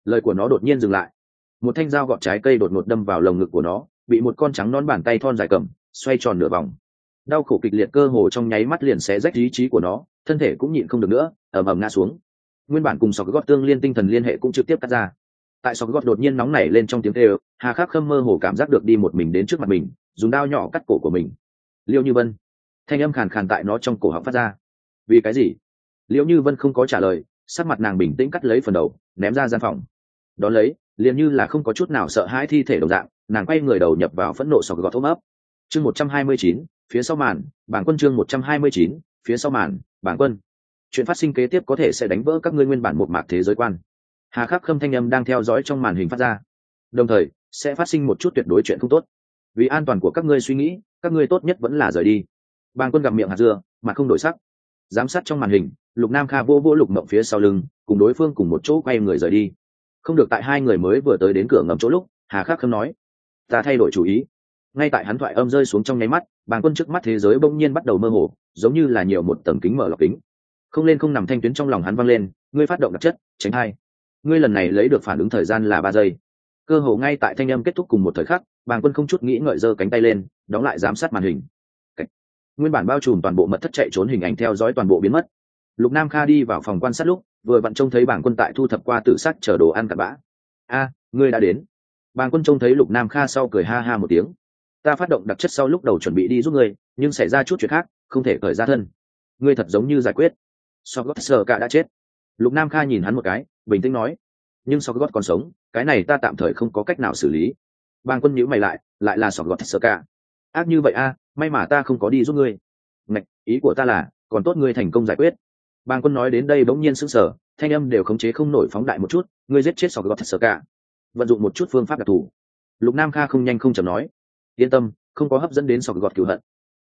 Lời của nó đột nhiên dừng lại. Một thanh dao gọt trái cây đột ngột đâm vào lồng ngực của nó, bị một con trắng non bàn tay thon dài cầm, xoay tròn nửa vòng. Đau khổ kịch liệt cơ hồ trong nháy mắt liền xé rách ý chí của nó thân thể cũng nhịn không được nữa, ầm ầm ngã xuống. Nguyên bản cùng sọc gót tương liên tinh thần liên hệ cũng trực tiếp cắt ra. Tại sọc gót đột nhiên nóng nảy lên trong tiếng tê hà khắc khâm mơ hồ cảm giác được đi một mình đến trước mặt mình, dùng đao nhỏ cắt cổ của mình. Liêu như vân. Thanh âm khàn khàn tại nó trong cổ họng phát ra. Vì cái gì? Liêu như vân không có trả lời, sắc mặt nàng bình tĩnh cắt lấy phần đầu, ném ra gian phòng. Đón lấy, liền như là không có chút nào sợ hãi thi thể đồng dạng, nàng quay người đầu nhập vào phẫn nộ sọc gọt ôm ấp. Chương một trăm hai mươi chín, phía sau màn, bảng quân chương một trăm hai mươi chín phía sau màn bảng quân. Chuyện phát sinh kế tiếp có thể sẽ đánh vỡ các ngươi nguyên bản một mạc thế giới quan. Hà khắc khâm thanh âm đang theo dõi trong màn hình phát ra. Đồng thời, sẽ phát sinh một chút tuyệt đối chuyện không tốt. Vì an toàn của các ngươi suy nghĩ, các ngươi tốt nhất vẫn là rời đi. Bàng quân gặp miệng hạt dưa mà không đổi sắc. Giám sát trong màn hình, lục nam kha vô vô lục mộng phía sau lưng, cùng đối phương cùng một chỗ quay người rời đi. Không được tại hai người mới vừa tới đến cửa ngầm chỗ lúc, hà khắc khâm nói, ta thay đổi chủ ý. Ngay tại hắn thoại âm rơi xuống trong nháy mắt, bàng quân trước mắt thế giới bỗng nhiên bắt đầu mơ hồ giống như là nhiều một tầng kính mở lọc kính. Không lên không nằm thanh tuyến trong lòng hắn văng lên, ngươi phát động đặc chất, tránh hai ngươi lần này lấy được phản ứng thời gian là ba giây. Cơ hồ ngay tại thanh âm kết thúc cùng một thời khắc, bàng quân không chút nghĩ ngợi giơ cánh tay lên, đóng lại giám sát màn hình. Nguyên bản bao trùm toàn bộ mật thất chạy trốn hình ảnh theo dõi toàn bộ biến mất. Lục nam kha đi vào phòng quan sát lúc, vừa vặn trông thấy bảng quân tại thu thập qua tử sát chở đồ ăn cặn bã. A, ngươi đã đến. Bàng quân trông thấy lục nam kha sau cười ha ha một tiếng. Ta phát động đặc chất sau lúc đầu chuẩn bị đi giúp ngươi, nhưng xảy ra chút chuyện khác không thể cởi ra thân. Ngươi thật giống như giải quyết. So gót sờ cả đã chết. Lục nam kha nhìn hắn một cái, bình tĩnh nói, nhưng so gót còn sống, cái này ta tạm thời không có cách nào xử lý. Bang quân nhữ mày lại lại là so gót sờ cả. Ác như vậy a, may mà ta không có đi giúp ngươi. Ngạch, ý của ta là, còn tốt ngươi thành công giải quyết. Bang quân nói đến đây bỗng nhiên sững sờ, thanh âm đều khống chế không nổi phóng đại một chút, ngươi giết chết so gót sờ cả. Vận dụng một chút phương pháp đặc thù. Lục nam kha không nhanh không chậm nói, yên tâm, không có hấp dẫn đến sọc gọt cửu hận.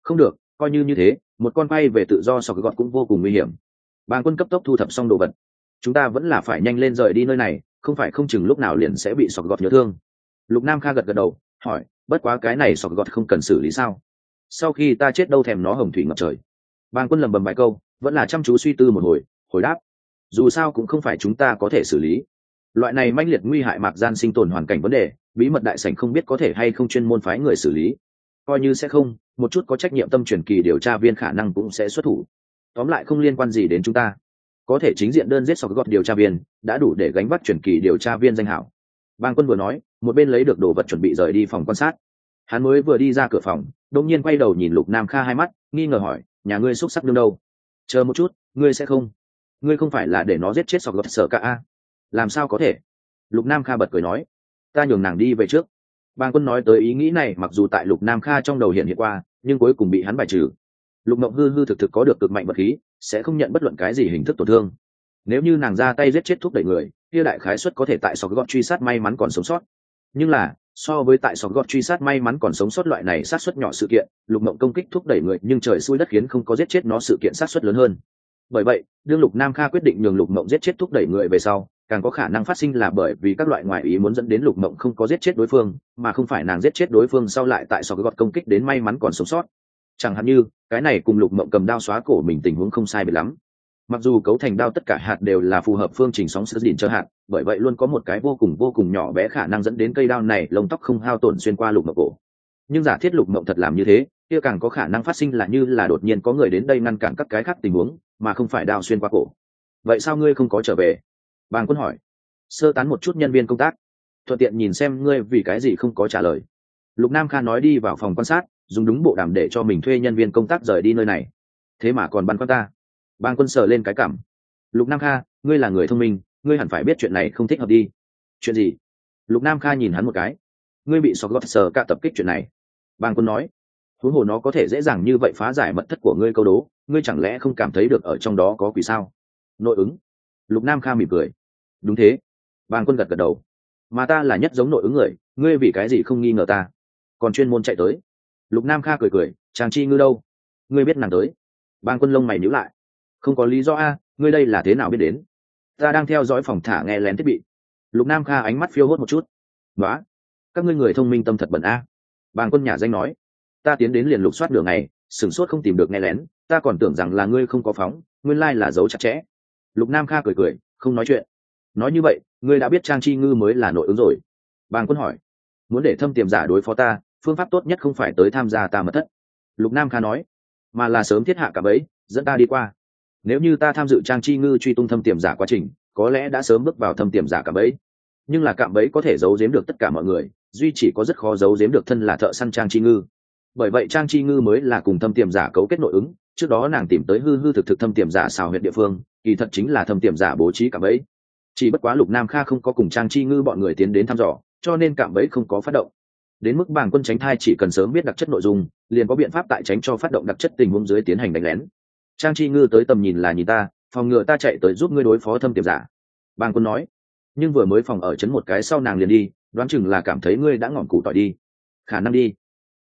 Không được coi như như thế, một con quay về tự do sọc gọt cũng vô cùng nguy hiểm. Bàng quân cấp tốc thu thập xong đồ vật. Chúng ta vẫn là phải nhanh lên rời đi nơi này, không phải không chừng lúc nào liền sẽ bị sọc gọt nhớ thương. Lục nam kha gật gật đầu, hỏi, bất quá cái này sọc gọt không cần xử lý sao? Sau khi ta chết đâu thèm nó hồng thủy ngập trời. Bàng quân lầm bầm vài câu, vẫn là chăm chú suy tư một hồi hồi đáp, dù sao cũng không phải chúng ta có thể xử lý. Loại này manh liệt nguy hại mạc gian sinh tồn hoàn cảnh vấn đề, bí mật đại sảnh không biết có thể hay không chuyên môn phái người xử lý coi như sẽ không, một chút có trách nhiệm tâm truyền kỳ điều tra viên khả năng cũng sẽ xuất thủ. Tóm lại không liên quan gì đến chúng ta. Có thể chính diện đơn giết sọc gọt điều tra viên, đã đủ để gánh vác truyền kỳ điều tra viên danh hảo. Bang quân vừa nói, một bên lấy được đồ vật chuẩn bị rời đi phòng quan sát. Hắn mới vừa đi ra cửa phòng đông nhiên quay đầu nhìn lục nam kha hai mắt, nghi ngờ hỏi, nhà ngươi xúc sắc đương đâu? Chờ một chút, ngươi sẽ không. Ngươi không phải là để nó giết chết sọc gọt sợ cả a? Làm sao có thể? Lục nam kha bật cười nói, ta nhường nàng đi về trước bang quân nói tới ý nghĩ này, mặc dù tại lục nam kha trong đầu hiện hiện qua, nhưng cuối cùng bị hắn bài trừ. Lục mộng hư hư thực thực có được cực mạnh vật khí, sẽ không nhận bất luận cái gì hình thức tổn thương. Nếu như nàng ra tay giết chết thúc đẩy người, kia đại khái suất có thể tại sọc gọt truy sát may mắn còn sống sót. Nhưng là, so với tại sọc gọt truy sát may mắn còn sống sót loại này sát suất nhỏ sự kiện, lục mộng công kích thúc đẩy người, nhưng trời xui đất khiến không có giết chết nó sự kiện sát suất lớn hơn. Bởi vậy, đương lục nam kha quyết định nhường lục mộng giết chết thúc đẩy người về sau càng có khả năng phát sinh là bởi vì các loại ngoại ý muốn dẫn đến lục mộng không có giết chết đối phương, mà không phải nàng giết chết đối phương sau lại tại sọc gọt công kích đến may mắn còn sống sót. Chẳng hạn như, cái này cùng lục mộng cầm đao xóa cổ mình tình huống không sai biệt lắm. Mặc dù cấu thành đao tất cả hạt đều là phù hợp phương trình sóng sơ dìn cho hạt, bởi vậy luôn có một cái vô cùng vô cùng nhỏ bé khả năng dẫn đến cây đao này lông tóc không hao tổn xuyên qua lục mộng cổ. Nhưng giả thiết lục mộng thật làm như thế, kia càng có khả năng phát sinh là như là đột nhiên có người đến đây ngăn cản các cái khác tình huống, mà không phải đao xuyên qua cổ. Vậy sao ngươi không có trở về? Bàng quân hỏi. Sơ tán một chút nhân viên công tác. Thuận tiện nhìn xem ngươi vì cái gì không có trả lời. Lục nam kha nói đi vào phòng quan sát, dùng đúng bộ đàm để cho mình thuê nhân viên công tác rời đi nơi này. Thế mà còn băn khoăn ta. Bang quân sờ lên cái cảm. Lục nam kha, ngươi là người thông minh, ngươi hẳn phải biết chuyện này không thích hợp đi. Chuyện gì? Lục nam kha nhìn hắn một cái. Ngươi bị sọc gót sờ cả tập kích chuyện này. Bang quân nói. Huống hồ nó có thể dễ dàng như vậy phá giải mật thất của ngươi câu đố, ngươi chẳng lẽ không cảm thấy được ở trong đó có quỷ sao? Nội ứng. Lục nam kha mỉm cười đúng thế. Bang quân gật gật đầu. Mà ta là nhất giống nội ứng người, ngươi vì cái gì không nghi ngờ ta? Còn chuyên môn chạy tới. Lục nam kha cười cười, chàng chi ngư đâu? Ngươi biết nàng tới. Bang quân lông mày nhíu lại. Không có lý do a, ngươi đây là thế nào biết đến? Ta đang theo dõi phòng thả nghe lén thiết bị. Lục nam kha ánh mắt phiêu hốt một chút. Nói các ngươi người thông minh tâm thật bẩn a. Bàng quân nhà danh nói. Ta tiến đến liền lục soát đường này sửng sốt không tìm được nghe lén. Ta còn tưởng rằng là ngươi không có phóng, nguyên lai là dấu chặt chẽ. Lục nam kha cười cười, không nói chuyện nói như vậy, ngươi đã biết trang chi ngư mới là nội ứng rồi. Bàng quân hỏi. Muốn để thâm tiềm giả đối phó ta, phương pháp tốt nhất không phải tới tham gia ta mật thất. Lục nam kha nói. Mà là sớm thiết hạ cả bấy dẫn ta đi qua. Nếu như ta tham dự trang chi ngư truy tung thâm tiềm giả quá trình, có lẽ đã sớm bước vào thâm tiềm giả cả bấy nhưng là cạm bẫy có thể giấu giếm được tất cả mọi người, duy chỉ có rất khó giấu giếm được thân là thợ săn trang chi ngư. Bởi vậy trang chi ngư mới là cùng thâm tiềm giả cấu kết nội ứng, trước đó nàng tìm tới hư hư thực thực thâm tiềm giả xào huyện địa phương, kỳ thật chính là thâm tiềm giả bố trí cạm bẫy chỉ bất quá lục nam kha không có cùng trang chi ngư bọn người tiến đến thăm dò, cho nên cạm bẫy không có phát động. Đến mức bảng quân tránh thai chỉ cần sớm biết đặc chất nội dung, liền có biện pháp tại tránh cho phát động đặc chất tình huống dưới tiến hành đánh lén. Trang chi ngư tới tầm nhìn là nhìn ta, phòng ngừa ta chạy tới giúp ngươi đối phó thâm tiềm giả. Bàng quân nói, nhưng vừa mới phòng ở chấn một cái sau nàng liền đi, đoán chừng là cảm thấy ngươi đã ngọn cụ tỏi đi. Khả năng đi.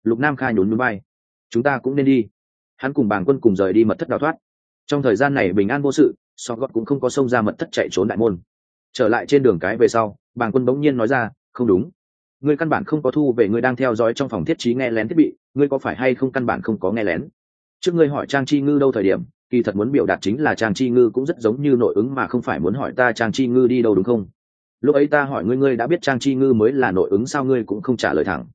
Lục nam kha nhún núi bay. Chúng ta cũng nên đi. Hắn cùng bàng quân cùng rời đi mật thất đào thoát. Trong thời gian này bình an vô sự so gót cũng không có xông ra mật thất chạy trốn đại môn trở lại trên đường cái về sau, bàng quân bỗng nhiên nói ra, không đúng. Ngươi căn bản không có thu về ngươi đang theo dõi trong phòng thiết trí nghe lén thiết bị, ngươi có phải hay không căn bản không có nghe lén? Trước ngươi hỏi trang chi ngư đâu thời điểm, kỳ thật muốn biểu đạt chính là trang chi ngư cũng rất giống như nội ứng mà không phải muốn hỏi ta trang chi ngư đi đâu đúng không? Lúc ấy ta hỏi ngươi ngươi đã biết trang chi ngư mới là nội ứng sao ngươi cũng không trả lời thẳng.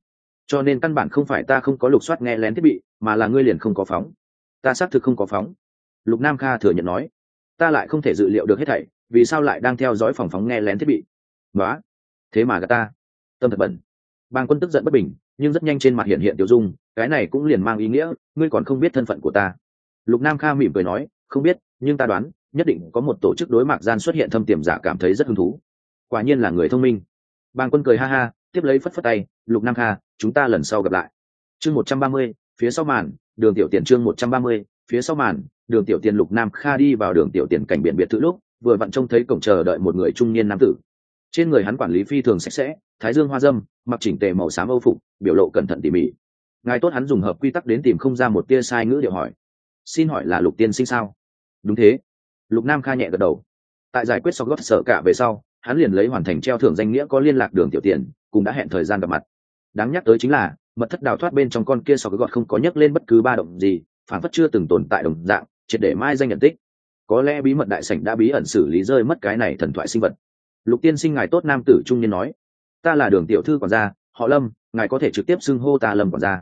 Cho nên căn bản không phải ta không có lục soát nghe lén thiết bị, mà là ngươi liền không có phóng. Ta xác thực không có phóng. Lục nam kha thừa nhận nói. Ta lại không thể dự liệu được hết thảy vì sao lại đang theo dõi phòng phóng nghe lén thiết bị? Nói thế mà gà ta. Tâm thật bẩn. Bang quân tức giận bất bình, nhưng rất nhanh trên mặt hiện hiện tiêu dung, cái này cũng liền mang ý nghĩa, ngươi còn không biết thân phận của ta. Lục nam kha mỉm cười nói, không biết, nhưng ta đoán, nhất định có một tổ chức đối mạc gian xuất hiện thâm tiềm giả cảm thấy rất hứng thú. Quả nhiên là người thông minh. Bang quân cười ha ha, tiếp lấy phất phất tay, lục nam kha, chúng ta lần sau gặp lại. Chương một trăm ba mươi, phía sau màn, đường tiểu tiền chương một trăm ba mươi, phía sau màn, đường tiểu tiền lục nam kha đi vào đường tiểu tiền cảnh biển biệt thự lúc vừa vặn trông thấy cổng chờ đợi một người trung niên nam tử. Trên người hắn quản lý phi thường sạch sẽ, thái dương hoa dâm, mặc chỉnh tề màu xám âu phục, biểu lộ cẩn thận tỉ mỉ. Ngài tốt hắn dùng hợp quy tắc đến tìm không ra một tia sai ngữ điệu hỏi. Xin hỏi là lục tiên sinh sao? Đúng thế. Lục nam kha nhẹ gật đầu. Tại giải quyết sau gót sở cả về sau, hắn liền lấy hoàn thành treo thưởng danh nghĩa có liên lạc đường tiểu tiền, cũng đã hẹn thời gian gặp mặt. Đáng nhắc tới chính là, mật thất đào thoát bên trong con kia sau cái gọt không có nhấc lên bất cứ ba động gì phản phất chưa từng tồn tại đồng dạng, triệt để mai danh nhận tích có lẽ bí mật đại sảnh đã bí ẩn xử lý rơi mất cái này thần thoại sinh vật. Lục tiên sinh ngài tốt nam tử trung niên nói. Ta là đường tiểu thư quản gia, họ lâm, ngài có thể trực tiếp xưng hô ta lâm quản gia.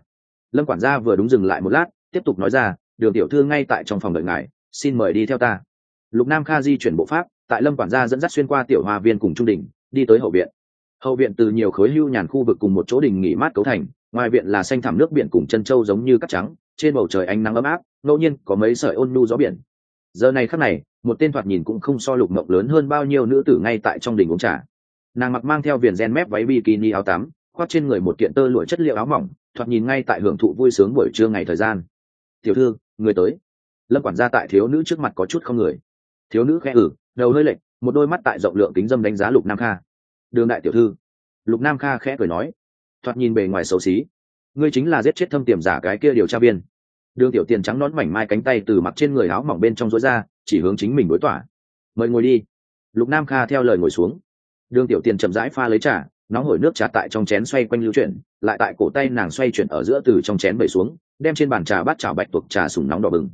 Lâm quản gia vừa đúng dừng lại một lát, tiếp tục nói ra, đường tiểu thư ngay tại trong phòng đợi ngài, xin mời đi theo ta. Lục nam kha di chuyển bộ pháp, tại lâm quản gia dẫn dắt xuyên qua tiểu hoa viên cùng trung đình đi tới hậu viện. Hậu viện từ nhiều khối hưu nhàn khu vực cùng một chỗ đình nghỉ mát cấu thành, ngoài viện là xanh thảm nước biển cùng chân trâu giống như cắt trắng, trên bầu trời ánh nắng ấm áp, ngẫu nhiên có mấy sợi ôn nhu gió biển giờ này khắc này, một tên thoạt nhìn cũng không so lục mộng lớn hơn bao nhiêu nữ tử ngay tại trong đình uống trà. Nàng mặc mang theo viền gen mép váy bikini áo tắm, khoác trên người một kiện tơ lụa chất liệu áo mỏng, thoạt nhìn ngay tại hưởng thụ vui sướng buổi trưa ngày thời gian. Tiểu thư, người tới. Lâm quản gia tại thiếu nữ trước mặt có chút không người. Thiếu nữ khẽ ử đầu hơi lệch, một đôi mắt tại rộng lượng kính dâm đánh giá lục nam kha. Đường đại tiểu thư. Lục nam kha khẽ cười nói. Thoạt nhìn bề ngoài xấu xí. Ngươi chính là giết chết thâm tiềm giả cái kia điều tra viên đường tiểu tiền trắng nón mảnh mai cánh tay từ mặt trên người áo mỏng bên trong rối ra, chỉ hướng chính mình đối tỏa. Mời ngồi đi. Lục nam kha theo lời ngồi xuống. Đường tiểu tiền chậm rãi pha lấy trà, nóng hổi nước trà tại trong chén xoay quanh lưu chuyển, lại tại cổ tay nàng xoay chuyển ở giữa từ trong chén bẩy xuống, đem trên bàn trà bát chảo bạch tuộc trà sùng nóng đỏ bừng.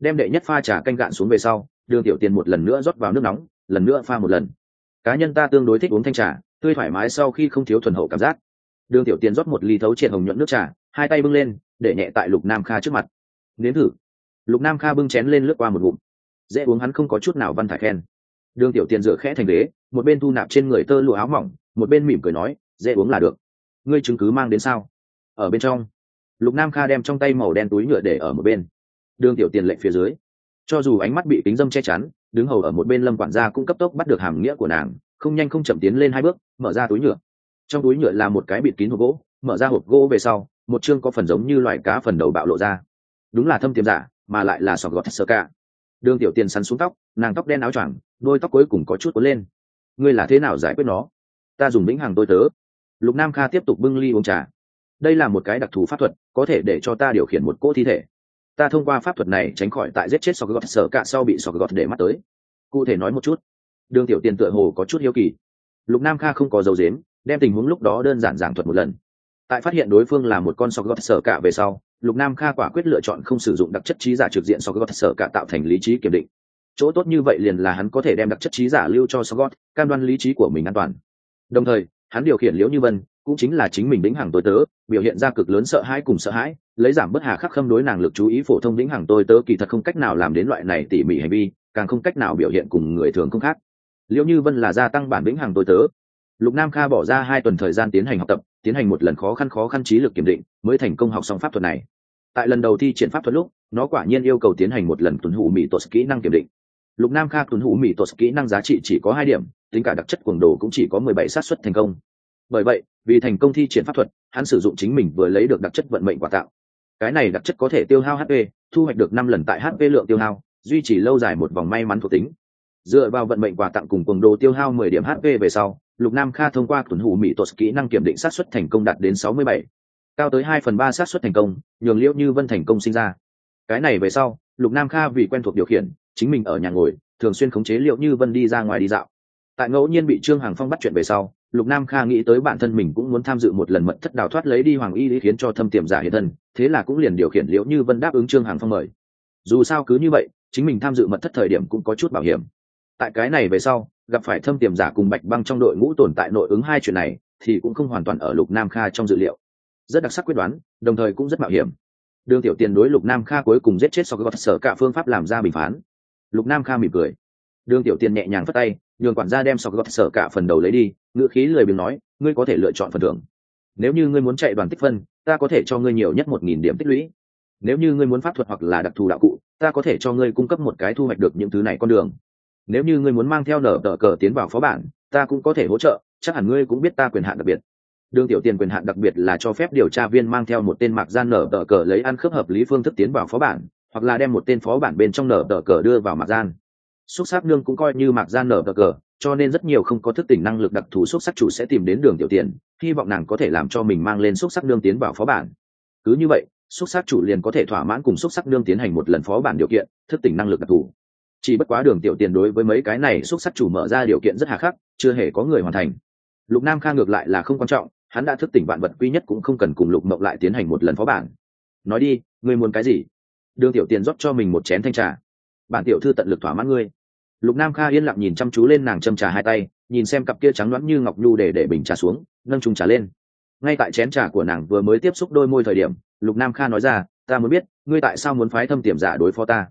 Đem đệ nhất pha trà canh gạn xuống về sau, đường tiểu tiền một lần nữa rót vào nước nóng, lần nữa pha một lần. Cá nhân ta tương đối thích uống thanh trà, tươi thoải mái sau khi không thiếu thuần hậu cảm giác. Đường tiểu tiền rót một ly thấu triệt hồng nhuận nước trà, hai tay bưng lên, để nhẹ tại lục nam kha trước mặt nếm thử. Lục nam kha bưng chén lên lướt qua một ngụm. Dễ uống hắn không có chút nào văn thải khen. Đường tiểu tiền rửa khẽ thành ghế, một bên thu nạp trên người tơ lụa áo mỏng, một bên mỉm cười nói, dễ uống là được. Ngươi chứng cứ mang đến sao? Ở bên trong, lục nam kha đem trong tay màu đen túi nhựa để ở một bên. Đường tiểu tiền lệnh phía dưới. Cho dù ánh mắt bị kính dâm che chắn, đứng hầu ở một bên lâm quản gia cũng cấp tốc bắt được hàm nghĩa của nàng, không nhanh không chậm tiến lên hai bước, mở ra túi nhựa. Trong túi nhựa là một cái bịt kín hộp gỗ, mở ra hộp gỗ về sau, một chương có phần giống như loài cá phần đầu bạo lộ ra đúng là thâm tiềm giả, mà lại là sọc gọt sơ cả. Đường tiểu tiền sắn xuống tóc, nàng tóc đen áo choàng, đôi tóc cuối cùng có chút cuốn lên. Ngươi là thế nào giải quyết nó? Ta dùng vĩnh hằng tôi tớ. Lục nam kha tiếp tục bưng ly uống trà. Đây là một cái đặc thù pháp thuật, có thể để cho ta điều khiển một cỗ thi thể. Ta thông qua pháp thuật này tránh khỏi tại giết chết sọc gọt sở cạ sau bị sọc gọt để mắt tới. Cụ thể nói một chút. Đường tiểu tiền tựa hồ có chút hiếu kỳ. Lục nam kha không có dấu dếm đem tình huống lúc đó đơn giản giảng thuật một lần. Tại phát hiện đối phương là một con sọc gọt sở cạ về sau lục nam kha quả quyết lựa chọn không sử dụng đặc chất trí giả trực diện sọc gọt sở cả tạo thành lý trí kiểm định. Chỗ tốt như vậy liền là hắn có thể đem đặc chất trí giả lưu cho sọc cam đoan lý trí của mình an toàn. Đồng thời, hắn điều khiển liễu như vân, cũng chính là chính mình vĩnh hàng tôi tớ, biểu hiện ra cực lớn sợ hãi cùng sợ hãi, lấy giảm bất hà khắc khâm đối nàng lực chú ý phổ thông vĩnh hàng tôi tớ kỳ thật không cách nào làm đến loại này tỉ mỉ hành vi, càng không cách nào biểu hiện cùng người thường không khác. Liễu như vân là gia tăng bản vĩnh hàng tôi tớ lục nam kha bỏ ra hai tuần thời gian tiến hành học tập, tiến hành một lần khó khăn khó khăn trí lực kiểm định mới thành công học xong pháp thuật này. Tại lần đầu thi triển pháp thuật lúc, nó quả nhiên yêu cầu tiến hành một lần tuần hủ mỹ tốt kỹ năng kiểm định. Lục nam kha tuần hủ mỹ tốt kỹ năng giá trị chỉ có hai điểm, tính cả đặc chất cuồng đồ cũng chỉ có mười bảy xác suất thành công. Bởi vậy, vì thành công thi triển pháp thuật, hắn sử dụng chính mình vừa lấy được đặc chất vận mệnh quả tạo. Cái này đặc chất có thể tiêu hao hp thu hoạch được năm lần tại hp lượng tiêu hao, duy trì lâu dài một vòng may mắn thuộc tính. Dựa vào vận mệnh quà tặng cùng cuồng đồ tiêu hao mười điểm hp về sau lục nam kha thông qua tuần hủ mỹ tốt kỹ năng kiểm định sát xuất thành công đạt đến sáu mươi bảy, cao tới hai phần ba sát xuất thành công, nhường liễu như vân thành công sinh ra. Cái này về sau, lục nam kha vì quen thuộc điều khiển, chính mình ở nhà ngồi, thường xuyên khống chế liệu như vân đi ra ngoài đi dạo. Tại ngẫu nhiên bị trương hằng phong bắt chuyện về sau, lục nam kha nghĩ tới bản thân mình cũng muốn tham dự một lần mật thất đào thoát lấy đi hoàng y lý khiến cho thâm tiềm giả hiện thân, thế là cũng liền điều khiển liễu như vân đáp ứng trương hằng phong mời. Dù sao cứ như vậy, chính mình tham dự mật thất thời điểm cũng có chút bảo hiểm. Tại cái này về sau gặp phải thâm tiềm giả cùng bạch băng trong đội ngũ tồn tại nội ứng hai chuyện này, thì cũng không hoàn toàn ở lục nam kha trong dự liệu. Rất đặc sắc quyết đoán, đồng thời cũng rất mạo hiểm. Đường tiểu tiền đối lục nam kha cuối cùng giết chết sau gọt sở cả phương pháp làm ra bình phán. Lục nam kha mỉm cười. Đường tiểu tiền nhẹ nhàng phất tay, nhường quản gia đem sau gọt sở cả phần đầu lấy đi, ngữ khí lười biếng nói, ngươi có thể lựa chọn phần thưởng. Nếu như ngươi muốn chạy đoàn tích phân, ta có thể cho ngươi nhiều nhất một nghìn điểm tích lũy. Nếu như ngươi muốn pháp thuật hoặc là đặc thù đạo cụ, ta có thể cho ngươi cung cấp một cái thu hoạch được những thứ này con đường nếu như ngươi muốn mang theo nở tờ cờ tiến vào phó bản, ta cũng có thể hỗ trợ, chắc hẳn ngươi cũng biết ta quyền hạn đặc biệt. Đường tiểu tiền quyền hạn đặc biệt là cho phép điều tra viên mang theo một tên mạc gian nở tờ cờ lấy ăn khớp hợp lý phương thức tiến vào phó bản, hoặc là đem một tên phó bản bên trong nở tờ cờ đưa vào mạc gian. Xúc sắc nương cũng coi như mạc gian nở tờ cờ, cho nên rất nhiều không có thức tỉnh năng lực đặc thù xúc sắc chủ sẽ tìm đến đường tiểu tiền, hy vọng nàng có thể làm cho mình mang lên xúc sắc nương tiến vào phó bản. Cứ như vậy, xúc sắc chủ liền có thể thỏa mãn cùng xúc sắc nương tiến hành một lần phó bản điều kiện, thức tỉnh năng lực đặc thù chỉ bất quá đường tiểu tiền đối với mấy cái này xúc sắc chủ mở ra điều kiện rất hà khắc, chưa hề có người hoàn thành. Lục nam kha ngược lại là không quan trọng, hắn đã thức tỉnh vạn vật quy nhất cũng không cần cùng lục mộng lại tiến hành một lần phó bản. Nói đi, ngươi muốn cái gì? Đường tiểu tiền rót cho mình một chén thanh trà. Bản tiểu thư tận lực thỏa mãn ngươi. Lục nam kha yên lặng nhìn chăm chú lên nàng châm trà hai tay, nhìn xem cặp kia trắng loãng như ngọc nhu để để bình trà xuống, nâng trùng trà lên. Ngay tại chén trà của nàng vừa mới tiếp xúc đôi môi thời điểm, lục nam kha nói ra, ta muốn biết, ngươi tại sao muốn phái thâm tiềm giả đối phó ta?